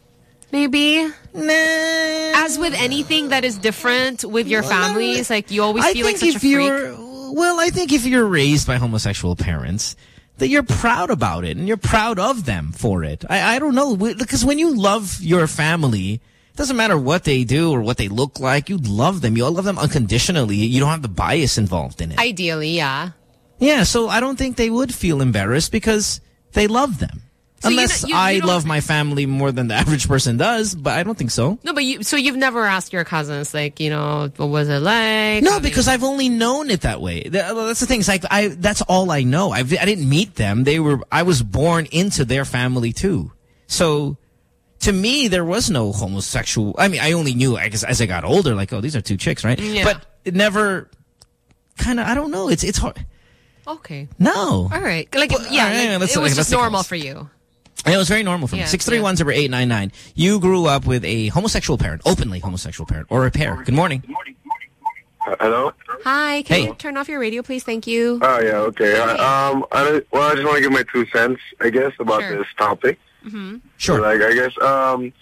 Maybe. As with anything that is different with your families, like you always
I
feel like such
if
a freak.
you're well, I think if you're raised by homosexual parents, that you're proud about it and you're proud of them for it. I, I don't know because when you love your family, doesn't matter what they do or what they look like. You love them. You all love them unconditionally. You don't have the bias involved in it.
Ideally, yeah.
Yeah, so I don't think they would feel embarrassed because they love them.
So
Unless
you-
I
you don't-
love my family more than the average person does, but I don't think so.
No, but you, so you've never asked your cousins, like, you know, what was it like?
No, because I've only known it that way. That's the thing. It's like I. That's all I know. I've, I didn't meet them. They were. I was born into their family too. So, to me, there was no homosexual. I mean, I only knew. I guess as I got older, like, oh, these are two chicks, right?
Yeah.
But it never. Kind of. I don't know. It's it's hard.
Okay.
No.
All right. Like, yeah,
all right,
like,
let's-
it was
let's
just normal
calls.
for you.
It was very normal for me. Six three one zero eight nine nine. You grew up with a homosexual parent, openly homosexual parent, or a pair. Good morning. Good morning.
Hello?
Hi, can
Hey.
you turn off your radio, please? Thank you.
Oh, yeah, okay. I, um, I, well, I just want to give my two cents, I guess, about
Sure.
this topic.
Mm-hmm.
Sure.
Like, I guess, um,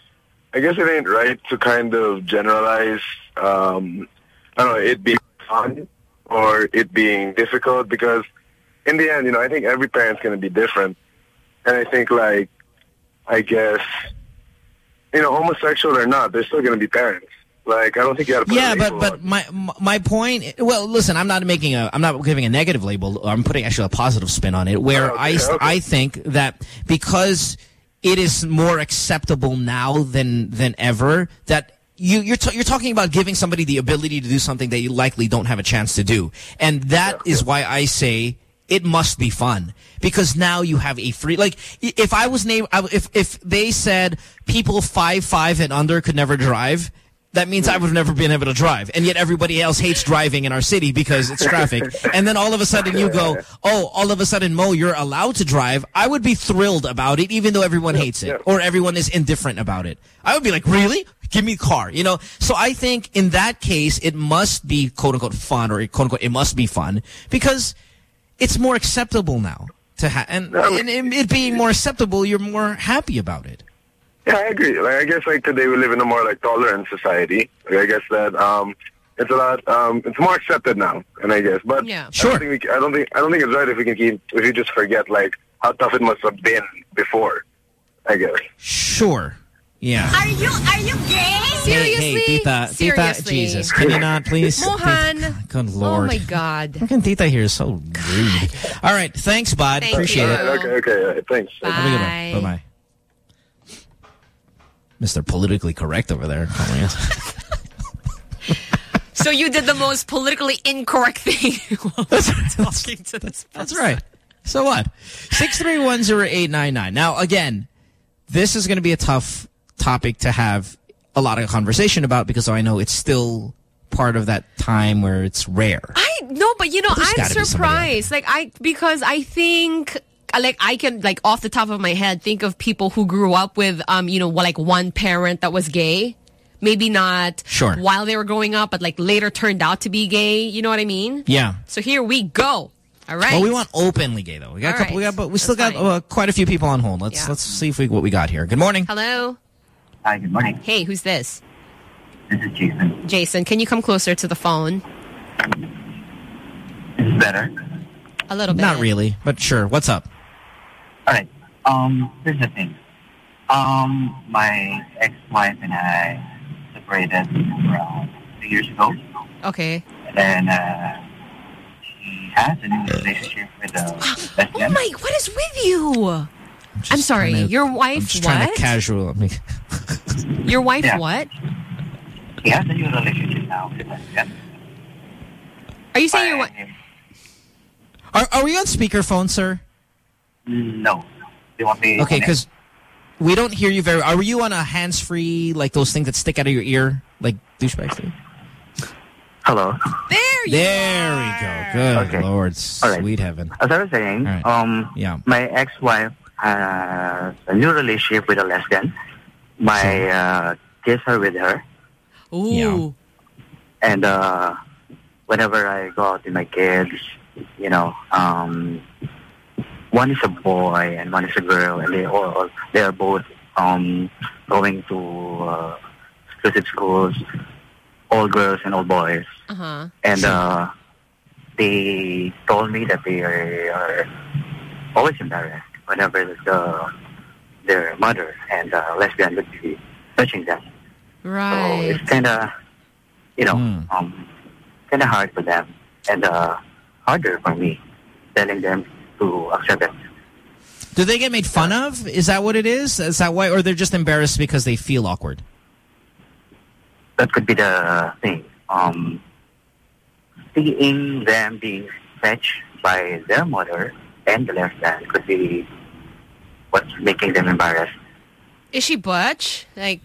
I guess it ain't right to kind of generalize, um, I don't know, it being fun or it being difficult because in the end, you know, I think every parent's going to be different. And I think, like, I guess, you know, homosexual or not, they're still going to be parents. Like, I don't think you have to put a
Yeah, but
label
but my my point. Well, listen, I'm not making a. I'm not giving a negative label. I'm putting actually a positive spin on it. Where
Oh,
I
okay, okay.
I think that because it is more acceptable now than than ever that. You, you're, you're talking about giving somebody the ability to do something that you likely don't have a chance to do. And that is why I say it must be fun because now you have a free like if I was named if if they said people five five and under could never drive that means I would have never been able to drive. And yet everybody else hates driving in our city because it's traffic. And then all of a sudden you go oh all of a sudden Mo you're allowed to drive. I would be thrilled about it even though everyone hates it or everyone is indifferent about it. I would be like really? Give me a car you know? So I think in that case it must be quote unquote fun or quote unquote it must be fun because it's more acceptable now to have, and, and it, it being more acceptable, you're more happy about it.
Yeah, I agree. Like I guess like today we live in a more like tolerant society. Like, I guess that um it's a lot um it's more accepted now. And I guess but
yeah.
I don't think we, I don't think I don't think it's right if we can keep if you just forget like how tough it must have been before. I guess.
Sure. Yeah.
Are you are you gay?
Hey, hey, Tita, Tita, Jesus, can you not please?
Mohan.
Tita, good
Oh my God.
Fucking Tita here is so rude. All right, thanks, bud.
Thank
Appreciate
you.
it.
Okay, okay, all right, thanks.
Have a good one. Bye bye. Mr. Politically correct over there.
So you did the most politically incorrect thing while talking to this
That's right. So what? Six three one zero eight nine nine. Now again, this is going to be a tough topic to have a lot of conversation about because I know it's still part of that time where it's rare.
I no, but you know, I'm
gotta be somebody
surprised. Like I because I think like I can like off the top of my head think of people who grew up with um you know like one parent that was gay. maybe not
Sure.
while they were growing up, but like later turned out to be gay. You know what I mean?
Yeah.
So here we go. All right.
Well, we want openly gay though. We got a
All
couple. We got, but we still got uh, quite a few people on hold. Let's
Yeah.
let's see if we what we got here. Good morning.
Hello.
Hi, good morning.
Hey, who's this?
This is Jason.
Jason, can you come closer to the phone?
Is better?
A little bit.
Not really, but sure. What's up?
All right. Um, here's the thing. Um, my ex-wife and I separated around two years ago,
Okay.
and then uh, she has a new relationship with a lesbian.
Oh my, what is with you? I'm sorry.
trying to-
your
I'm
wife
just trying to casual. I mean,
your wife
Yeah.
what?
She has a new relationship now with a lesbian.
Are you saying your wife?
are are we on speakerphone, sir?
No. They want me.
Okay, because we don't hear you very. Are you on a hands-free, like those things that stick out of your ear, like douchebags do?
Hello.
There you
There we go. Good
Okay.
Lord,
All right.
sweet heaven.
As I was saying,
All right.
um,
Yeah.
my ex-wife has a new relationship with a lesbian. My uh, kids are with her,
Ooh.
and uh, whenever I go out with my kids, you know, um, one is a boy and one is a girl, and they all they are both um, going to uh, exclusive schools, all girls and all boys.
Uh huh.
and uh, they told me that they are, are always embarrassed whenever the, their mother and uh, lesbian would be touching them. Right. So
Right.
it's kind of, you know, um, kind of hard for them and uh, harder for me telling them to accept it.
Do they get made fun of? Is that what it is? Is that why, or they're just embarrassed because they feel awkward?
That could be the thing. Um, seeing them being fetched by their mother and the left hand could be what's making them embarrassed.
Is she butch? Like,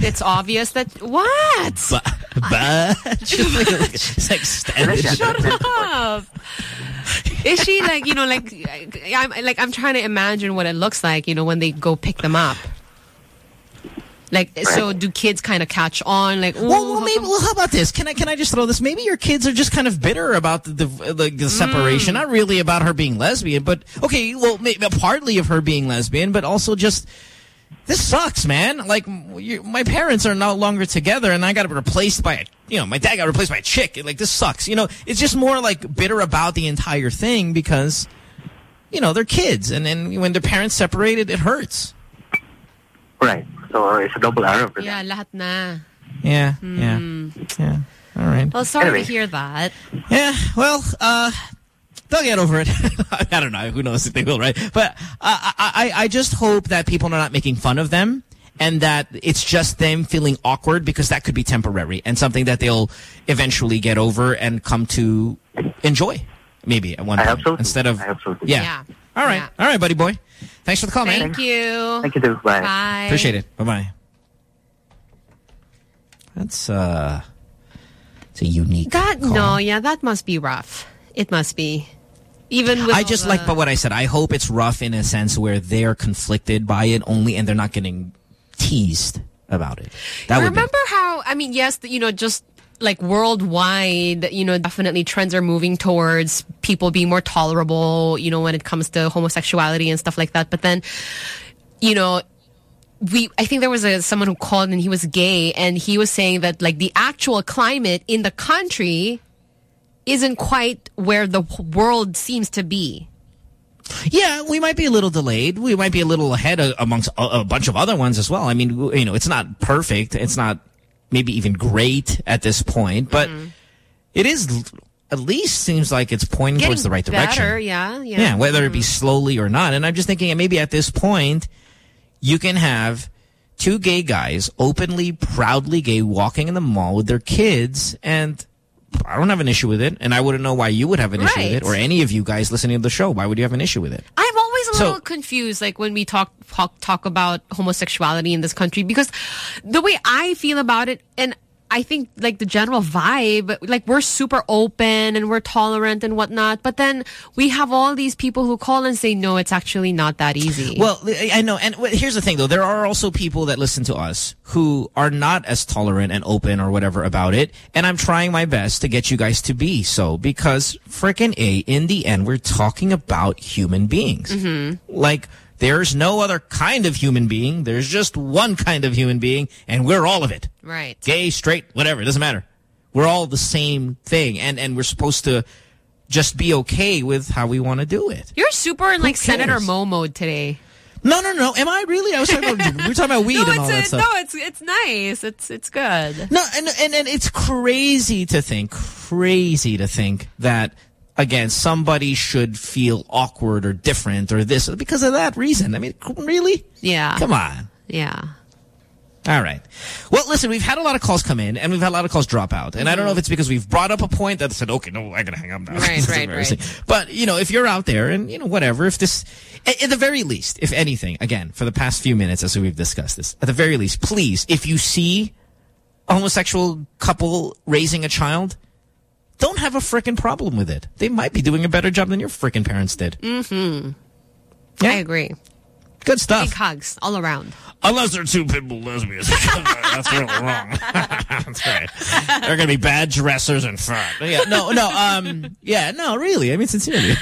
it's obvious that what?
But it's like standing.
Shut up. Is she like you know like I'm like I'm trying to imagine what it looks like you know when they go pick them up. Like so, do kids kind of catch on? Like,
Well, well, maybe. Well, how about this? Can I can I just throw this? Maybe your kids are just kind of bitter about the the, the, the separation, not really about her being lesbian, but okay, well, maybe partly of her being lesbian, but also just this sucks, man. Like you, my parents are no longer together, and I got replaced by a you know my dad got replaced by a chick. Like this sucks. You know, it's just more like bitter about the entire thing because you know they're kids, and then when their parents separated, it hurts.
Right. So it's a double error for them.
yeah, lahat na.
Yeah,
Hmm.
yeah, yeah. All right.
Well, sorry
Anyway.
to hear that.
Yeah, well, uh, they'll get over it. I don't know. Who knows if they will, right? But I, I, I just hope that people are not making fun of them and that it's just them feeling awkward because that could be temporary and something that they'll eventually get over and come to enjoy maybe at one
I
point
hope so
instead of
I hope
yeah.
Yeah.
All right. All right, buddy boy. Thanks for the call, man.
Thank you.
Thank you too. Bye.
Bye.
Appreciate it. Bye-bye. That's uh it's a unique
That
call.
no, yeah, that must be rough. It must be. Even with
I just
the-
like but what I said. I hope it's rough in a sense where they're conflicted by it only and they're not getting teased about it. That would be
Remember how, I mean, yes, you know, just like worldwide, you know, definitely trends are moving towards people being more tolerable, you know, when it comes to homosexuality and stuff like that. But then, you know, we, I think there was a, someone who called and he was gay and he was saying that like the actual climate in the country isn't quite where the world seems to be.
Yeah, we might be a little delayed. We might be a little ahead of, amongst a, a bunch of other ones as well. I mean, you know, it's not perfect. It's not maybe even great at this point, but mm-hmm. it is at least seems like it's pointing
Getting
towards the right direction.
yeah, yeah.
Yeah, whether it be mm-hmm. slowly or not. And I'm just thinking maybe at this point, you can have two gay guys openly, proudly gay walking in the mall with their kids and I don't have an issue with it. And I wouldn't know why you would have an issue with it or any of you guys listening to the show. Why would you have an issue with it?
I'm always a
So-
little confused, like when we talk, talk talk about homosexuality in this country, because the way I feel about it, and I think like the general vibe, like we're super open and we're tolerant and whatnot. But then we have all these people who call and say, no, it's actually not that easy.
Well, I know. And here's the thing, though. There are also people that listen to us who are not as tolerant and open or whatever about it. And I'm trying my best to get you guys to be so because frickin' A, in the end, we're talking about human beings.
Mhm.
Like, there's no other kind of human being. There's just one kind of human being, and we're all of it.
Right.
Gay, straight, whatever. It doesn't matter. We're all the same thing. And, and we're supposed to just be okay with how we want to do it.
You're super in like
cares?
Senator Mo mode today.
No, no, no. Am I really? I was talking about, we were talking about weed
no,
and
it's
all that
a-
stuff.
No, it's it's nice. It's it's good.
No, and, and and it's crazy to think, crazy to think that again somebody should feel awkward or different or this because of that reason. I mean, really?
Yeah.
Come on.
Yeah.
All right. Well, listen, we've had a lot of calls come in and we've had a lot of calls drop out. And I don't know if it's because we've brought up a point that said, okay, no, I gotta hang up now.
Right, right, right.
But, you know, if you're out there and, you know, whatever, if this, at, at the very least, if anything, again, for the past few minutes as we've discussed this, at the very least, please, if you see a homosexual couple raising a child, don't have a frickin' problem with it. They might be doing a better job than your frickin' parents did.
Mm-hmm.
Yeah.
I agree.
Good stuff.
Big hugs all around.
Unless they're two pitbull lesbians. That's really wrong. That's right. They're going to be bad dressers in front. Yeah, no, no, um, yeah, no, really. I mean, sincerely.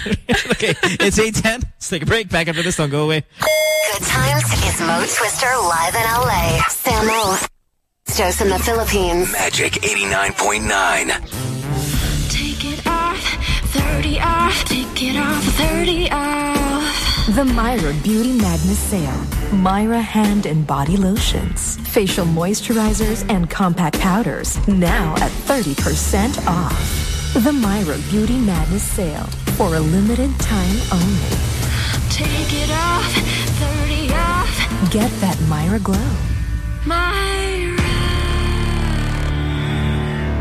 okay, it's 810. Let's take a break. Back after this. Don't go away.
Good times is Mo Twister live in LA. Samo. Joe's in the Philippines.
Magic 89.9.
Take it off, 30 off, take it off, 30 off.
The Myra Beauty Madness Sale. Myra hand and body lotions, facial moisturizers, and compact powders now at 30% off. The Myra Beauty Madness Sale for a limited time only.
Take it off, 30 off.
Get that Myra glow.
Myra.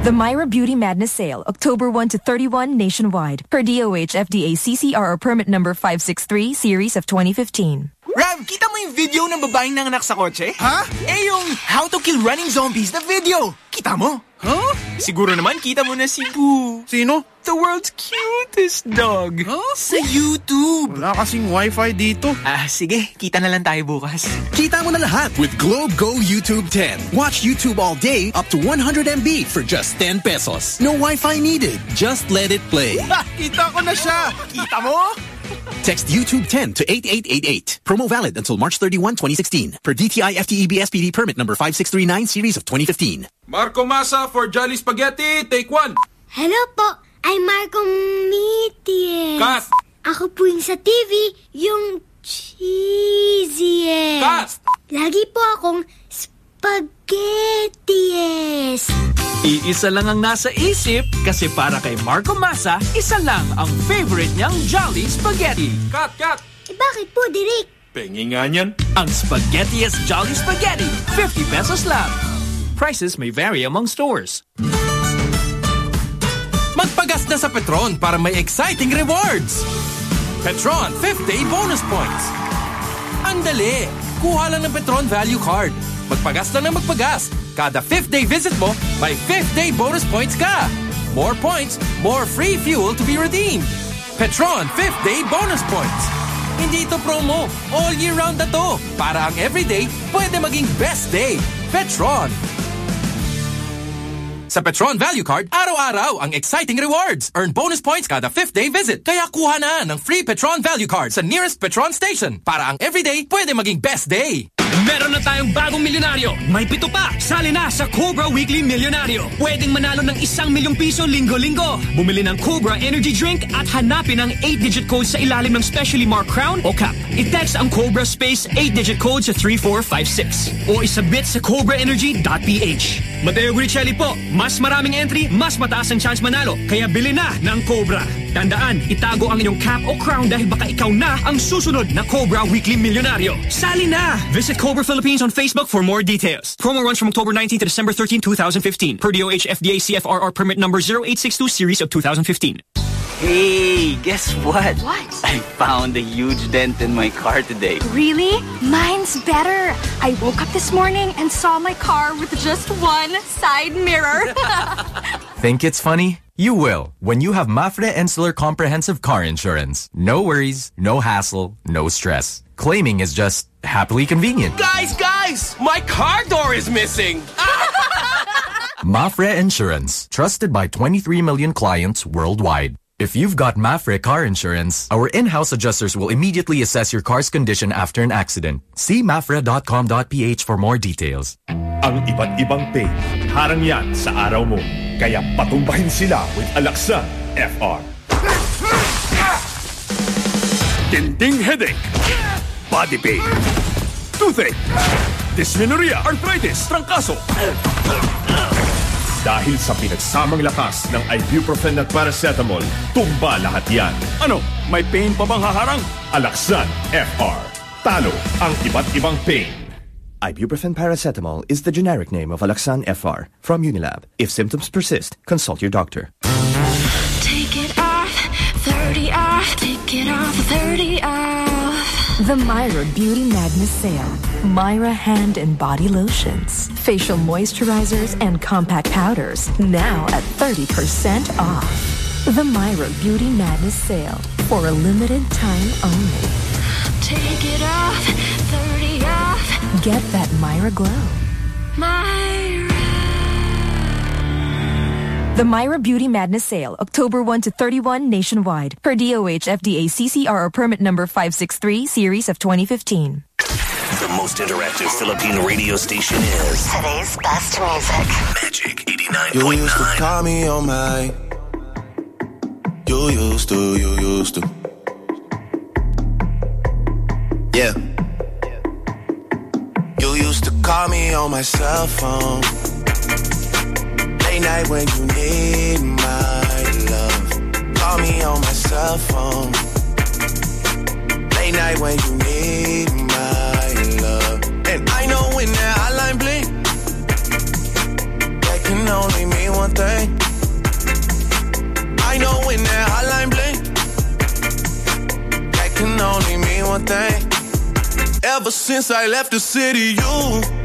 The Myra Beauty Madness Sale, October 1 to 31 nationwide. Per DOH FDA CCR permit number 563 series of 2015.
Ram, kita mo yung video ng babaeng nanganak sa kotse? Ha? Eh yung How to Kill Running Zombies na video. Kita mo? Huh? Siguro naman kita mo na si Boo. Sino? The world's cutest dog. Huh? Sa YouTube. Wala kasing wifi dito. Ah, sige. Kita na lang tayo bukas.
Kita mo na lahat with Globe Go YouTube 10. Watch YouTube all day up to 100 MB for just 10 pesos. No Wi-Fi needed. Just let it play.
Ha! Kita ko na siya. Kita mo?
Text YouTube 10 to 8888. Promo valid until March 31, 2016. Per DTI FTEB SPD permit number 5639 series of 2015.
Marco Masa for Jolly Spaghetti, take one.
Hello po, I'm Marco Mities.
Cut.
Ako po yung sa TV, yung cheesiest.
Cut.
Lagi po akong spaghettiest.
Iisa lang ang nasa isip kasi para kay Marco Masa, isa lang ang favorite niyang Jolly Spaghetti.
Cut, cut.
Eh, bakit po, Direk?
Pengi nga niyan.
Ang Spaghettiest Jolly Spaghetti, 50 pesos lang. Prices may vary among stores. Magpagas na sa Petron para may exciting rewards. Petron 5th Day Bonus Points. Andali! Kuha lang ng Petron Value Card. Magpagas lang ng magpagas. Kada 5th day visit mo, may 5th day bonus points ka. More points, more free fuel to be redeemed. Petron 5th Day Bonus Points. Hindi ito promo. All year round na to. Para ang everyday, pwede maging best day. Petron. Sa Petron Value Card, araw-araw ang exciting rewards. Earn bonus points kada 5th day visit. Kaya kuha na ng free Petron Value Card sa nearest Petron station. Para ang everyday, pwede maging best day. Meron na tayong bagong milyonaryo. May pito pa. Sali na sa Cobra Weekly Milyonaryo. Pwedeng manalo ng isang milyong piso linggo-linggo. Bumili ng Cobra Energy Drink at hanapin ang 8-digit code sa ilalim ng specially marked crown o cap. I-text ang Cobra Space 8-digit code sa 3456 o isabit sa cobraenergy.ph. Matteo Guidicelli po. Mas maraming entry, mas mataas ang chance manalo. Kaya bili na ng Cobra. Tandaan, itago ang inyong cap o crown dahil baka ikaw na ang susunod na Cobra Weekly Milyonaryo. Sali na! Visit Cobra Philippines on Facebook for more details. Promo runs from October 19 to December 13, 2015. Per DOH FDA CFRR permit number 0862 series of 2015.
Hey, guess what?
What?
I found a huge dent in my car today.
Really? Mine's better. I woke up this morning and saw my car with just one side mirror.
Think it's funny? You will when you have MAPFRE Insular Comprehensive Car Insurance. No worries, no hassle, no stress. Claiming is just happily convenient.
Guys, guys! My car door is missing!
MAPFRE Insurance, trusted by 23 million clients worldwide. If you've got MAPFRE car insurance, our in-house adjusters will immediately assess your car's condition after an accident. See mapfre.com.ph for more details.
Ang iba't ibang pain, harang yan sa araw mo. Kaya patumbahin sila with Alaxan FR. Dinding headache, body pain, toothache, dysmenorrhea, arthritis, trangkaso. Dahil sa pinagsamang lakas ng ibuprofen at paracetamol, tumba lahat yan. Ano, may pain pa bang haharang? Alaxan FR. Talo ang iba't ibang pain.
Ibuprofen paracetamol is the generic name of Alaxan FR from Unilab. If symptoms persist, consult your doctor.
Take it off, 30 off, take it off, 30 off.
The Myra Beauty Madness Sale. Myra hand and body lotions, facial moisturizers, and compact powders now at 30% off. The Myra Beauty Madness Sale for a limited time only.
Take it off, 30 off.
Get that Myra glow.
Myra.
The Myra Beauty Madness Sale, October 1 to 31 nationwide. Per DOH FDA CCR permit number 563 series of 2015.
The most interactive Philippine radio station is
Today's best music.
Magic 89.9.
You used to call me on my. You used to, you used to. Yeah. You used to call me on my cell phone. Late night when you need my love. Call me on my cell phone. Late night when you need my love. And I know when that hotline blink, that can only mean one thing. I know when that hotline blink, that can only mean one thing. Ever since I left the city, you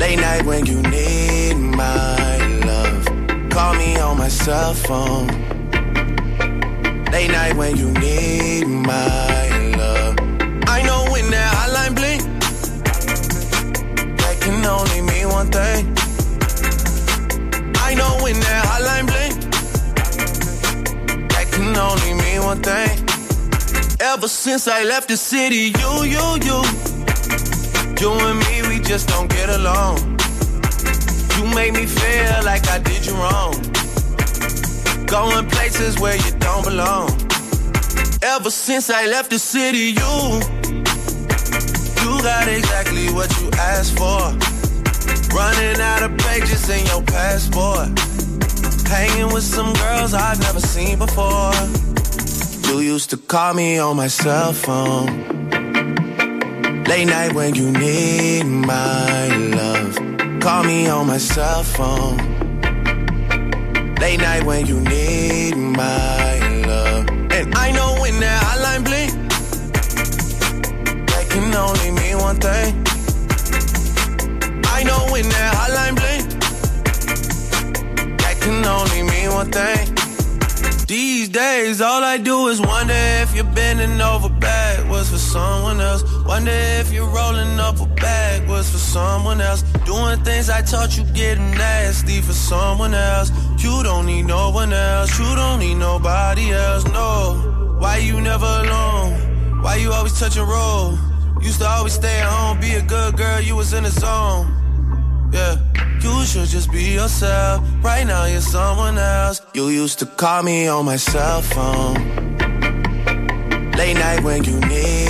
Late night when you need my love. Call me on my cell phone. Late night when you need my love. I know when that hotline blink, that can only mean one thing. I know when that hotline blink, that can only mean one thing. Ever since I left the city, you, you, you, you and me, just don't get along. You make me feel like I did you wrong. Going places where you don't belong. Ever since I left the city, you, you got exactly what you asked for. Running out of pages in your passport. Hanging with some girls I've never seen before. You used to call me on my cell phone. Late night when you need my love. Call me on my cell phone. Late night when you need my love. And I know when that hotline blink, that can only mean one thing. I know when that hotline blink, that can only mean one thing. These days, all I do is wonder if you're bending over someone else. Wonder if you're rolling up a Backwoods for someone else. Doing things I taught you getting nasty for someone else. You don't need no one else. You don't need nobody else. No. Why you never alone? Why you always touch and roll? Used to always stay at home, be a good girl. You was in the zone. Yeah. You should just be yourself. Right now you're someone else. You used to call me on my cell phone. Late night when you need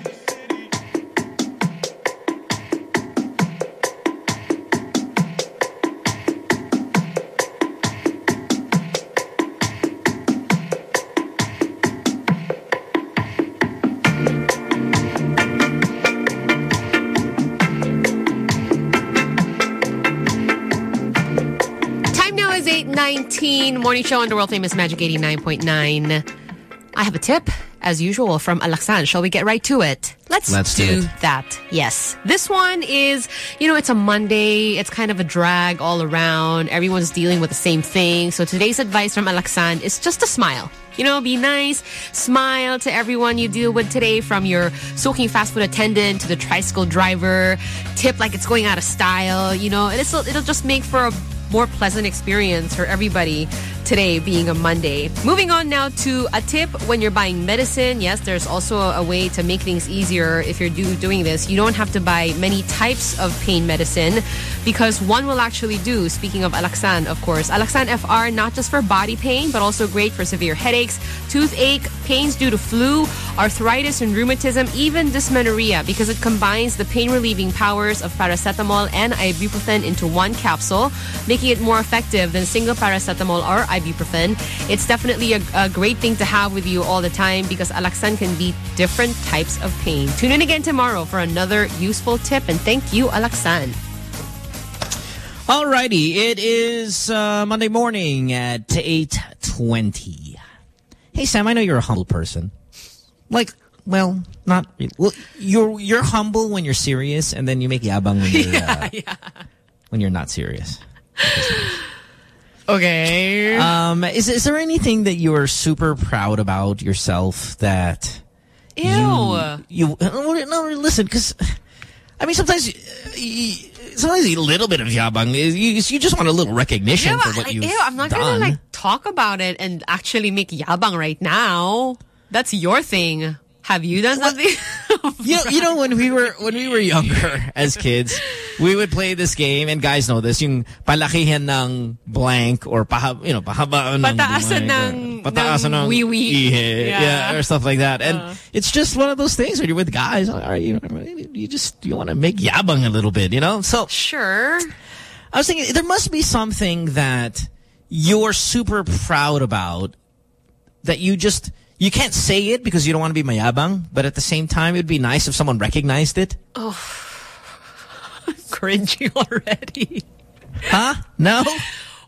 8.19. Morning show on the world famous Magic 89.9. I have a tip, as usual, from Alaxan. Shall we get right to it? Let's,
Let's do it.
that. Yes. This one is, you know, it's a Monday. It's kind of a drag all around. Everyone's dealing with the same thing. So today's advice from Alaxan is just a smile. You know, be nice, smile to everyone you deal with today, from your soaking fast food attendant to the tricycle driver. Tip like it's going out of style. You know, and it'll, it'll just make for a more pleasant experience for everybody today being a Monday. Moving on now to a tip when you're buying medicine. Yes, there's also a way to make things easier if you're do, doing this. You don't have to buy many types of pain medicine because one will actually do. Speaking of Alaxan, of course. Alaxan FR, not just for body pain, but also great for severe headaches, toothache, pains due to flu, arthritis and rheumatism, even dysmenorrhea because it combines the pain relieving powers of paracetamol and ibuprofen into one capsule, making it more effective than single paracetamol or ibuprofen. It's definitely a, a great thing to have with you all the time because Alaxan can beat different types of pain. Tune in again tomorrow for another useful tip and thank you, Alaxan.
Alrighty, it is uh, Monday morning at 8.20. Hey, Sam, I know you're a humble person. Like, well, not really. Well, you're, you're humble when you're serious, and then you make yabang when you're, uh, when you're not serious.
Okay.
Um, is, is there anything that you're super proud about yourself that
Ew.
you, you no, listen, because I mean, sometimes uh, you, sometimes a little bit of yabang you, you just want a little recognition
Yeah,
for what you've
ew, I'm not
done.
gonna like talk about it and actually make yabang right now. That's your thing. Have you done something?
you know, you know when we were when we were younger as kids, we would play this game, and guys know this, yung palakihan ng blank or paha, you know, pahabaan ng
Pataasan ng-
or pataasan
ng wiwi.
ihe,
Yeah.
yeah. or stuff like that. And
Uh.
it's just one of those things when you're with guys, all right, you, know, you just you want to make yabang a little bit, you know. So
sure.
I was thinking there must be something that you're super proud about that you just you can't say it because you don't want to be mayabang, but at the same time it'd be nice if someone recognized it.
Oh, cringy already.
Huh? No?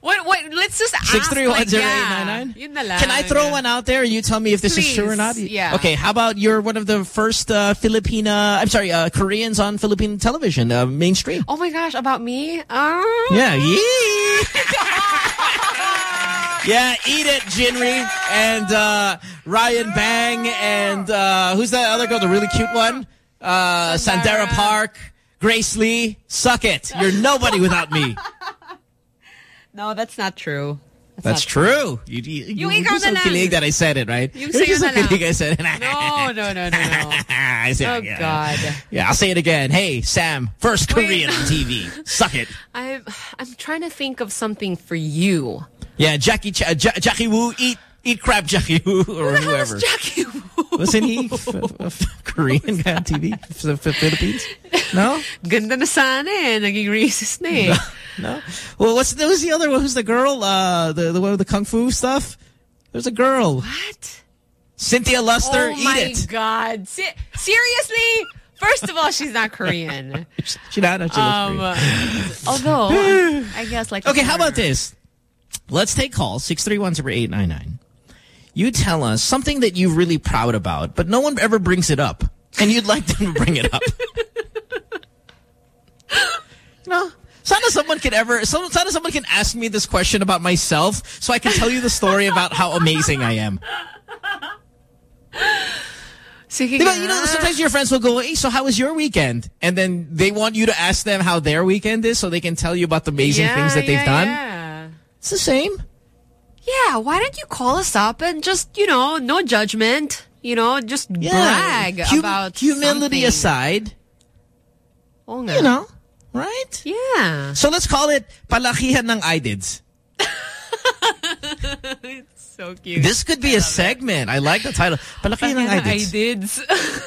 What? What? Let's just ask.
Six three one
like, yeah,
nine nine.
yun na lang.
Can I throw one out there and you tell me if this is true or not?
Yeah.
Okay, how about you're one of the first uh, Filipina, I'm sorry, uh, Koreans on Philippine television, uh, mainstream.
Oh my gosh, about me? Oh.
Yeah, Yeah, eat it, Jinri and uh, Ryan Bang and uh, who's that other girl, the really cute one? Uh, Sandara Park, Grace Lee. Suck it. You're nobody without me.
No, that's not true.
That's true. You, you, you,
you
just so
na
kilig that I said it, right?
Yung
You're so kilig I said it.
No, no, no, no, no.
I said,
Oh,
yeah.
God.
Yeah, I'll say it again. Hey, Sam, first
Wait.
Korean on TV. Suck it.
I'm I'm trying to think of something for you.
Yeah, Jackie Ch uh, Ja- Jackie Wu, eat eat crap, Jackie Wu, or whoever.
Jackie Wu?
Wasn't he Korean guy on TV? F- F- Philippines? No?
Ganda na sana eh. Naging racist na eh.
No? Well, what's who's the other one? Who's the girl? Uh, the the one with the kung fu stuff? There's a girl.
What?
Cynthia Luster.
oh
eat
my god. Se- seriously? First of all, she's not Korean.
She not. She
Um,
Korean.
although, I guess like.
Okay, how about this? Let's take calls, 631-0899. You tell us something that you're really proud about, but no one ever brings it up. And you'd like them to bring it up. no. Sana someone can ever, some- sana someone can ask me this question about myself so I can tell you the story about how amazing I am.
Sige
Diba, you know, sometimes your friends will go, hey, so how was your weekend? And then they want you to ask them how their weekend is so they can tell you about the amazing
Yeah,
things that they've
yeah,
done.
yeah.
It's the same.
Yeah, why don't you call us up and just, you know, no judgment, you know, just brag
Hum-
about
humility
something.
aside,
Oo nga.
you know, right?
Yeah.
So let's call it palakihan ng IDIDs.
It's so cute.
This could be a segment. I like the title. Palakihan ng
I
IDIDs.
did.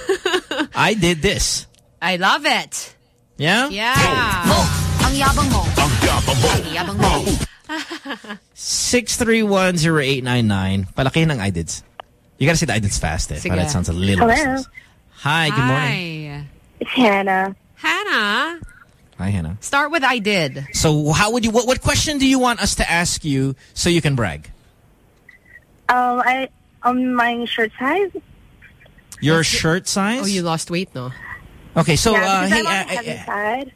I did this.
I love it.
Yeah?
Yeah.
Ang yabang mo.
Ang yabang mo.
Ang yabang mo.
6310899. Palakihan ng IDIDs. You gotta say the IDIDs fast eh.
Sige.
Para it sounds a little
Hello.
business. Hi, good morning.
Hi.
It's Hannah.
Hannah,
Hi, Hannah.
start with I did.
So how would you, what, what question do you want us to ask you so you can brag?
Um, I on my shirt size.
Your shirt size?
Oh, you lost weight, no?
Okay, so,
yeah,
uh,
because
hey,
I'm on
uh,
the heavy
uh,
side.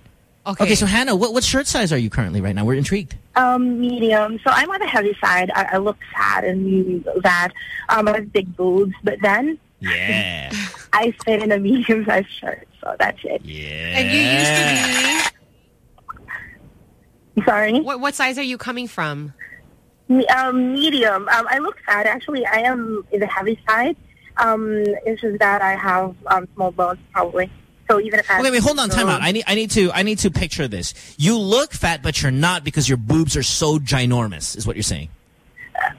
Okay.
okay, so Hannah, what, what shirt size are you currently right now? We're intrigued.
Um, medium. So I'm on the heavy side. I, I look fat and that. Um, I have big boobs, but then
Yeah.
I fit in a medium sized shirt. So that's it.
Yeah.
And you used to
I'm sorry.
be. What, what size are you coming from?
Me- Um, medium. Um, I look fat. Actually, I am in the heavy side. Um, it's just that I have um, small bones, probably. So even if I
Wait, wait, hold on, time out. I need, I need to, I need to picture this. You look fat, but you're not because your boobs are so ginormous, is what you're saying.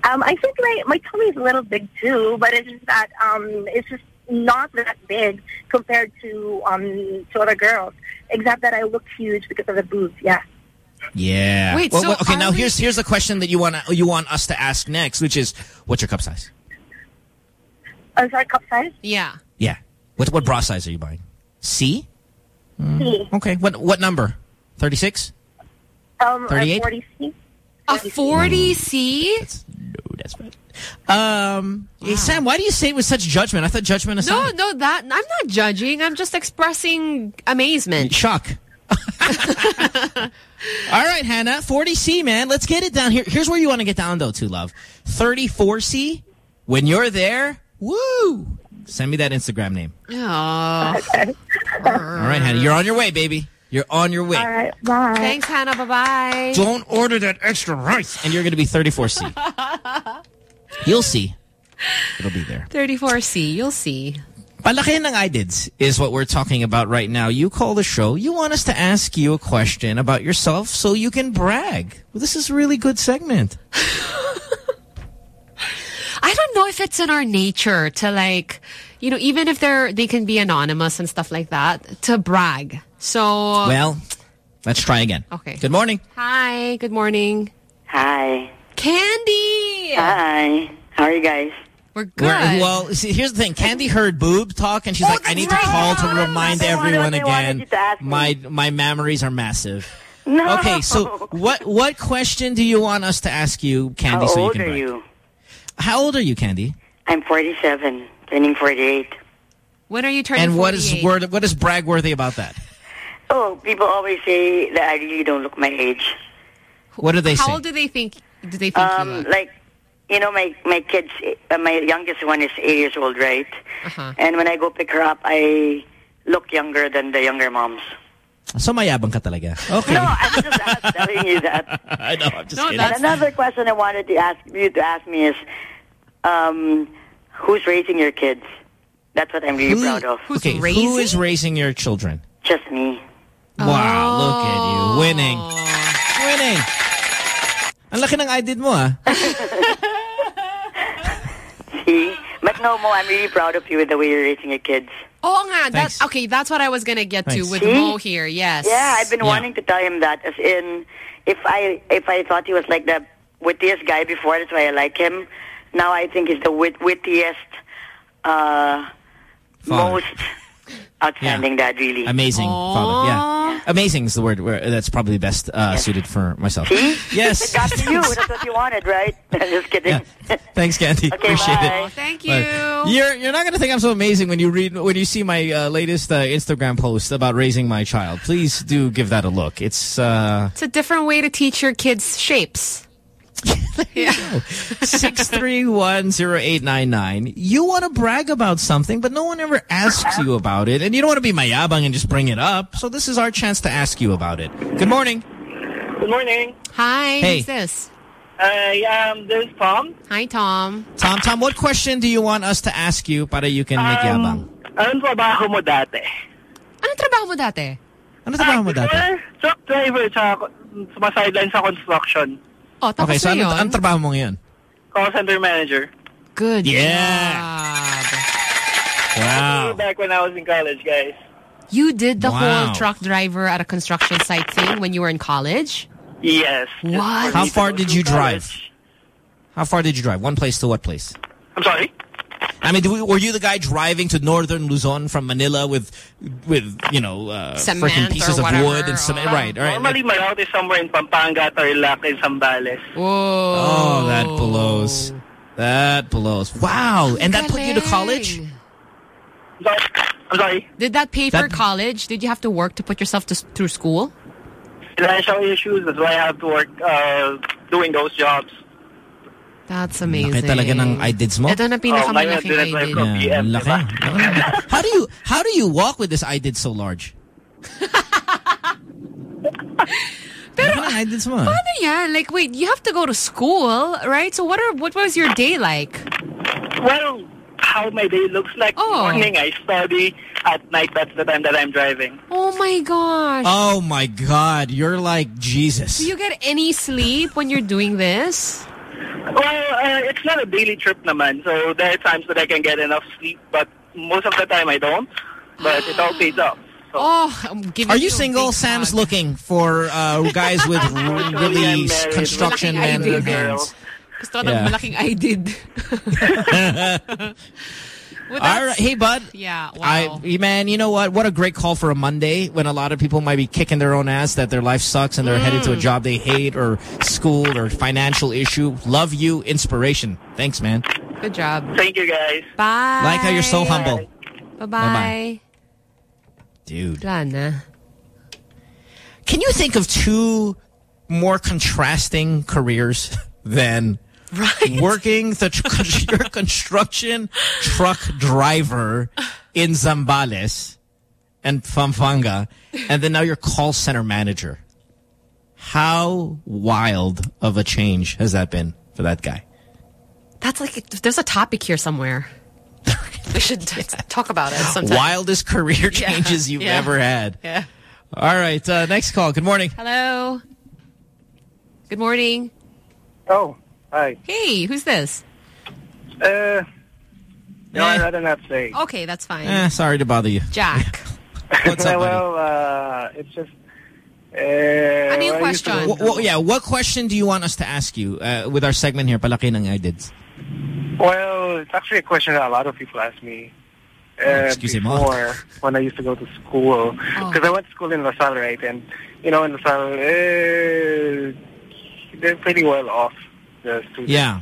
Um, I think my my tummy is a little big too, but it's just that um, it's just not that big compared to um to other girls. Except that I look huge because of the boobs. Yeah.
Yeah.
Wait,
Well,
so
well, okay, now
we-
here's here's the question that you want you want us to ask next, which is, what's your cup size?
Oh, sorry, cup size.
Yeah.
Yeah. What what bra size are you buying? C?
C.
Okay. What what number? Thirty six.
Um,
38?
Forty C.
A 40C?
No, that's right. Um, hey, Sam, why do you say it with such judgment? I thought judgment
No,
aside.
no, that I'm not judging. I'm just expressing amazement.
Shock. All right, Hannah. 40C, man. Let's get it down here. Here's where you want to get down, though, too, love. 34C, when you're there, woo! Send me that Instagram name.
Oh.
All right, Hannah. You're on your way, baby. You're on your way.
All right. Bye.
Thanks, Hannah. Bye-bye.
Don't order that extra rice. And you're going to be 34C. You'll see. It'll be there.
34C. You'll see.
Palakihan ng IDIDs is what we're talking about right now. You call the show. You want us to ask you a question about yourself so you can brag. Well, this is a really good segment.
I don't know if it's in our nature to like, you know, even if they're they can be anonymous and stuff like that, to brag. So
Well, let's try again.
Okay.
Good morning.
Hi, good morning.
Hi.
Candy!
Hi. How are you guys?
We're good.
We're- well, see, here's the thing. Candy heard boob talk, and she's like, I need to oh, call to remind everyone again.
you to ask me.
My my memories are massive.
No.
Okay, so what what question do you want us to ask you, Candy,
How
so you
old
can
are
brag?
you?
How old are you, Candy?
I'm 47, turning 48.
When are you turning
And what is
48?
word, what is brag worthy about that?
Oh, people always say that I really don't look my age.
What do they
How
say?
old do they think do they think you
Um,
look?
like, you know, my my kids, uh, my youngest one is eight years old, right?
Uh-huh.
And when I go pick her up, I look younger than the younger moms.
So mayabang ka talaga. Okay.
No, I'm just not telling you that.
I know, I'm just
No,
kidding.
and another question I wanted to ask you to ask me is, um, who's raising your kids? That's what I'm really
Who-
proud of.
okay, who is raising your children?
Just me.
Wow, look at you. Winning. Winning. Ang laki ng I did mo, ah.
See? But no, Mo, I'm really proud of you with the way you're raising your kids.
Oh, nga, that's okay. That's what I was gonna get to with
See?
Mo here. Yes.
Yeah, I've been wanting to tell him that. As in, if I if I thought he was like the wittiest guy before, that's why I like him. Now I think he's the wit- wittiest, uh, most outstanding dad, really.
Amazing father. Yeah. Amazing is the word where that's probably best uh, suited for myself.
See?
Yes.
It got to you. That's what you wanted, right? Just kidding.
Thanks, Candy.
Okay,
Appreciate
bye.
it.
Thank
But You're you're not gonna think I'm so amazing when you read when you see my uh, latest uh, Instagram post about raising my child. Please do give that a look. It's uh
It's a different way to teach your kids shapes.
you go. 6310899. You want to brag about something, but no one ever asks you about it. And you don't want to be mayabang and just bring it up. So this is our chance to ask you about it. Good morning.
Good morning.
Hi,
Hey.
who's this?
Hi, um, this is Tom.
Hi, Tom.
Tom, Tom, what question do you want us to ask you para you can make yabang?
Anong trabaho mo dati?
Anong trabaho mo dati?
Ano trabaho mo dati?
Eh, truck driver sa sumasideline sa construction.
Oh, tapos
Okay, so
na
ano,
yun?
ano trabaho mo ngayon?
Call center manager.
Good
Yeah.
job.
Wow.
Back when I was in college, guys.
You did the
Wow.
whole truck driver at a construction site thing when you were in college?
Yes.
What?
How far did you drive? How far did you drive? One place to what place?
I'm sorry?
I mean, do we, were you the guy driving to northern Luzon from Manila with, with you know, uh, freaking pieces of wood and cement? Right, all right.
Normally, my route is somewhere in Pampanga, Tarlac, and Zambales.
Whoa.
Oh, that blows. That blows. Wow. And that put you to college?
I'm sorry?
Did that pay for
That-
college? Did you have to work to put yourself to, through school?
Financial issues, that's why I have to work uh, doing those jobs.
That's amazing.
Laki talaga ng IDIDs mo?
Ito na pinakamalaking
Oh, ngayon,
Yeah, laki. Laki. How do you how do you walk with this IDID so large? Pero IDIDs mo. Ah.
Paano yan? Like, wait, you have to go to school, right? So what are what was your day like?
Well, how my day looks like.
Oh.
Morning, I study. At night, that's the time that I'm driving.
Oh my gosh.
Oh my God, you're like Jesus.
Do you get any sleep when you're doing this?
Well, uh, it's not a daily trip naman, so there are times that I can get enough sleep, but most of the time I don't. But it all pays off.
Oh, I'm giving
Are you
a
single? Sam's
hug.
looking for uh, guys with really construction man hands.
Gusto ko
Yeah.
ng malaking I did.
All right, hey bud.
Yeah, wow.
I, man, you know what? What a great call for a Monday when a lot of people might be kicking their own ass that their life sucks and they're headed
Mm.
to a job they hate or school or financial issue. Love you, inspiration. Thanks, man.
Good job.
Thank you, guys.
Bye.
Like how you're so humble.
Bye-bye.
Bye-bye. Dude.
Wala.
Can you think of two more contrasting careers than working the tr- your construction truck driver in Zambales and Pampanga, and then now you're call center manager? How wild of a change has that been for that guy?
That's like, there's a topic here somewhere. we should talk about it sometime.
Wildest career changes you've
yeah.
ever had.
Yeah.
All right, uh, next call. Good morning.
Hello. Good morning.
Oh, hi.
Hey, who's this?
Uh, no, I'd rather not say.
Okay, that's fine.
Eh, sorry to bother you.
Jack.
What's up, buddy?
well, uh, it's just... Uh,
Ano yung
well, I used to
question?
go
Wh- wh- yeah, what question do you want us to ask you uh, with our segment here, Palaki ng IDIDs?
Well, it's actually a question that a lot of people ask me. Uh,
excuse me, Ma.
before when I used to go to school because I went to school in La Salle, right? And you know, in La Salle, uh, they're pretty well off. The students.
Yeah.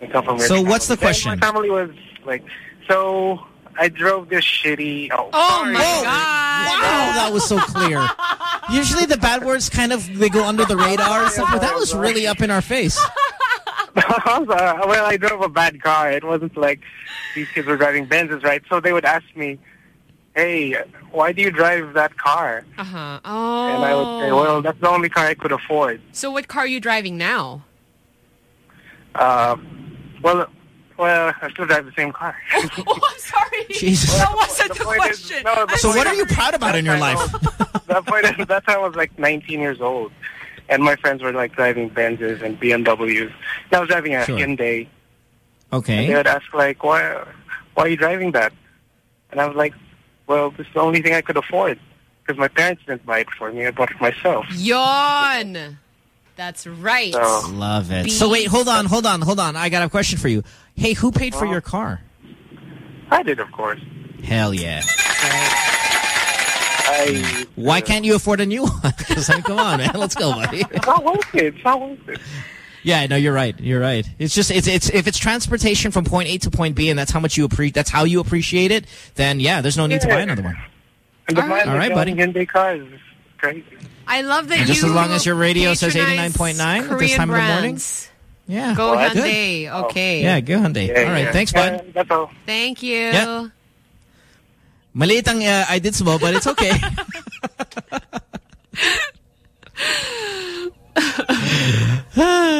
They come from
So what's the question?
And My family was like, so I drove this shitty. Oh,
Oh my God.
Wow, that was so clear. Usually the bad words kind of, they go under the radar and stuff, but that was really up in our face.
Well, I drove a bad car. It wasn't like these kids were driving Benzes, right? So they would ask me, "Hey, why do you drive that car?"
Uh-huh. Oh.
And I would say, "Well, that's the only car I could afford."
So what car are you driving now?
Uh, well, well, I still drive the same car.
oh, I'm sorry.
Jesus.
That wasn't the,
point is-
question.
no, the
So
point
what are you proud about in your life?
that point is, that time I was like 19 years old, and my friends were like driving Benzes and BMWs. And I was driving a
Sure.
Hyundai. And they would ask like, "Why, why are you driving that?" And I was like, "Well, this is the only thing I could afford because my parents didn't buy it for me. I bought it myself."
Yon. That's right.
So,
Love it. So wait, hold on, hold on, hold on. I got a question for you. Hey, who paid for your car?
I did, of course.
Hell yeah.
I. Mm.
Why can't you afford a new one? Because come on, man. Let's go, buddy.
It's not worth it. It's not worth it.
Yeah, no, you're right. You're right. It's just it's it's if it's transportation from point A to point B, and that's how much you appreciate. That's how you appreciate it. Then yeah, there's no need to buy another one.
And the
All right,
All right buddy.
Hyundai cars is crazy.
I love that
Just
you
as long as your radio says 89.9 at this
Korean
time of the morning? Yeah.
Go
What?
Hyundai. Okay.
Yeah, go Hyundai.
Yeah,
all right,
yeah.
thanks, bud.
Yeah, that's all.
Thank you.
Yeah. Maliit ang uh, I did mo, but it's okay.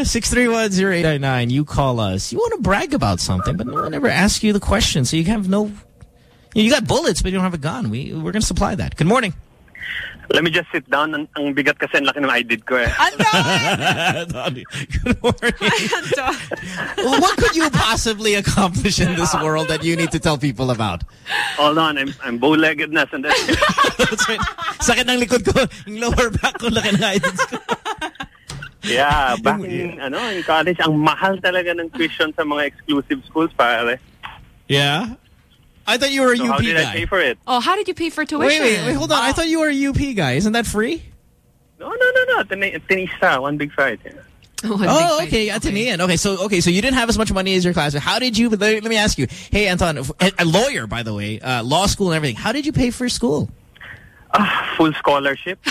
Six three one zero eight nine nine. You call us. You want to brag about something, but no one ever asks you the question, so you have no. You got bullets, but you don't have a gun. We we're going to supply that. Good morning.
Let me just sit down. Ang, ang bigat kasi ang laki ng ID ko eh.
Donnie, Good morning. Well, what could you possibly accomplish in this world that you need to tell people about?
Hold on, I'm, I'm bow-legged na. Sandali.
That's right. Sakit ng likod ko. Yung lower back ko laki ng items ko.
Yeah, back in, ano, in college, ang mahal talaga ng tuition sa mga exclusive schools, pare.
Yeah? I thought you were a
So
UP
how did
guy.
I pay for it?
Oh, how did you pay for tuition?
Wait, wait, wait, hold on. I thought you were a UP guy. Isn't that free?
No, no, no, no. Teni- Tenista, one big fight. Yeah.
Oh, okay, Atenean. Okay, so okay, so you didn't have as much money as your class. How did you? Let, let me ask you. Hey, Anton, a, a lawyer, by the way, uh, law school and everything. How did you pay for school?
Ah, full scholarship.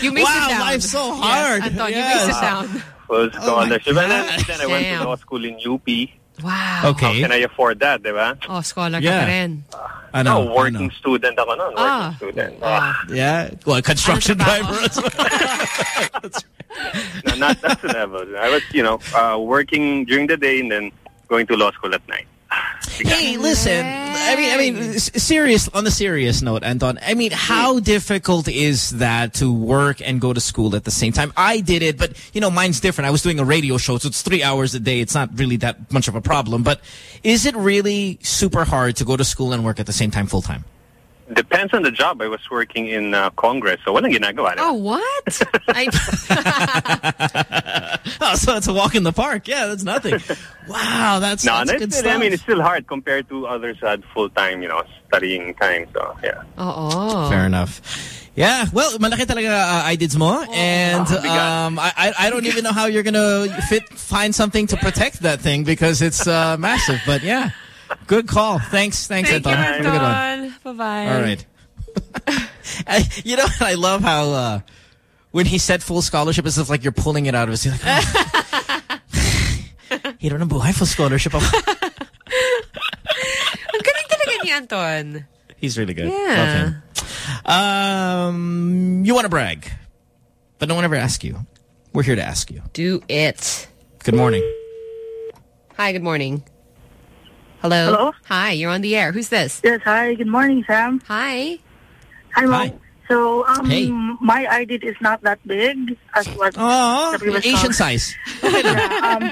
You may
Wow,
sit down.
life's so
Yes,
hard.
Anton, you may
Yes.
sit down.
Full scholarship. and then, then I went to law school in UP.
Wow. Okay.
How can I afford that, di ba?
Oh, scholar ka
Yeah.
pa rin.
I know.
Oh, working student ako noon. Working
Ah.
student.
Yeah, what construction driver?
no, not that level. I was, you know, uh, working during the day and then going to law school at night.
Hey, listen. I mean, I mean, serious on the serious note, Anton. I mean, how difficult is that to work and go to school at the same time? I did it, but you know, mine's different. I was doing a radio show, so it's three hours a day. It's not really that much of a problem. But is it really super hard to go to school and work at the same time full time?
Depends on the job. I was working in uh, Congress, so walang ginagawa.
Oh, what? I,
Oh, so it's a walk in the park. Yeah, that's nothing. Wow, that's,
no,
that's
and
good
it's still, I mean, it's still hard compared to others who had full-time, you know, studying time. So, yeah.
Oo.
Fair enough. Yeah, well, malaki talaga uh, IDIDs mo. And
Oh, bigat.
um, I, I I don't even know how you're going to fit find something to protect that thing because it's uh, massive. But yeah, good call. Thanks. Thanks,
Thank
Anton. Have a good one.
Anton. Bye-bye.
All right. I, you know, I love how uh, when he said full scholarship, it's like you're pulling it out of his. Like, oh. Hiro ng buhay, full scholarship. ako.
Ang galing talaga ni Anton.
He's really good.
Yeah.
Um, you want to brag, but no one ever asks you. We're here to ask you.
Do it.
Good morning.
Hi, good morning. Hello?
Hello?
Hi, you're on the air. Who's this?
Yes, hi. Good morning, Sam.
Hi.
Hi, Mo.
Hi.
So, um,
Hey.
my ID is not that big as what
Oh,
the previous
Asian
caller-
size.
yeah, um,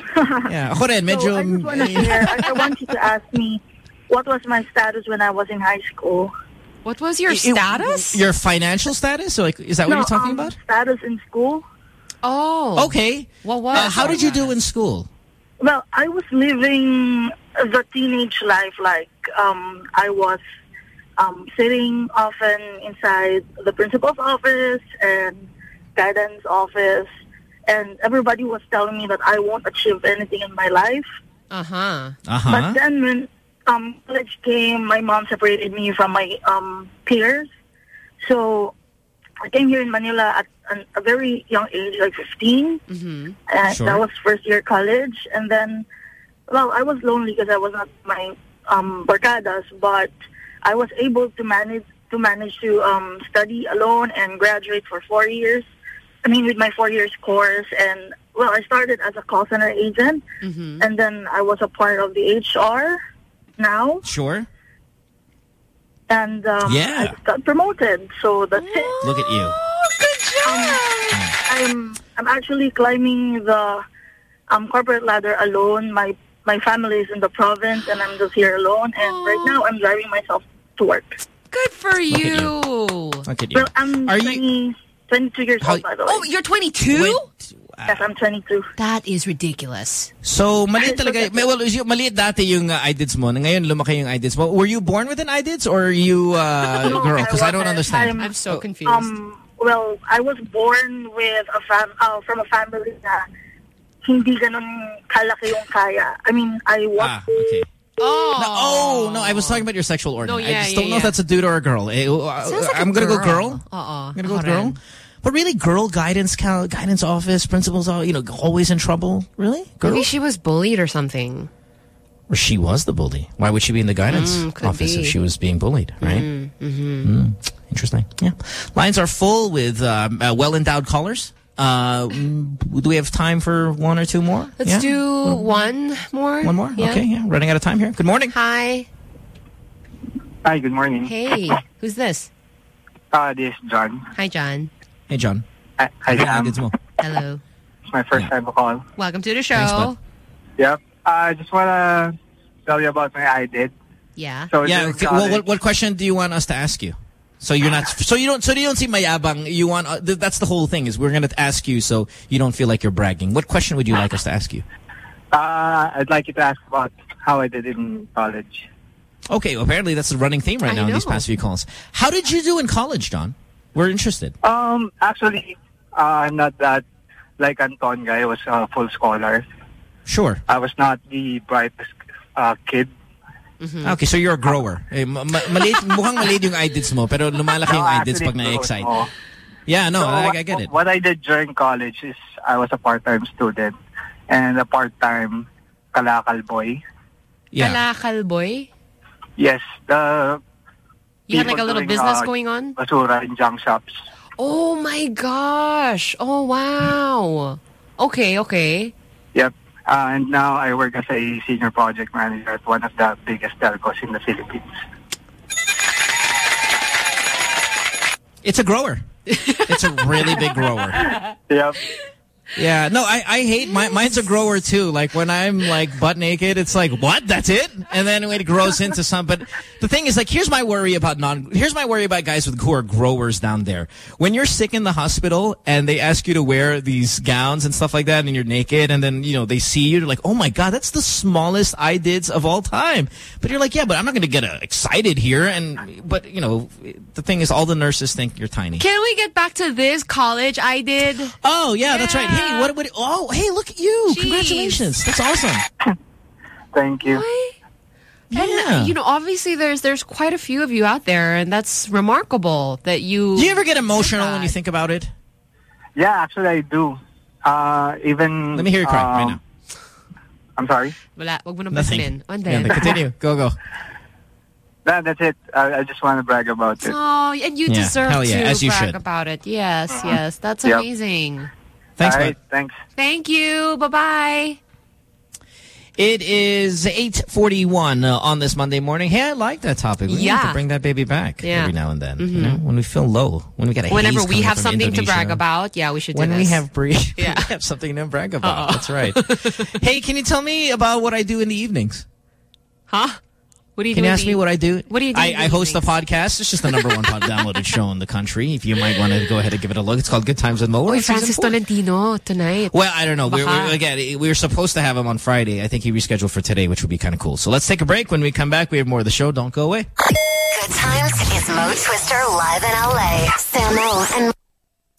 Yeah, ako rin, medyo...
So, I just want to share. I, I want you to ask me what was my status when I was in high school.
What was your
It-
status?
Your financial status? So, like, is that what you're talking
um,
about?
Status in school.
Oh.
Okay.
Well, What
Uh, how did you do in school?
Well, I was living the teenage life. Like um, I was um, sitting often inside the principal's office and guidance office, and everybody was telling me that I won't achieve anything in my life.
Uh-huh.
Uh-huh.
But then when um, college came, my mom separated me from my um, peers. So I came here in Manila at an, a very young age, like 15.
Mm-hmm.
And
Sure.
that was first year college. And then, well, I was lonely because I was not my um, barcadas, but I was able to manage to manage to um, study alone and graduate for four years. I mean, with my four years course. And, well, I started as a call center agent.
Mm-hmm.
And then I was a part of the HR now.
Sure.
And um,
Yeah.
I just got promoted. So that's it.
Look at you.
I'm I'm actually climbing the um, corporate ladder alone. My my family is in the province, and I'm just here alone. And right now, I'm driving myself to work.
Good for
Look at
you.
Look at you.
Well, I'm
Are
20, 22 years old, by the way.
Oh, you're 22?
Yes, I'm 22.
That is ridiculous.
So, maliit talaga. Well, yung, maliit dati yung uh, IDIDs mo. Ngayon, lumaki yung IDIDs mo. Were you born with an IDIDs or are you uh,
No,
girl? Because I don't
wasn't.
understand.
I'm,
so confused.
Um, well, I was born with a fam uh, from a family na hindi ganun kalaki yung kaya. I mean, I was
Ah, okay.
Oh.
No, oh, no, I was talking about your sexual organ.
No, yeah,
I just
yeah,
don't know if that's a dude or a girl. Eh, uh,
Sounds like a
I'm going to go
girl.
girl.
Oo.
I'm going to go with girl. But really, girl guidance guidance office, principals, all you know, always in trouble. Really? Girl?
Maybe she was bullied or something.
Or she was the bully. Why would she be in the guidance
Mm,
office
be.
if she was being bullied, right?
Mm, mhm.
Mm, interesting. Yeah. Lines are full with um, uh, well-endowed callers. Uh, do we have time for one or two more?
Let's
Yeah?
do one more.
One more?
Yeah.
Okay, yeah. Running out of time here. Good morning.
Hi.
Hi, good morning.
Hey. Who's this?
Uh, this is John.
Hi, John.
Hey, John.
Hi, hi Sam.
Hello.
It's my first time to call.
Welcome to the show.
Thanks, bud.
Yep. I just want to tell you about my I did.
Yeah.
So
yeah. Okay, well, what, what question do you want us to ask you? So you're not. So you don't. So you don't see mayabang. You want. Uh, th that's the whole thing. Is we're going to ask you so you don't feel like you're bragging. What question would you like us to ask you?
Uh, I'd like you to ask about how I did in college.
Okay. Well, apparently that's the running theme right
I
now in these past few calls. How did you do in college, John? We're interested.
Um, actually, uh, I'm not that like Anton guy. I was a full scholar.
Sure.
I was not the brightest uh, kid.
Okay, so you're a grower. Eh, ma ma maliit, mukhang maliit yung IDIDs mo, pero lumalaki yung
No,
IDIDs
actually,
pag na-excite.
no.
Yeah, no,
So
I,
what,
I get it.
What I did during college is I was a part-time student and a part-time kalakal boy.
Kalakal boy.
Yes, the
You had like a little
doing,
business
uh,
going on?
basura in junk shops.
Oh my gosh. Oh wow. Okay, okay.
Yep. Uh, and now I work as a senior project manager at one of the biggest telcos in the Philippines.
It's a grower. It's a really big grower.
Yep.
Yeah, no, I, I hate my mine's a grower too. Like when I'm like butt naked, it's like what? That's it? And then it grows into some. But the thing is, like, here's my worry about non. Here's my worry about guys with who are growers down there. When you're sick in the hospital and they ask you to wear these gowns and stuff like that, and you're naked, and then you know they see you, they're like, oh my god, that's the smallest I dids of all time. But you're like, yeah, but I'm not going to get uh, excited here. And but you know, the thing is, all the nurses think you're tiny.
Can we get back to this college I did?
Oh yeah, that's right. Hey, what? What? Oh, hey, look at you! Congratulations, that's awesome.
Thank you.
And you know, obviously there's there's quite a few of you out there and that's remarkable that you
Do you ever get emotional when you think about it?
Yeah, actually I do. Uh, even
Let me hear you cry right
um,
now.
I'm sorry.
Wala, wag mo na
Nothing.
pansinin. And
Yeah,
then,
then continue. Go go.
That, that's it. I, I just want to brag about it.
Oh, and you
Yeah,
deserve
yeah,
to
as you
brag
should.
about it. Yes,
Uh-huh.
yes. That's
Yep.
amazing.
Thanks,
All right,
bud.
thanks.
Thank you. Bye-bye.
It is 8.41 uh, on this Monday morning. Hey, I like that topic. We need
Yeah.
to bring that baby back
Yeah.
every now and then. You
Mhm.
know, when we feel low, when we got a
Whenever we have
from
something to brag about, yeah, we should do
When we have bre-
Yeah.
we have something to brag about.
Uh-oh.
That's right. hey, can you tell me about what I do in the evenings?
Huh? What do you
Can
do?
you ask
the-
me what I do?
What do you do?
I,
in the
I host a
evenings?
podcast. It's just the number one pod downloaded show in the country. If you might want to go ahead and give it a look. It's called Good Times with Mo. We're
Oy,
on
Francis. Tolentino tonight.
Well, I don't know. We're,
Baka.
we're, again, we were supposed to have him on Friday. I think he rescheduled for today, which would be kind of cool. So let's take a break. When we come back, we have more of the show. Don't go away.
Good times is Mo Twister live in LA. Samo and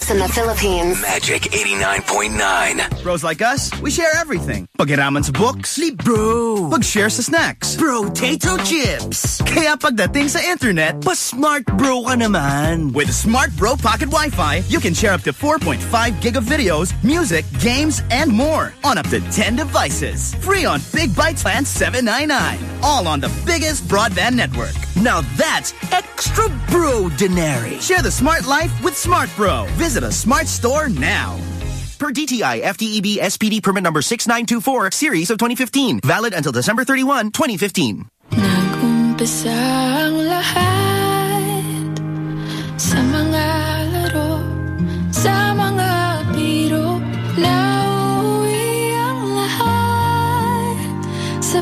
in the Philippines.
Magic 89.9.
Bros like us, we share everything. Pagiraman sa books, sleep bro. Pag-share sa snacks, Bro, potato chips. Kaya pagdating sa internet, pa smart bro ka naman. With Smart Bro Pocket Wi-Fi, you can share up to 4.5 gig of videos, music, games, and more on up to 10 devices. Free on Big Bytes Plan 799. All on the biggest broadband network. Now that's extra bro denary. Share the smart life with Smart Bro. Visit a smart store now. Per DTI FTEB SPD permit number 6924, series of 2015. Valid until December 31, 2015.
Umpisa ang lahat Sa mga laro Sa mga biro ang lahat Sa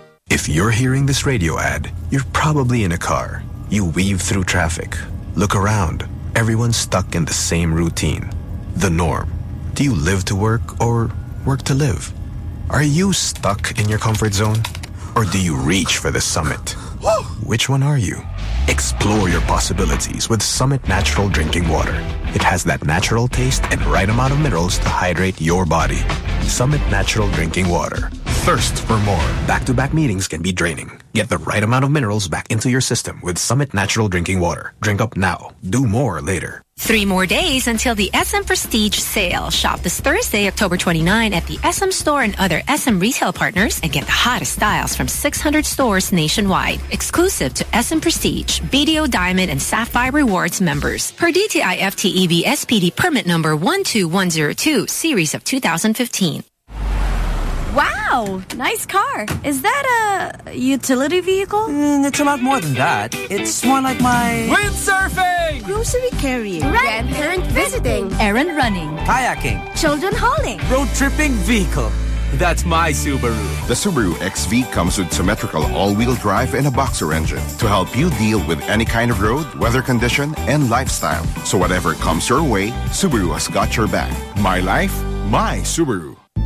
If you're hearing this radio ad, you're probably in a car. You weave through traffic. Look around. Everyone's stuck in the same routine. The norm. Do you live to work or work to live? Are you stuck in your comfort zone? Or do you reach for the summit? Which one are you? Explore your possibilities with Summit Natural Drinking Water. It has that natural taste and right amount of minerals to hydrate your body. Summit Natural Drinking Water. Thirst for more. Back-to-back meetings can be draining. Get the right amount of minerals back into your system with Summit Natural Drinking Water. Drink up now. Do more later.
Three more days until the SM Prestige sale. Shop this Thursday, October 29 at the SM Store and other SM retail partners and get the hottest styles from 600 stores nationwide. Exclusive to SM Prestige, BDO Diamond and Sapphire Rewards members. Per DTI FTEB SPD permit number 12102, series of 2015.
Wow, nice car. Is that a utility vehicle?
Mm, it's a lot more than that. It's more like my...
Windsurfing! Grocery carrying. Grandparent visiting. Errand running.
Kayaking.
Children hauling.
Road tripping vehicle. That's my Subaru.
The Subaru XV comes with symmetrical all-wheel drive and a boxer engine to help you deal with any kind of road, weather condition, and lifestyle. So whatever comes your way, Subaru has got your back. My life, my Subaru.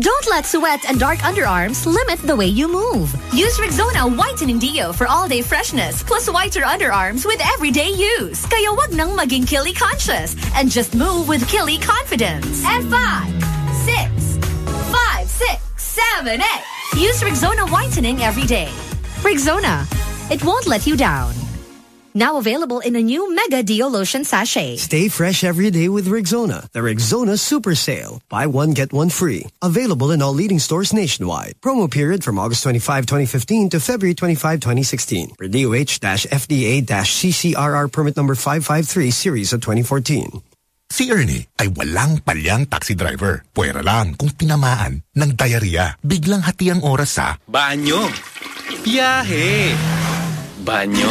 don't let sweat and dark underarms limit the way you move. Use Rexona Whitening Deo for all-day freshness plus whiter underarms with everyday use. Kaya wag nang maging Kili conscious and just move with Kili confidence. And five, six, five, six, seven, eight. Use Rexona Whitening every day. Rexona, it won't let you down. Now available in a new Mega Deo Lotion Sachet.
Stay fresh every day with Rexona, The Rexona Super Sale. Buy one, get one free. Available in all leading stores nationwide. Promo period from August 25, 2015 to February 25, 2016. For DOH-FDA-CCRR permit number 553 series of 2014.
Si Ernie ay walang palyang taxi driver. Pwera lang kung tinamaan ng diarrhea. Biglang hati ang oras sa
Banyo. Biyahe. Banyo.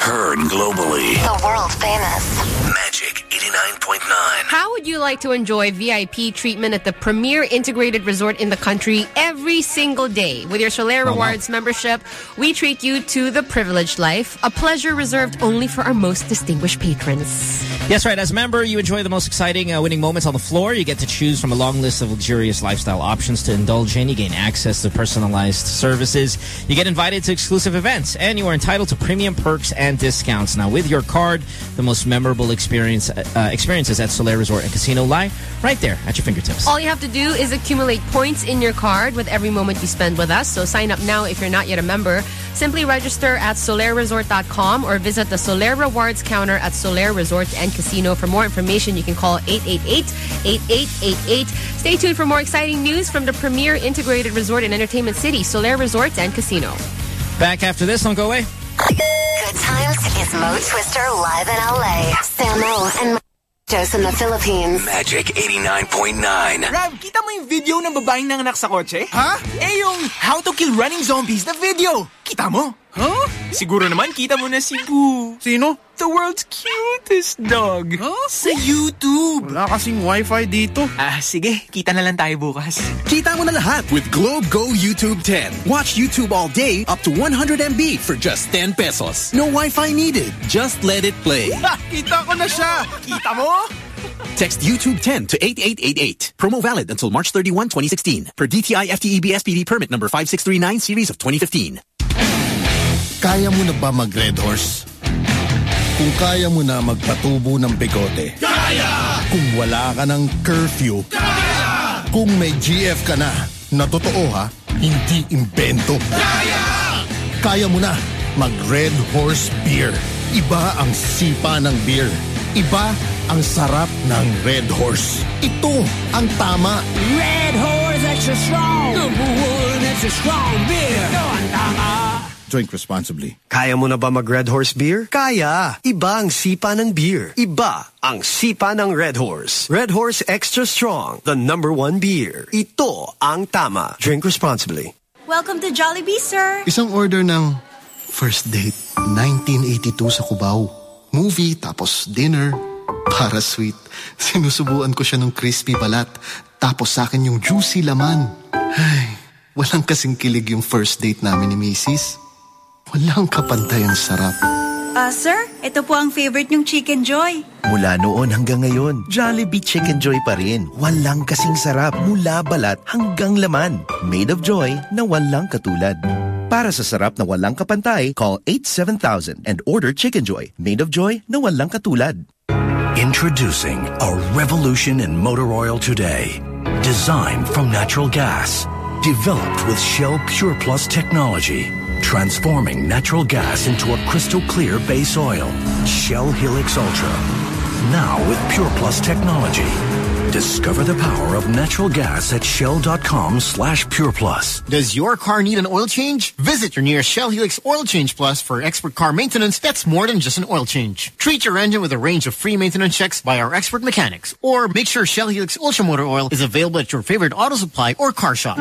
heard globally.
The world famous.
Magic 89.9.
How would you like to enjoy VIP treatment at the premier integrated resort in the country every single day? With your Solaire Rewards membership, we treat you to the privileged life, a pleasure reserved only for our most distinguished patrons.
Yes, right. As a member, you enjoy the most exciting uh, winning moments on the floor. You get to choose from a long list of luxurious lifestyle options to indulge in. You gain access to personalized services. You get invited to exclusive events. And you are entitled to premium perks and discounts. Now, with your card, the most memorable experience uh, experiences at Solaire Resort and Casino lie right there at your fingertips.
All you have to do is accumulate points in your card with every moment you spend with us. So sign up now if you're not yet a member. Simply register at solaireresort.com or visit the Solaire Rewards counter at Solaire Resort and Casino. For more information, you can call 888-8888. Stay tuned for more exciting news from the premier integrated resort and entertainment city, Solaire Resort and Casino.
Back after this, don't go away.
Good times is Mo Twister live in LA. Samo and Joe's in the Philippines.
Magic 89.9.
Rav, kita mo yung video ng babaeng nanganak sa kotse? Ha? Eh yung How to Kill Running Zombies na video. Kita mo? Huh? Siguro naman kita mo na si Boo. Sino? The world's cutest dog. Huh? Sa YouTube.
Wala kasing wifi dito.
Ah, sige. Kita na lang tayo bukas.
Kita mo na lahat with Globe Go YouTube 10. Watch YouTube all day up to 100 MB for just 10 pesos. No Wi-Fi needed. Just let it play.
Ha! Kita ko na siya!
Kita mo?
Text YouTube 10 to 8888. Promo valid until March 31, 2016. Per DTI FTEB SPD permit number 5639 series of 2015.
Kaya mo na ba mag-red horse? Kung kaya mo na magpatubo ng bigote.
Kaya!
Kung wala ka ng curfew.
Kaya!
Kung may GF ka na, na totoo ha, hindi imbento. Kaya! Kaya mo na. Mag Red Horse Beer. Iba ang sipa ng beer. Iba ang sarap ng Red Horse. Ito ang tama.
Red Horse Extra Strong. Number one extra strong beer. Ito ang tama.
Drink responsibly.
Kaya mo na ba mag Red Horse Beer? Kaya! Iba ang sipa ng beer. Iba ang sipa ng Red Horse. Red Horse Extra Strong, the number one beer. Ito ang tama. Drink responsibly.
Welcome to Jollibee, sir.
Isang order ng first date, 1982 sa Cubao. Movie, tapos dinner. Para sweet. Sinusubuan ko siya ng crispy balat. Tapos sa akin yung juicy laman. Ay, walang kasing kilig yung first date namin ni Macy's. Walang kapantay ang sarap.
Ah, sir, ito po ang favorite niyong Chickenjoy.
Mula noon hanggang ngayon, Jollibee Chickenjoy pa rin. Walang kasing sarap mula balat hanggang laman. Made of joy na walang katulad. Para sa sarap na walang kapantay, call 87000 and order Chickenjoy. Made of joy na walang katulad.
Introducing a revolution in motor oil today. Designed from natural gas. Developed with Shell Pure Plus technology. Transforming natural gas into a crystal clear base oil. Shell Helix Ultra. Now with Pure Plus technology. Discover the power of natural gas at shell.com slash pureplus.
Does your car need an oil change? Visit your nearest Shell Helix Oil Change Plus for expert car maintenance that's more than just an oil change. Treat your engine with a range of free maintenance checks by our expert mechanics. Or make sure Shell Helix Ultra Motor Oil is available at your favorite auto supply or car shop.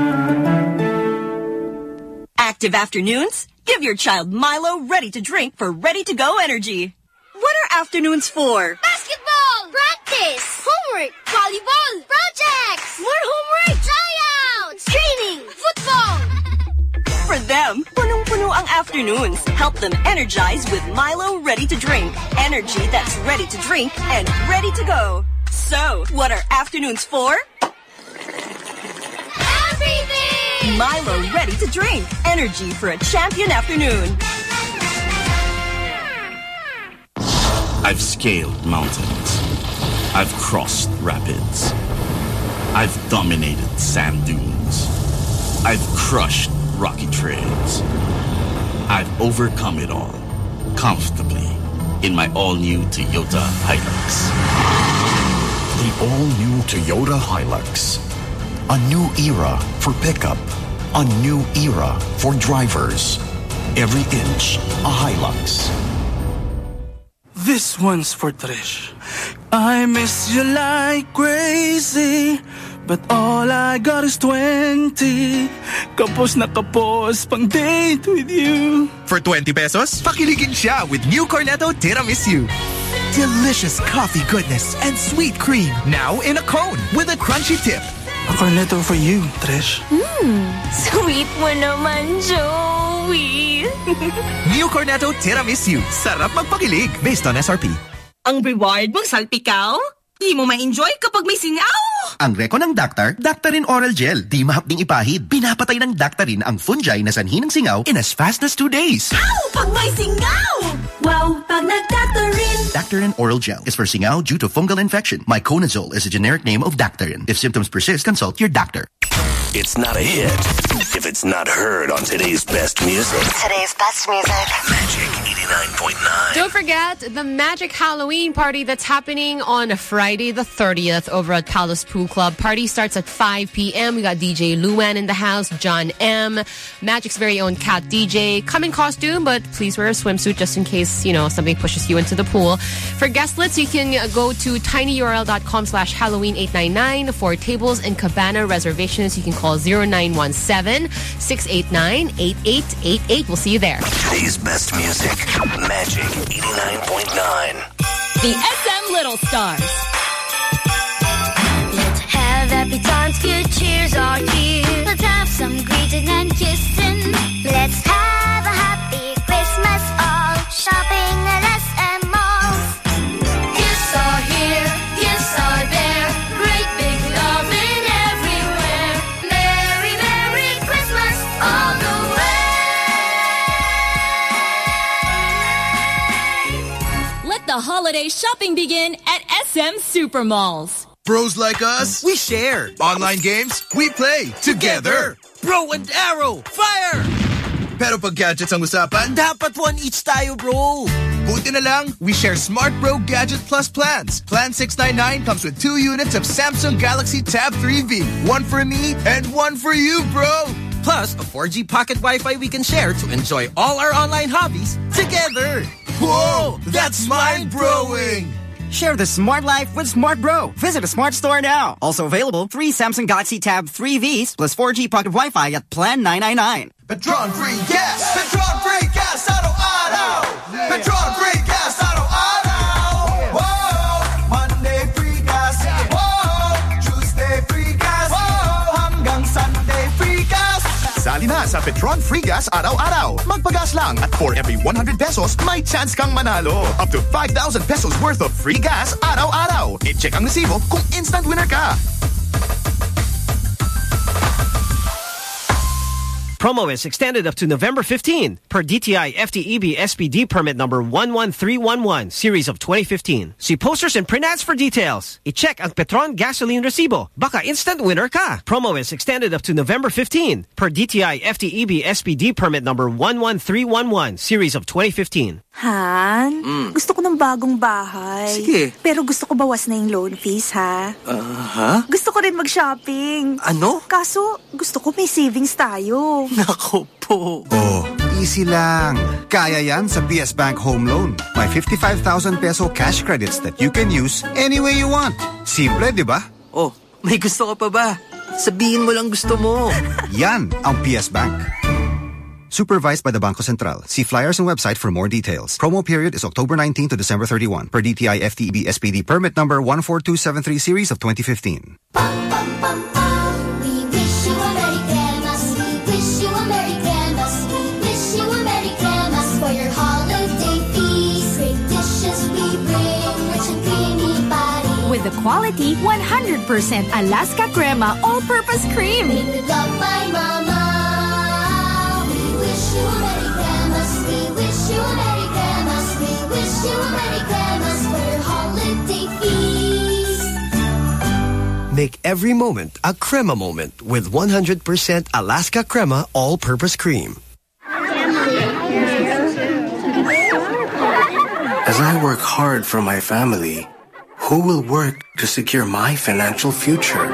Active afternoons? Give your child Milo ready to drink for ready to go energy. What are afternoons for?
Basketball! Practice! Homework! Volleyball! Projects! More homework! Tryouts! Training! Football!
For them, punong-puno ang afternoons. Help them energize with Milo Ready to Drink. Energy that's ready to drink and ready to go. So, what are afternoons for? Milo Ready to Drink. Energy for a champion afternoon.
I've scaled mountains. I've crossed rapids. I've dominated sand dunes. I've crushed rocky trails. I've overcome it all comfortably in my all-new Toyota Hilux.
The all-new Toyota Hilux. A new era for pickup. A new era for drivers. Every inch a Hilux.
This one's for Trish. I miss you like crazy. But all I got is 20. Kapos na kapos pang date with you.
For 20 pesos, pakiligin siya with new Cornetto Tiramisu. Delicious coffee goodness and sweet cream. Now in a cone with a crunchy tip.
A cornetto for you, Trish.
Mmm, sweet mo naman, Joey.
New Cornetto Tiramisu. Sarap magpakilig. Based on SRP.
Ang reward mong salpikaw? Di mo ma-enjoy kapag may singaw!
Ang reko ng Daktar, Daktarin Oral Gel. Di mahapding ipahid. Pinapatay ng Daktarin ang fungi na sanhi ng singaw in as fast as two days.
Ow! Pag may singaw! Wow! Pag
Oral Gel is for singaw due to fungal infection. Miconazole is a generic name of Daktarin. If symptoms persist, consult your doctor.
It's not a hit if it's not heard on today's best music.
Today's best music.
Magic 89.9.
Don't forget the Magic Halloween party that's happening on Friday the 30th over at Palace Pool Club. Party starts at 5 p.m. We got DJ Luan in the house, John M, Magic's very own cat DJ. Come in costume, but please wear a swimsuit just in case, you know, somebody pushes you into the pool. For guest lists, you can go to tinyurl.com slash Halloween899 for tables and cabana reservations. You can call 0917-689-8888. We'll see you there.
Today's best music. Magic 89.9.
The SM Little Stars.
Let's have happy times, good cheers are here. Let's have some greeting and kissing. Let's have a happy Christmas all. Shopping
holiday shopping begin at SM Supermalls.
Bros like us, we share. Online games, we play together.
Bro and arrow, fire!
Pero pag gadgets ang usapan,
Dapat one each tayo, bro.
buti na lang, we share Smart Bro Gadget Plus plans. Plan 699 comes with two units of Samsung Galaxy Tab 3V. One for me and one for you, bro.
Plus, a 4G pocket Wi-Fi we can share to enjoy all our online hobbies together.
Whoa, that's mind-blowing!
Share the smart life with Smart Bro. Visit a smart store now. Also available, three Samsung Galaxy Tab 3Vs plus 4G pocket Wi-Fi at Plan 999.
Petron free gas. Petron free gas. Araw-araw. Petron free
sa Petron Free Gas araw-araw. Magpagas lang at for every 100 pesos, may chance kang manalo. Up to 5,000 pesos worth of free gas araw-araw. I-check ang resibo kung instant winner ka.
Promo is extended up to November 15 per DTI FTEB SPD permit number 11311 series of 2015. See posters and print ads for details. I-check ang Petron gasoline resibo. Baka instant winner ka. Promo is extended up to November 15 per DTI FTEB SPD permit number 11311 series of 2015.
Han, gusto ko ng bagong bahay.
Sige.
Pero gusto ko bawas na yung loan fees, ha?
Ha?
Gusto ko rin mag-shopping.
Ano?
Kaso, gusto ko may savings tayo.
Nako po.
Oh, easy lang. Kaya yan sa PS Bank Home Loan. May 55,000 peso cash credits that you can use any way you want. Simple, di ba?
Oh, may gusto ka pa ba? Sabihin mo lang gusto mo.
Yan ang PS Bank. Supervised by the Bangko Sentral. See flyers and website for more details. Promo period is October 19 to December 31 per DTI FTEB SPD permit number 14273 series of 2015.
We wish you a Merry Christmas. We wish you a Merry Christmas. We wish you a Merry Christmas for your holiday feast. Great dishes we bring, rich and creamy body.
With the quality 100% Alaska Crema all-purpose cream.
Make every moment a crema moment with 100% Alaska Crema all-purpose cream.
As I work hard for my family, who will work to secure my financial future?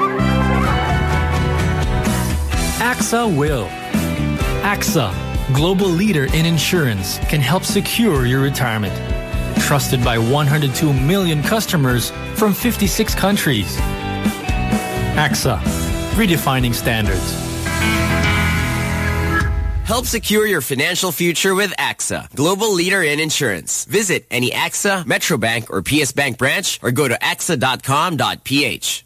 AXA will. AXA, global leader in insurance, can help secure your retirement. Trusted by 102 million customers from 56 countries. AXA, redefining standards.
Help secure your financial future with AXA, global leader in insurance. Visit any AXA, Metrobank, or PS Bank branch or go to axa.com.ph.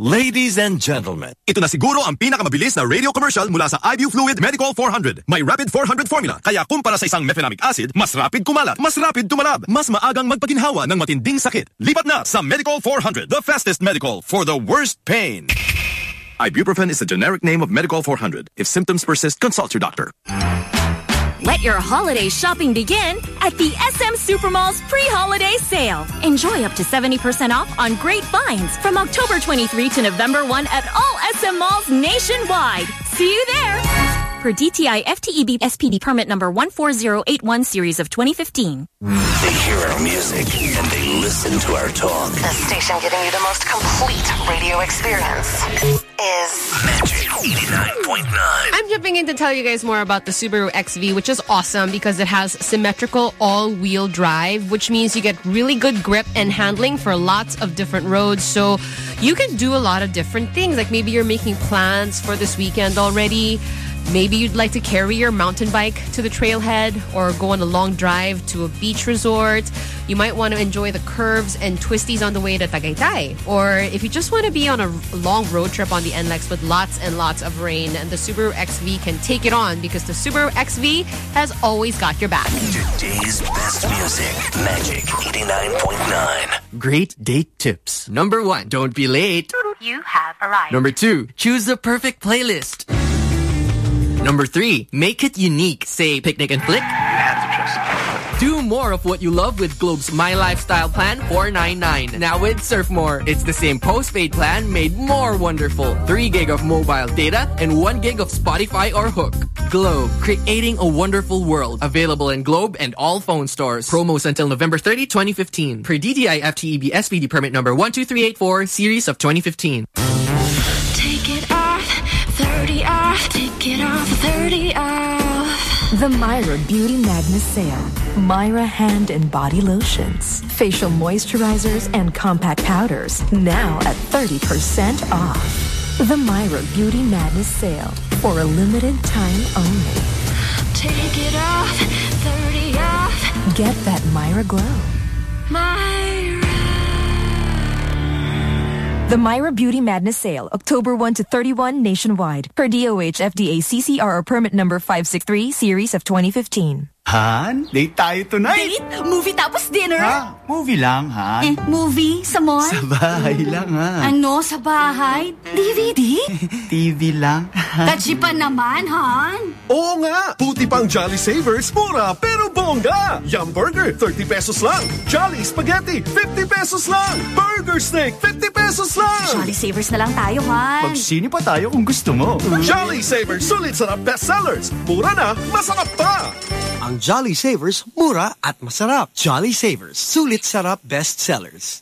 Ladies and gentlemen, ito na siguro ang pinakamabilis na radio commercial mula sa IBU Fluid Medicol 400. May Rapid 400 formula, kaya kumpara sa isang mefenamic acid, mas rapid kumalat, mas rapid tumalab, mas maagang magpaginhawa ng matinding sakit. Lipat na sa Medicol 400, the fastest medical for the worst pain. Ibuprofen is the generic name of Medicol 400. If symptoms persist, consult your doctor.
Let your holiday shopping begin at the SM Supermall's pre-holiday sale. Enjoy up to 70% off on great finds from October 23 to November 1 at all SM malls nationwide. See you there. Per DTI FTEB SPD permit number 14081 series of 2015.
They hear our music and they listen to our talk.
The station giving you the most complete radio experience is
Magic 89.9.
I'm jumping in to tell you guys more about the Subaru XV, which is awesome because it has symmetrical all-wheel drive, which means you get really good grip and handling for lots of different roads. So you can do a lot of different things. Like maybe you're making plans for this weekend already. Maybe you'd like to carry your mountain bike to the trailhead or go on a long drive to a beach resort. You might want to enjoy the curves and twisties on the way to Tagaytay. Or if you just want to be on a long road trip on the NLEX with lots and lots of rain, and the Subaru XV can take it on because the Subaru XV has always got your back.
Today's best music, Magic 89.9.
Great date tips. Number one, don't be late.
You have arrived.
Number two, choose the perfect playlist. Number three, make it unique. Say picnic and flick. Do more of what you love with Globe's My Lifestyle Plan 499. Now with Surf More. It's the same postpaid plan made more wonderful. 3 gig of mobile data and 1 gig of Spotify or HOOQ. Globe, creating a wonderful world. Available in Globe and all phone stores. Promos until November 30, 2015. Per DTI FTEB SPD permit number 12384, series of 2015.
off, 30 off.
The Myra Beauty Madness Sale. Myra hand and body lotions, facial moisturizers, and compact powders now at 30% off. The Myra Beauty Madness Sale for a limited time only.
Take it off, 30 off.
Get that Myra glow.
Myra.
The Myra Beauty Madness Sale, October 1 to 31 nationwide. Per DOH FDA CCR or permit number 563, series of 2015.
Han, date tayo tonight.
Date? Movie tapos dinner?
Ha? Movie lang, Han.
Eh, movie? Sa mall?
Sa bahay lang, ha?
Ano? Sa bahay? DVD?
TV lang.
Kachipan naman, Han.
Oo nga! Puti pang Jolly Savers, mura pero bongga! Yum Burger, 30 pesos lang. Jolly Spaghetti, 50 pesos lang. Burger Steak, 50 pesos lang.
Jolly Savers na lang tayo, Han.
Magsini pa tayo kung gusto mo.
Jolly Savers, sulit sarap bestsellers. Mura na, masarap pa!
Ang Jolly Savers, mura at masarap. Jolly Savers, sulit sarap bestsellers.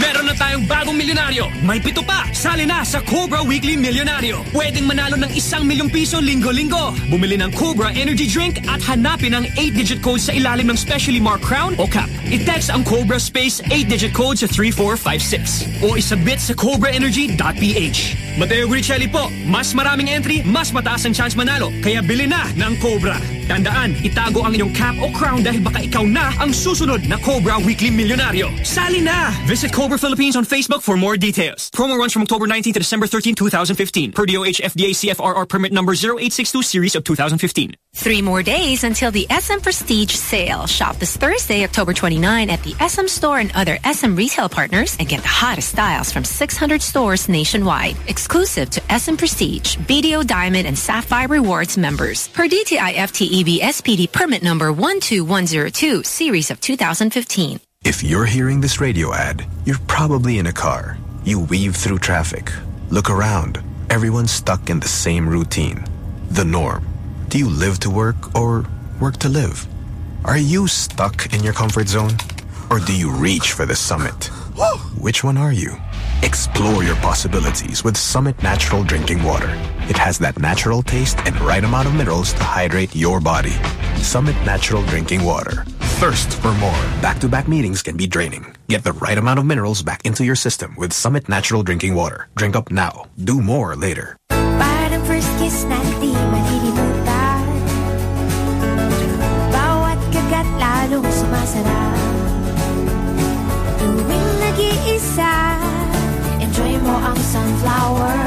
Meron na tayong bagong milyonaryo. May pito pa. Sali na sa Cobra Weekly Milyonaryo. Pwedeng manalo ng isang milyong piso linggo-linggo. Bumili ng Cobra Energy Drink at hanapin ang 8-digit code sa ilalim ng specially marked crown o cap. I-text ang Cobra Space 8-digit code sa 3456 o isabit sa cobraenergy.ph. Mateo Guricelli po, mas maraming entry, mas mataas ang chance manalo. Kaya bili na ng Cobra. Tandaan, itago ang inyong cap o crown dahil baka ikaw na ang susunod na Cobra Weekly Milyonaryo. Sali na! Visit Cobra Philippines on Facebook for more details. Promo runs from October 19 to December 13, 2015. Per DOH FDA CFRR permit number 0862 series of 2015.
Three more days until the SM Prestige sale. Shop this Thursday, October 29 at the SM Store and other SM retail partners and get the hottest styles from 600 stores nationwide. Exclusive to SM Prestige, BDO Diamond and Sapphire Rewards members. Per DTI FTEB SPD permit number 12102, series of 2015.
If you're hearing this radio ad, you're probably in a car. You weave through traffic. Look around. Everyone's stuck in the same routine. The norm. Do you live to work or work to live? Are you stuck in your comfort zone? Or do you reach for the summit? Which one are you? Explore your possibilities with Summit Natural Drinking Water. It has that natural taste and right amount of minerals to hydrate your body. Summit Natural Drinking Water. Thirst for more. Back-to-back meetings can be draining. Get the right amount of minerals back into your system with Summit Natural Drinking Water. Drink up now. Do more later.
Bawat kagat lalong Tuwing Mo ang sunflower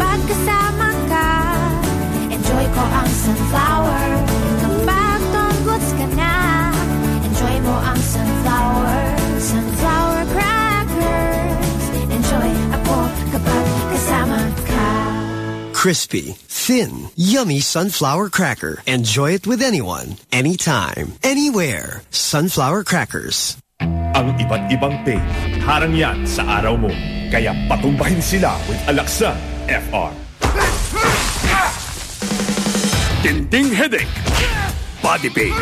Pag kasama ka Enjoy ko ang sunflower Kapag tunggots ka na Enjoy mo ang sunflower Sunflower crackers Enjoy ako kapag kasama ka
Crispy, thin, yummy sunflower cracker. Enjoy it with anyone, anytime, anywhere. Sunflower crackers.
Ang iba't ibang pain, harang yan sa araw mo. Kaya patumbahin sila with Alaksan FR. Tinting headache, body pain,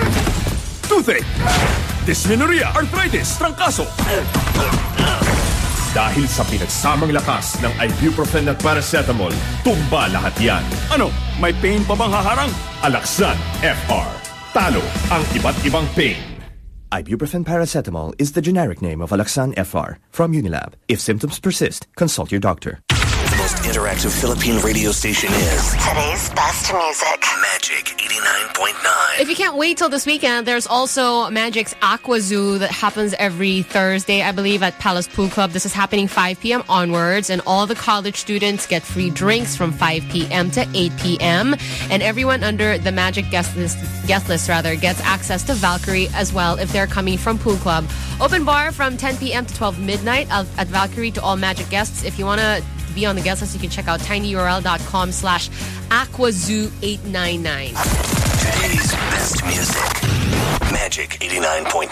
toothache, dysmenorrhea, arthritis, trangkaso. Dahil sa pinagsamang lakas ng ibuprofen at paracetamol, tumba lahat yan. Ano? May pain pa bang haharang? Alaksan FR. Talo ang iba't ibang pain.
Ibuprofen paracetamol is the generic name of Alaxan FR from Unilab. If symptoms persist, consult your doctor.
The most most interactive Philippine radio station is
Today's best music.
Magic 89.9.
If you can't wait till this weekend, there's also Magic's Aqua Zoo that happens every Thursday, I believe, at Palace Pool Club. This is happening 5 p.m. onwards, and all the college students get free drinks from 5 p.m. to 8 p.m. And everyone under the Magic guest list, guest list rather, gets access to Valkyrie as well if they're coming from Pool Club. Open bar from 10 p.m. to 12 midnight at at Valkyrie to all Magic guests. If you want to be on the guest list, you can check out tinyurl.com slash aquazoo899.
Today's best music. Magic 89.9.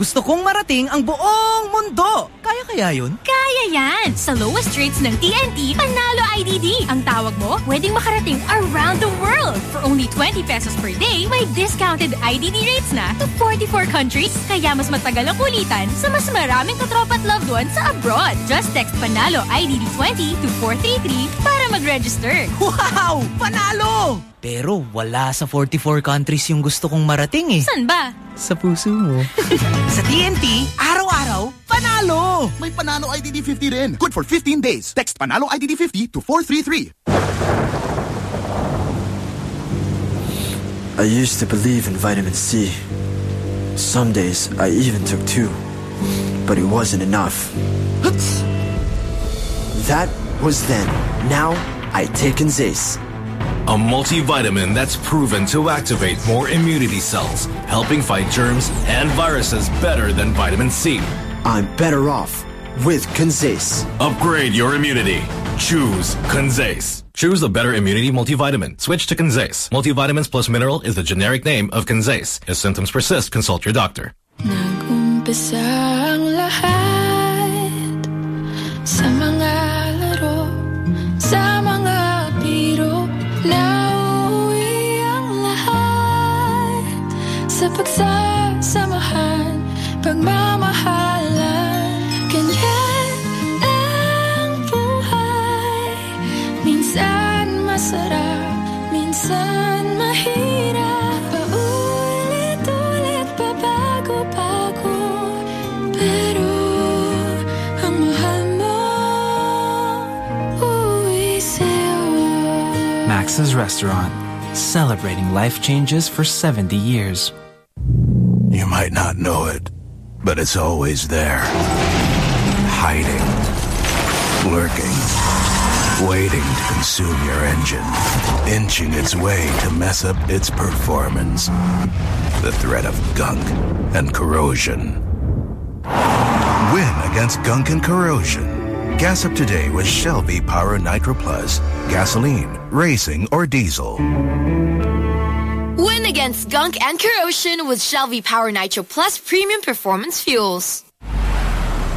Gusto kong marating ang buong mundo. Kaya kaya yun?
Kaya yan! Sa lowest rates ng TNT, Panalo IDD. Ang tawag mo, pwedeng makarating around the world. For only 20 pesos per day, may discounted IDD rates na to 44 countries. Kaya mas matagal ang kulitan sa mas maraming katropa at loved ones sa abroad. Just text Panalo IDD 20 to 433 para mag-register.
Wow! Panalo! Pero wala sa 44 countries yung gusto kong marating eh.
San ba?
Sa puso mo. sa TNT, araw-araw, panalo!
May Panalo IDD 50 rin. Good for 15 days. Text Panalo IDD 50 to 433.
I used to believe in vitamin C. Some days I even took two, but it wasn't enough. That was then. Now I take Enzace.
A multivitamin that's proven to activate more immunity cells, helping fight germs and viruses better than vitamin C.
I'm better off with Conzace.
Upgrade your immunity. Choose Conzace. Choose the better immunity multivitamin. Switch to Conzace. Multivitamins plus mineral is the generic name of Conzace. If symptoms persist, consult your doctor.
Pagsasamahan Pagmamahalan ang buhay Minsan masarap Minsan mahirap Paulit-ulit pabago-bago Pero
Max's Restaurant, celebrating life changes for 70 years.
Might not know it, but it's always there. Hiding. Lurking. Waiting to consume your engine. Inching its way to mess up its performance. The threat of gunk and corrosion. Win against gunk and corrosion. Gas up today with Shell V-Power Nitro Plus. Gasoline, racing, or diesel.
Win against gunk and corrosion with Shell V-Power Nitro Plus Premium Performance Fuels.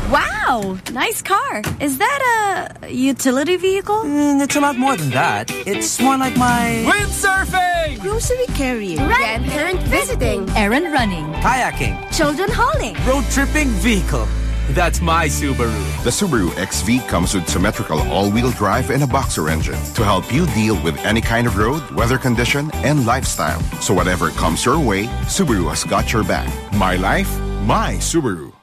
Wow, nice car. Is that a utility vehicle?
Mm, it's a lot more than that. It's more like my...
Windsurfing! Grocery carrying. Grandparent visiting. Errand running.
Kayaking.
Children hauling.
Road tripping vehicle. That's my Subaru.
The Subaru XV comes with symmetrical all-wheel drive and a boxer engine to help you deal with any kind of road, weather condition, and lifestyle. So whatever comes your way, Subaru has got your back. My life, my Subaru.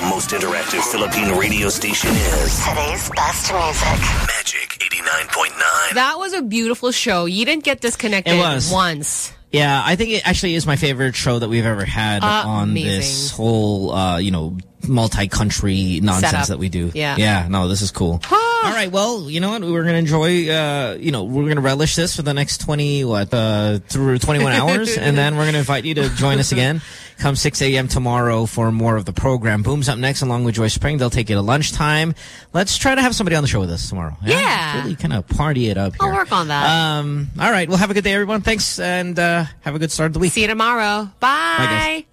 The most interactive Philippine radio station is
Today's best music.
Magic 89.9.
That was a beautiful show. You didn't get disconnected
It was.
once.
Yeah, I think it actually is my favorite show that we've ever had on
Amazing.
this whole, uh, you know, multi-country nonsense
Setup.
that we do.
Yeah.
Yeah, no, this is cool. All right, well, you know what? We're going to enjoy, uh, you know, we're going to relish this for the next 20, what, uh, through 21 hours. and then we're going to invite you to join us again come 6 a.m. tomorrow for more of the program. Boom's up next along with Joy Spring. They'll take you to lunchtime. Let's try to have somebody on the show with us tomorrow.
Yeah.
Really kind of party it up here.
I'll work on that.
Um, all right. Well, have a good day, everyone. Thanks, and uh, have a good start of the week.
See you tomorrow. Bye.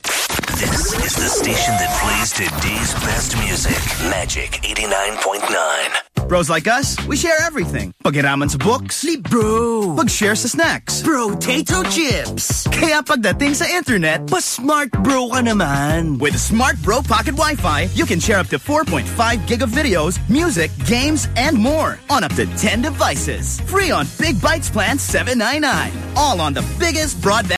This is the station that plays today's best music. Magic 89.9.
Bros like us, we share everything. Pagiraman sa books. bro. Pag-share sa snacks. Potato chips. Kaya pagdating sa internet, pa-smart bro ka naman. With Smart Bro Pocket Wi-Fi, you can share up to 4.5 gig of videos, music, games, and more on up to 10 devices. Free on Big Bites Plan 799. All on the biggest broadband